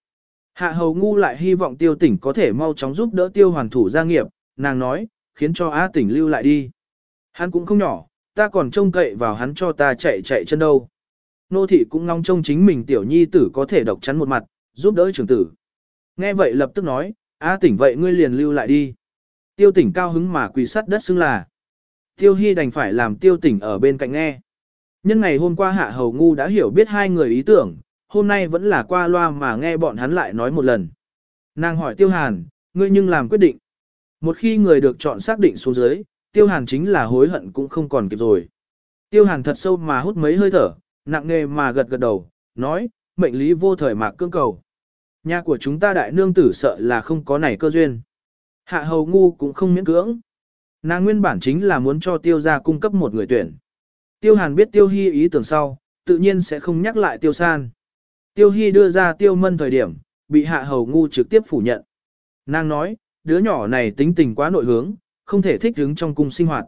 Hạ hầu ngu lại hy vọng tiêu tỉnh có thể mau chóng giúp đỡ tiêu hoàn thủ gia nghiệp, nàng nói, khiến cho á tỉnh lưu lại đi. Hắn cũng không nhỏ, ta còn trông cậy vào hắn cho ta chạy chạy chân đâu. Nô thị cũng ngong trông chính mình tiểu nhi tử có thể độc chắn một mặt, giúp đỡ trưởng tử. Nghe vậy lập tức nói, a tỉnh vậy ngươi liền lưu lại đi. Tiêu tỉnh cao hứng mà quỳ sắt đất xưng là. Tiêu hy đành phải làm tiêu tỉnh ở bên cạnh nghe. Nhân ngày hôm qua hạ hầu ngu đã hiểu biết hai người ý tưởng, hôm nay vẫn là qua loa mà nghe bọn hắn lại nói một lần. Nàng hỏi tiêu hàn, ngươi nhưng làm quyết định. Một khi người được chọn xác định xuống dưới, tiêu hàn chính là hối hận cũng không còn kịp rồi. Tiêu hàn thật sâu mà hút mấy hơi thở, nặng nề mà gật gật đầu, nói, mệnh lý vô thời mạc cương cầu. Nhà của chúng ta đại nương tử sợ là không có này cơ duyên. Hạ hầu ngu cũng không miễn cưỡng. Nàng nguyên bản chính là muốn cho tiêu gia cung cấp một người tuyển. Tiêu hàn biết tiêu hy ý tưởng sau, tự nhiên sẽ không nhắc lại tiêu san. Tiêu hy đưa ra tiêu mân thời điểm, bị hạ hầu ngu trực tiếp phủ nhận. Nàng nói, đứa nhỏ này tính tình quá nội hướng, không thể thích ứng trong cung sinh hoạt.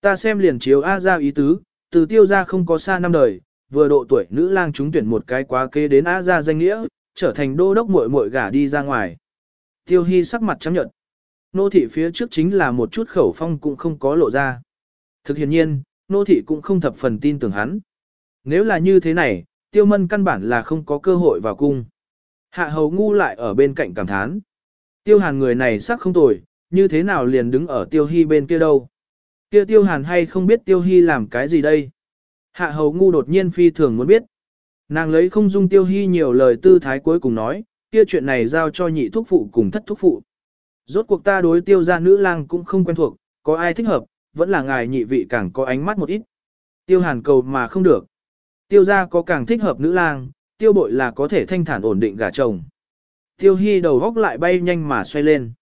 Ta xem liền chiếu A ra ý tứ, từ tiêu gia không có xa năm đời, vừa độ tuổi nữ lang chúng tuyển một cái quá kế đến A ra danh nghĩa, trở thành đô đốc muội muội gả đi ra ngoài. Tiêu Hy sắc mặt trắng nhợt. Nô thị phía trước chính là một chút khẩu phong cũng không có lộ ra. Thực hiện nhiên, nô thị cũng không thập phần tin tưởng hắn. Nếu là như thế này, tiêu mân căn bản là không có cơ hội vào cung. Hạ hầu ngu lại ở bên cạnh cảm thán. Tiêu hàn người này sắc không tồi, như thế nào liền đứng ở tiêu hy bên kia đâu. Kia tiêu hàn hay không biết tiêu hy làm cái gì đây. Hạ hầu ngu đột nhiên phi thường muốn biết. Nàng lấy không dung tiêu hy nhiều lời tư thái cuối cùng nói, kia chuyện này giao cho nhị thúc phụ cùng thất thúc phụ. Rốt cuộc ta đối tiêu gia nữ lang cũng không quen thuộc, có ai thích hợp, vẫn là ngài nhị vị càng có ánh mắt một ít. Tiêu hàn cầu mà không được. Tiêu gia có càng thích hợp nữ lang, tiêu bội là có thể thanh thản ổn định gả chồng. Tiêu hy đầu góc lại bay nhanh mà xoay lên.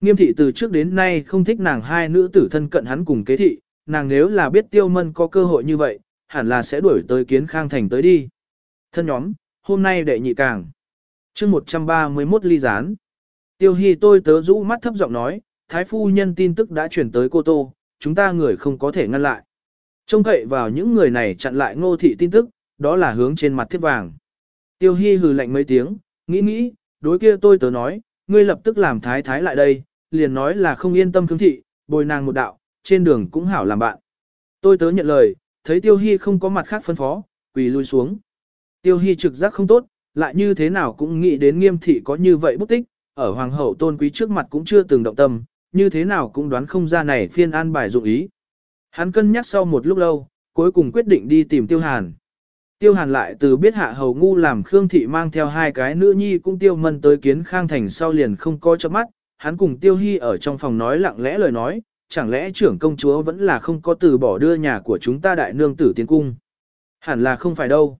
Nghiêm thị từ trước đến nay không thích nàng hai nữ tử thân cận hắn cùng kế thị, nàng nếu là biết tiêu mân có cơ hội như vậy, hẳn là sẽ đuổi tới kiến khang thành tới đi. Thân nhóm, hôm nay đệ nhị càng. chương 131 ly gián. Tiêu hy tôi tớ rũ mắt thấp giọng nói, thái phu nhân tin tức đã chuyển tới cô Tô, chúng ta người không có thể ngăn lại. Trông cậy vào những người này chặn lại ngô thị tin tức, đó là hướng trên mặt thiết vàng. Tiêu hy hừ lạnh mấy tiếng, nghĩ nghĩ, đối kia tôi tớ nói, ngươi lập tức làm thái thái lại đây, liền nói là không yên tâm khương thị, bồi nàng một đạo, trên đường cũng hảo làm bạn. Tôi tớ nhận lời, thấy tiêu hy không có mặt khác phân phó, quỳ lui xuống. Tiêu Hy trực giác không tốt, lại như thế nào cũng nghĩ đến nghiêm thị có như vậy bút tích, ở hoàng hậu tôn quý trước mặt cũng chưa từng động tâm, như thế nào cũng đoán không ra này phiên an bài dụng ý. Hắn cân nhắc sau một lúc lâu, cuối cùng quyết định đi tìm Tiêu Hàn. Tiêu Hàn lại từ biết hạ hầu ngu làm Khương Thị mang theo hai cái nữ nhi cũng tiêu mân tới kiến khang thành sau liền không coi cho mắt, hắn cùng Tiêu Hy ở trong phòng nói lặng lẽ lời nói, chẳng lẽ trưởng công chúa vẫn là không có từ bỏ đưa nhà của chúng ta đại nương tử tiến cung. Hẳn là không phải đâu.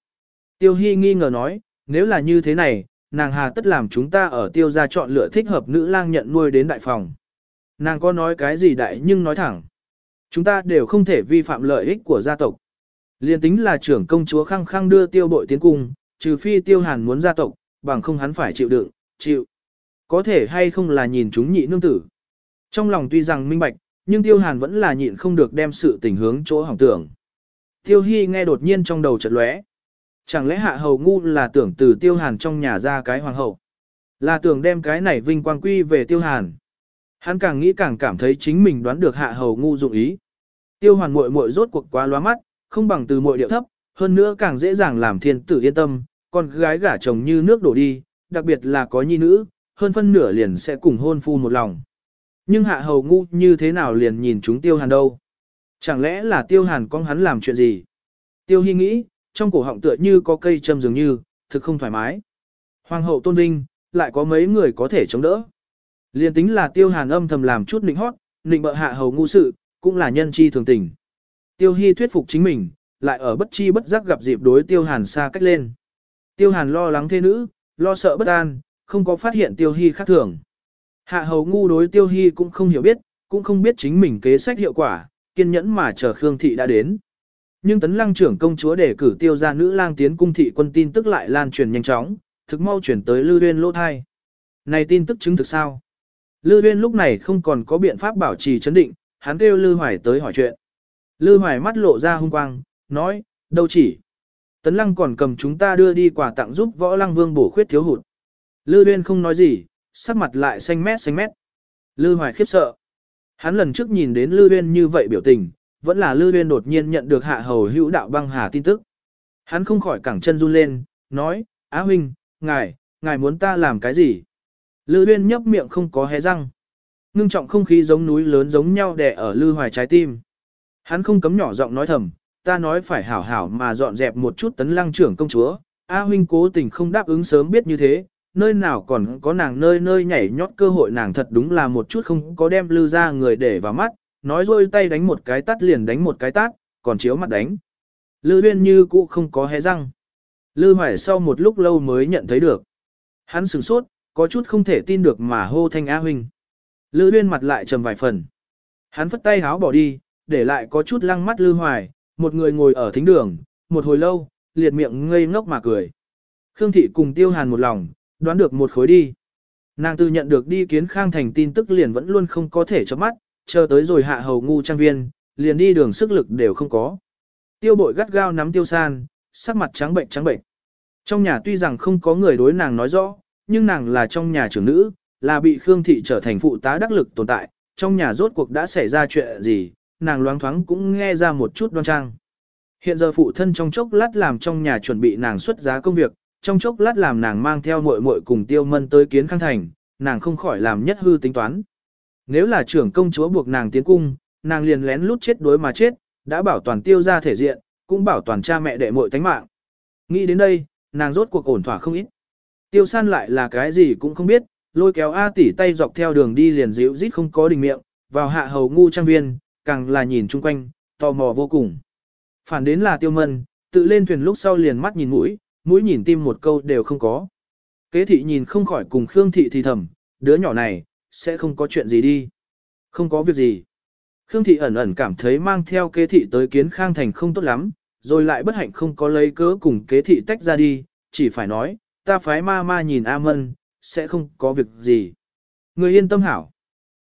Tiêu Hy nghi ngờ nói, nếu là như thế này, nàng hà tất làm chúng ta ở tiêu gia chọn lựa thích hợp nữ lang nhận nuôi đến đại phòng. Nàng có nói cái gì đại nhưng nói thẳng. Chúng ta đều không thể vi phạm lợi ích của gia tộc. Liên tính là trưởng công chúa khăng khăng đưa tiêu bội tiến cung, trừ phi tiêu hàn muốn gia tộc, bằng không hắn phải chịu đựng, chịu. Có thể hay không là nhìn chúng nhị nương tử. Trong lòng tuy rằng minh bạch, nhưng tiêu hàn vẫn là nhịn không được đem sự tình hướng chỗ hỏng tưởng. Tiêu hy nghe đột nhiên trong đầu chợt lóe. Chẳng lẽ hạ hầu ngu là tưởng từ tiêu hàn trong nhà ra cái hoàng hậu? Là tưởng đem cái này vinh quang quy về tiêu hàn. Hắn càng nghĩ càng cảm thấy chính mình đoán được hạ hầu ngu dụng ý. Tiêu hoàn muội muội rốt cuộc quá loa mắt, không bằng từ muội điệu thấp, hơn nữa càng dễ dàng làm thiên tử yên tâm, con gái gả chồng như nước đổ đi, đặc biệt là có nhi nữ, hơn phân nửa liền sẽ cùng hôn phu một lòng. Nhưng hạ hầu ngu như thế nào liền nhìn chúng tiêu hàn đâu? Chẳng lẽ là tiêu hàn con hắn làm chuyện gì? Tiêu hy nghĩ, trong cổ họng tựa như có cây châm dường như, thực không thoải mái. Hoàng hậu tôn vinh, lại có mấy người có thể chống đỡ. Liên tính là tiêu hàn âm thầm làm chút nịnh hót, nịnh bợ hạ hầu ngu sự, cũng là nhân chi thường tình. Tiêu hy thuyết phục chính mình, lại ở bất chi bất giác gặp dịp đối tiêu hàn xa cách lên. Tiêu hàn lo lắng thê nữ, lo sợ bất an, không có phát hiện tiêu hy khác thường. Hạ hầu ngu đối tiêu hy cũng không hiểu biết, cũng không biết chính mình kế sách hiệu quả, kiên nhẫn mà chờ Khương Thị đã đến. Nhưng tấn lăng trưởng công chúa để cử tiêu ra nữ lang tiến cung thị quân tin tức lại lan truyền nhanh chóng, thực mau chuyển tới Lư Uyên lỗ thai. Này tin tức chứng thực sao? Lư Uyên lúc này không còn có biện pháp bảo trì chấn định, hắn kêu Lư Hoài tới hỏi chuyện. Lư Hoài mắt lộ ra hung quang, nói, đâu chỉ. Tấn lăng còn cầm chúng ta đưa đi quà tặng giúp võ lăng vương bổ khuyết thiếu hụt. Lư Uyên không nói gì, sắc mặt lại xanh mét xanh mét. Lư Hoài khiếp sợ. Hắn lần trước nhìn đến Lư Uyên như vậy biểu tình, vẫn là Lư Uyên đột nhiên nhận được hạ hầu hữu đạo băng hà tin tức. Hắn không khỏi cẳng chân run lên, nói, Á huynh, ngài, ngài muốn ta làm cái gì? Lư Uyên nhấp miệng không có hé răng. Ngưng trọng không khí giống núi lớn giống nhau đè ở Lư Hoài trái tim. Hắn không cấm nhỏ giọng nói thầm, ta nói phải hảo hảo mà dọn dẹp một chút tấn lăng trưởng công chúa. A huynh cố tình không đáp ứng sớm biết như thế, nơi nào còn có nàng nơi nơi nhảy nhót cơ hội nàng thật đúng là một chút không có đem lư ra người để vào mắt, nói rồi tay đánh một cái tắt liền đánh một cái tát, còn chiếu mặt đánh. Lư Huyên như cũ không có hé răng. Lư Hoài sau một lúc lâu mới nhận thấy được. Hắn sửng sốt, có chút không thể tin được mà hô thanh A huynh. Lư Huyên mặt lại trầm vài phần. Hắn phất tay háo bỏ đi, để lại có chút lăng mắt Lư Hoài, một người ngồi ở thính đường, một hồi lâu, liệt miệng ngây ngốc mà cười. Khương Thị cùng Tiêu Hàn một lòng, đoán được một khối đi. Nàng từ nhận được đi kiến khang thành tin tức liền vẫn luôn không có thể chấp mắt, chờ tới rồi hạ hầu ngu trang viên, liền đi đường sức lực đều không có. Tiêu bội gắt gao nắm tiêu san, sắc mặt trắng bệnh trắng bệnh. Trong nhà tuy rằng không có người đối nàng nói rõ, nhưng nàng là trong nhà trưởng nữ, là bị Khương Thị trở thành phụ tá đắc lực tồn tại, trong nhà rốt cuộc đã xảy ra chuyện gì, nàng loáng thoáng cũng nghe ra một chút đoan trang. Hiện giờ phụ thân trong chốc lát làm trong nhà chuẩn bị nàng xuất giá công việc, trong chốc lát làm nàng mang theo muội muội cùng tiêu mân tới kiến khang thành, nàng không khỏi làm nhất hư tính toán. Nếu là trưởng công chúa buộc nàng tiến cung, nàng liền lén lút chết đối mà chết, đã bảo toàn tiêu ra thể diện, cũng bảo toàn cha mẹ đệ muội tánh mạng. Nghĩ đến đây, nàng rốt cuộc ổn thỏa không ít. Tiêu san lại là cái gì cũng không biết, lôi kéo A tỷ tay dọc theo đường đi liền dịu rít không có đình miệng, vào hạ hầu ngu trang viên, càng là nhìn chung quanh, tò mò vô cùng. Phản đến là tiêu mân, tự lên thuyền lúc sau liền mắt nhìn mũi, mũi nhìn tim một câu đều không có. Kế thị nhìn không khỏi cùng Khương thị thì thầm, đứa nhỏ này, sẽ không có chuyện gì đi. Không có việc gì. Khương thị ẩn ẩn cảm thấy mang theo kế thị tới kiến khang thành không tốt lắm, rồi lại bất hạnh không có lấy cớ cùng kế thị tách ra đi, chỉ phải nói, ta phái ma ma nhìn A Mân, sẽ không có việc gì. Người yên tâm hảo.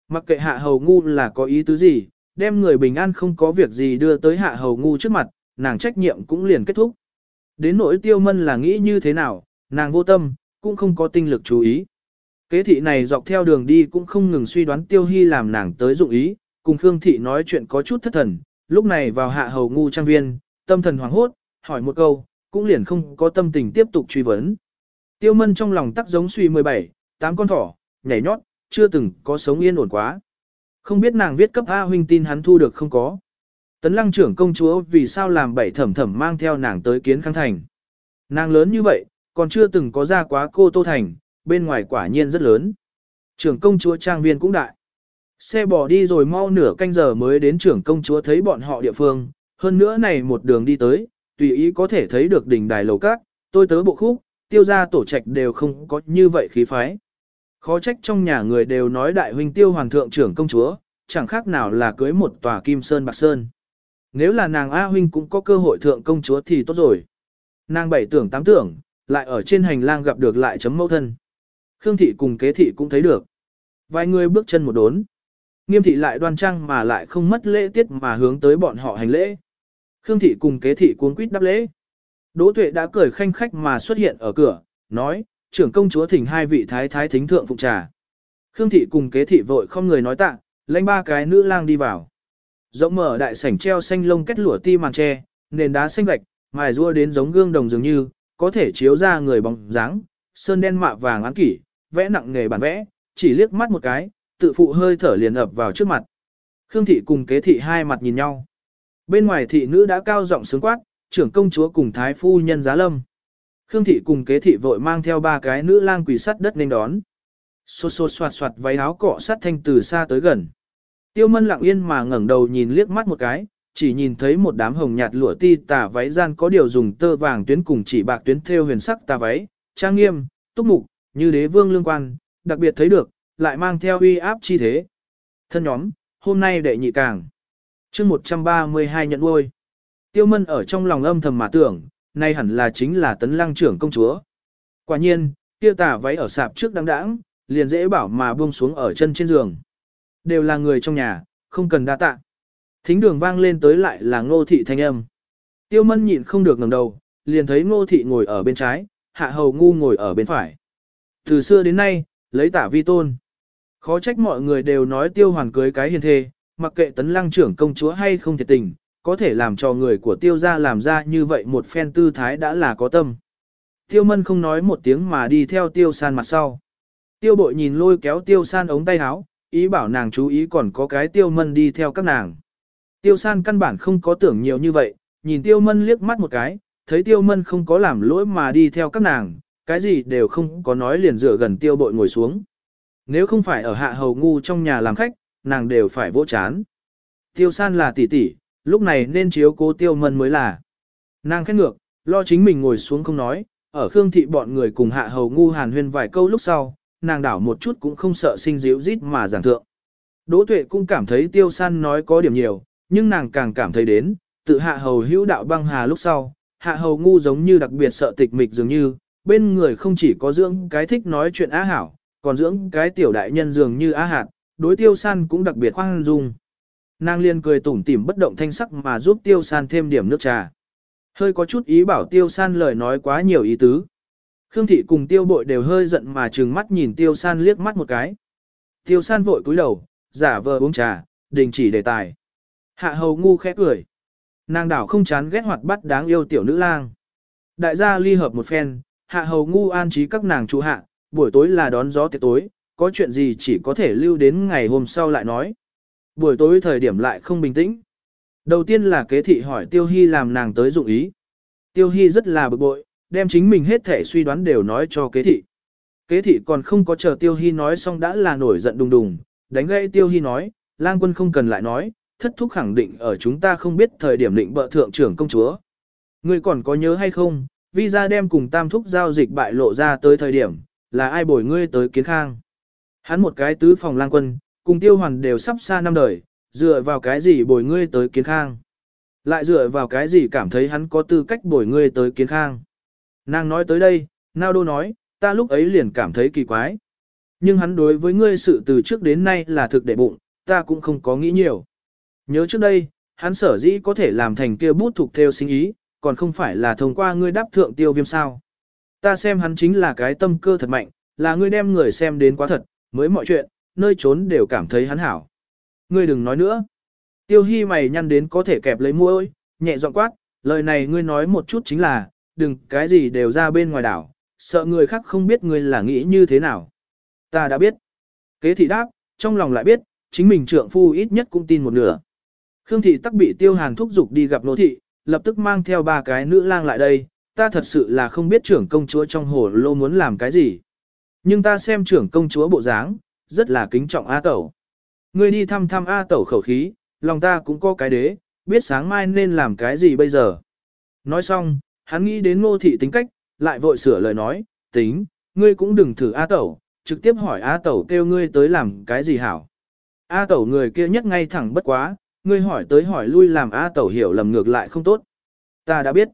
Mặc kệ hạ hầu ngu là có ý tứ gì, đem người bình an không có việc gì đưa tới hạ hầu ngu trước mặt, nàng trách nhiệm cũng liền kết thúc. Đến nỗi tiêu mân là nghĩ như thế nào, nàng vô tâm, cũng không có tinh lực chú ý. Kế thị này dọc theo đường đi cũng không ngừng suy đoán tiêu hy làm nàng tới dụng ý, cùng Khương thị nói chuyện có chút thất thần, lúc này vào hạ hầu ngu trang viên, tâm thần hoảng hốt, hỏi một câu, cũng liền không có tâm tình tiếp tục truy vấn. Tiêu mân trong lòng tắc giống suy 17, tám con thỏ, nhảy nhót, chưa từng có sống yên ổn quá. Không biết nàng viết cấp A huynh tin hắn thu được không có. Tấn lăng trưởng công chúa vì sao làm bảy thẩm thẩm mang theo nàng tới kiến khang thành. Nàng lớn như vậy, còn chưa từng có ra quá cô Tô Thành, bên ngoài quả nhiên rất lớn. Trưởng công chúa trang viên cũng đại. Xe bỏ đi rồi mau nửa canh giờ mới đến trưởng công chúa thấy bọn họ địa phương, hơn nữa này một đường đi tới, tùy ý có thể thấy được đỉnh đài lầu các, tôi tớ bộ khúc, tiêu gia tổ trạch đều không có như vậy khí phái. Khó trách trong nhà người đều nói đại huynh tiêu hoàng thượng trưởng công chúa, chẳng khác nào là cưới một tòa kim sơn bạc sơn. Nếu là nàng A huynh cũng có cơ hội thượng công chúa thì tốt rồi. Nàng bảy tưởng tám tưởng, lại ở trên hành lang gặp được lại chấm mẫu thân. Khương thị cùng kế thị cũng thấy được. Vài người bước chân một đốn. Nghiêm thị lại đoan trang mà lại không mất lễ tiết mà hướng tới bọn họ hành lễ. Khương thị cùng kế thị cuốn quýt đáp lễ. Đỗ tuệ đã cười khanh khách mà xuất hiện ở cửa, nói, trưởng công chúa thỉnh hai vị thái thái thính thượng phụng trà. Khương thị cùng kế thị vội không người nói tạ, lãnh ba cái nữ lang đi vào. Rộng mở đại sảnh treo xanh lông kết lụa ti màn tre, nền đá xanh gạch, mài rua đến giống gương đồng dường như, có thể chiếu ra người bóng dáng, sơn đen mạ vàng án kỷ, vẽ nặng nghề bản vẽ, chỉ liếc mắt một cái, tự phụ hơi thở liền ập vào trước mặt. Khương thị cùng kế thị hai mặt nhìn nhau. Bên ngoài thị nữ đã cao giọng sướng quát, trưởng công chúa cùng thái phu nhân giá lâm. Khương thị cùng kế thị vội mang theo ba cái nữ lang quỷ sắt đất nên đón. Xô xô soạt soạt váy áo cọ sắt thanh từ xa tới gần. Tiêu mân lặng yên mà ngẩng đầu nhìn liếc mắt một cái, chỉ nhìn thấy một đám hồng nhạt lụa ti tà váy gian có điều dùng tơ vàng tuyến cùng chỉ bạc tuyến thêu huyền sắc tà váy, trang nghiêm, túc mục, như đế vương lương quan, đặc biệt thấy được, lại mang theo uy áp chi thế. Thân nhóm, hôm nay đệ nhị càng. chương 132 nhận nuôi. Tiêu mân ở trong lòng âm thầm mà tưởng, nay hẳn là chính là tấn lăng trưởng công chúa. Quả nhiên, tiêu Tả váy ở sạp trước đăng đãng, liền dễ bảo mà buông xuống ở chân trên giường. Đều là người trong nhà, không cần đa tạ. Thính đường vang lên tới lại là ngô thị thanh âm. Tiêu mân nhịn không được ngẩng đầu, liền thấy ngô thị ngồi ở bên trái, hạ hầu ngu ngồi ở bên phải. Từ xưa đến nay, lấy tả vi tôn. Khó trách mọi người đều nói tiêu hoàn cưới cái hiền thê, mặc kệ tấn lăng trưởng công chúa hay không thiệt tình, có thể làm cho người của tiêu gia làm ra như vậy một phen tư thái đã là có tâm. Tiêu mân không nói một tiếng mà đi theo tiêu san mặt sau. Tiêu bội nhìn lôi kéo tiêu san ống tay áo, ý bảo nàng chú ý còn có cái tiêu mân đi theo các nàng. Tiêu san căn bản không có tưởng nhiều như vậy, nhìn tiêu mân liếc mắt một cái, thấy tiêu mân không có làm lỗi mà đi theo các nàng, cái gì đều không có nói liền dựa gần tiêu bội ngồi xuống. Nếu không phải ở hạ hầu ngu trong nhà làm khách, nàng đều phải vỗ chán. Tiêu san là tỷ tỷ, lúc này nên chiếu cố tiêu mân mới là. Nàng khét ngược, lo chính mình ngồi xuống không nói, ở Khương thị bọn người cùng hạ hầu ngu hàn huyên vài câu lúc sau, nàng đảo một chút cũng không sợ sinh díu rít mà giảng thượng. Đỗ tuệ cũng cảm thấy tiêu san nói có điểm nhiều, nhưng nàng càng cảm thấy đến, tự hạ hầu hữu đạo băng hà lúc sau, hạ hầu ngu giống như đặc biệt sợ tịch mịch dường như, bên người không chỉ có dưỡng cái thích nói chuyện á hảo, còn dưỡng cái tiểu đại nhân dường như á hạt, đối tiêu san cũng đặc biệt khoan dung. Nàng liên cười tủm tỉm bất động thanh sắc mà giúp tiêu san thêm điểm nước trà. Hơi có chút ý bảo tiêu san lời nói quá nhiều ý tứ. Khương thị cùng tiêu bội đều hơi giận mà trừng mắt nhìn tiêu san liếc mắt một cái. Tiêu san vội cúi đầu, giả vờ uống trà, đình chỉ đề tài. Hạ hầu ngu khẽ cười. Nàng đảo không chán ghét hoạt bắt đáng yêu tiểu nữ lang. Đại gia ly hợp một phen, hạ hầu ngu an trí các nàng trụ hạ, buổi tối là đón gió tiệc tối, có chuyện gì chỉ có thể lưu đến ngày hôm sau lại nói. Buổi tối thời điểm lại không bình tĩnh. Đầu tiên là kế thị hỏi Tiêu Hy làm nàng tới dụng ý. Tiêu Hy rất là bực bội, đem chính mình hết thể suy đoán đều nói cho kế thị. Kế thị còn không có chờ Tiêu Hy nói xong đã là nổi giận đùng đùng, đánh gãy Tiêu Hy nói, lang quân không cần lại nói, thất thúc khẳng định ở chúng ta không biết thời điểm định bợ thượng trưởng công chúa. Ngươi còn có nhớ hay không, Vi ra đem cùng tam thúc giao dịch bại lộ ra tới thời điểm, là ai bồi ngươi tới kiến khang. Hắn một cái tứ phòng lang quân, cùng tiêu hoàn đều sắp xa năm đời, dựa vào cái gì bồi ngươi tới kiến khang. Lại dựa vào cái gì cảm thấy hắn có tư cách bồi ngươi tới kiến khang. Nàng nói tới đây, Nao Đô nói, ta lúc ấy liền cảm thấy kỳ quái. Nhưng hắn đối với ngươi sự từ trước đến nay là thực đệ bụng, ta cũng không có nghĩ nhiều. Nhớ trước đây, hắn sở dĩ có thể làm thành kia bút thuộc theo sinh ý, còn không phải là thông qua ngươi đáp thượng tiêu viêm sao. Ta xem hắn chính là cái tâm cơ thật mạnh, là ngươi đem người xem đến quá thật, mới mọi chuyện, nơi trốn đều cảm thấy hắn hảo. Ngươi đừng nói nữa. Tiêu hy mày nhăn đến có thể kẹp lấy môi, nhẹ giọng quát, lời này ngươi nói một chút chính là, đừng cái gì đều ra bên ngoài đảo, sợ người khác không biết ngươi là nghĩ như thế nào. Ta đã biết. Kế thị đáp, trong lòng lại biết, chính mình trượng phu ít nhất cũng tin một nửa. Khương thị tắc bị tiêu hàn thúc giục đi gặp nô thị, lập tức mang theo ba cái nữ lang lại đây, ta thật sự là không biết trưởng công chúa trong hồ lô muốn làm cái gì. Nhưng ta xem trưởng công chúa bộ dáng, rất là kính trọng A Tẩu. Ngươi đi thăm thăm A Tẩu khẩu khí, lòng ta cũng có cái đế, biết sáng mai nên làm cái gì bây giờ. Nói xong, hắn nghĩ đến ngô thị tính cách, lại vội sửa lời nói, tính, ngươi cũng đừng thử A Tẩu, trực tiếp hỏi A Tẩu kêu ngươi tới làm cái gì hảo. A Tẩu người kia nhất ngay thẳng bất quá, ngươi hỏi tới hỏi lui làm A Tẩu hiểu lầm ngược lại không tốt. Ta đã biết.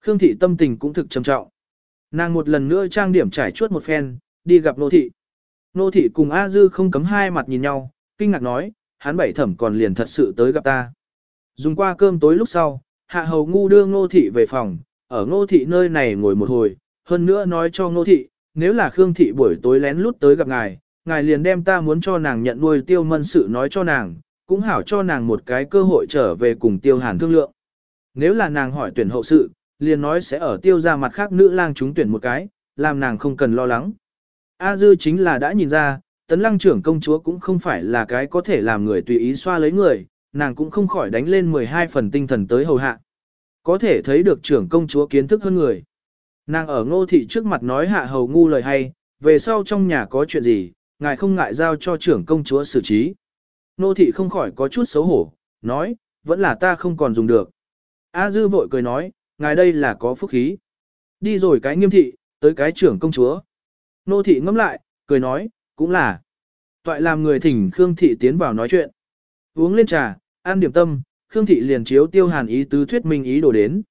Khương thị tâm tình cũng thực trầm trọng. Nàng một lần nữa trang điểm trải chuốt một phen, đi gặp nô thị. Nô thị cùng A Dư không cấm hai mặt nhìn nhau, kinh ngạc nói, hắn bảy thẩm còn liền thật sự tới gặp ta. Dùng qua cơm tối lúc sau, hạ hầu ngu đưa Nô thị về phòng, ở Nô thị nơi này ngồi một hồi, hơn nữa nói cho Nô thị, nếu là Khương thị buổi tối lén lút tới gặp ngài, ngài liền đem ta muốn cho nàng nhận nuôi tiêu mân sự nói cho nàng, cũng hảo cho nàng một cái cơ hội trở về cùng tiêu hàn thương lượng. Nếu là nàng hỏi tuyển hậu sự, liền nói sẽ ở tiêu ra mặt khác nữ lang chúng tuyển một cái, làm nàng không cần lo lắng. A dư chính là đã nhìn ra, tấn lăng trưởng công chúa cũng không phải là cái có thể làm người tùy ý xoa lấy người, nàng cũng không khỏi đánh lên 12 phần tinh thần tới hầu hạ. Có thể thấy được trưởng công chúa kiến thức hơn người. Nàng ở ngô thị trước mặt nói hạ hầu ngu lời hay, về sau trong nhà có chuyện gì, ngài không ngại giao cho trưởng công chúa xử trí. Nô thị không khỏi có chút xấu hổ, nói, vẫn là ta không còn dùng được. A dư vội cười nói, ngài đây là có phúc khí. Đi rồi cái nghiêm thị, tới cái trưởng công chúa. Nô thị ngẫm lại, cười nói, cũng là. Toại làm người thỉnh Khương thị tiến vào nói chuyện. Uống lên trà, ăn điểm tâm, Khương thị liền chiếu tiêu hàn ý tứ thuyết minh ý đồ đến.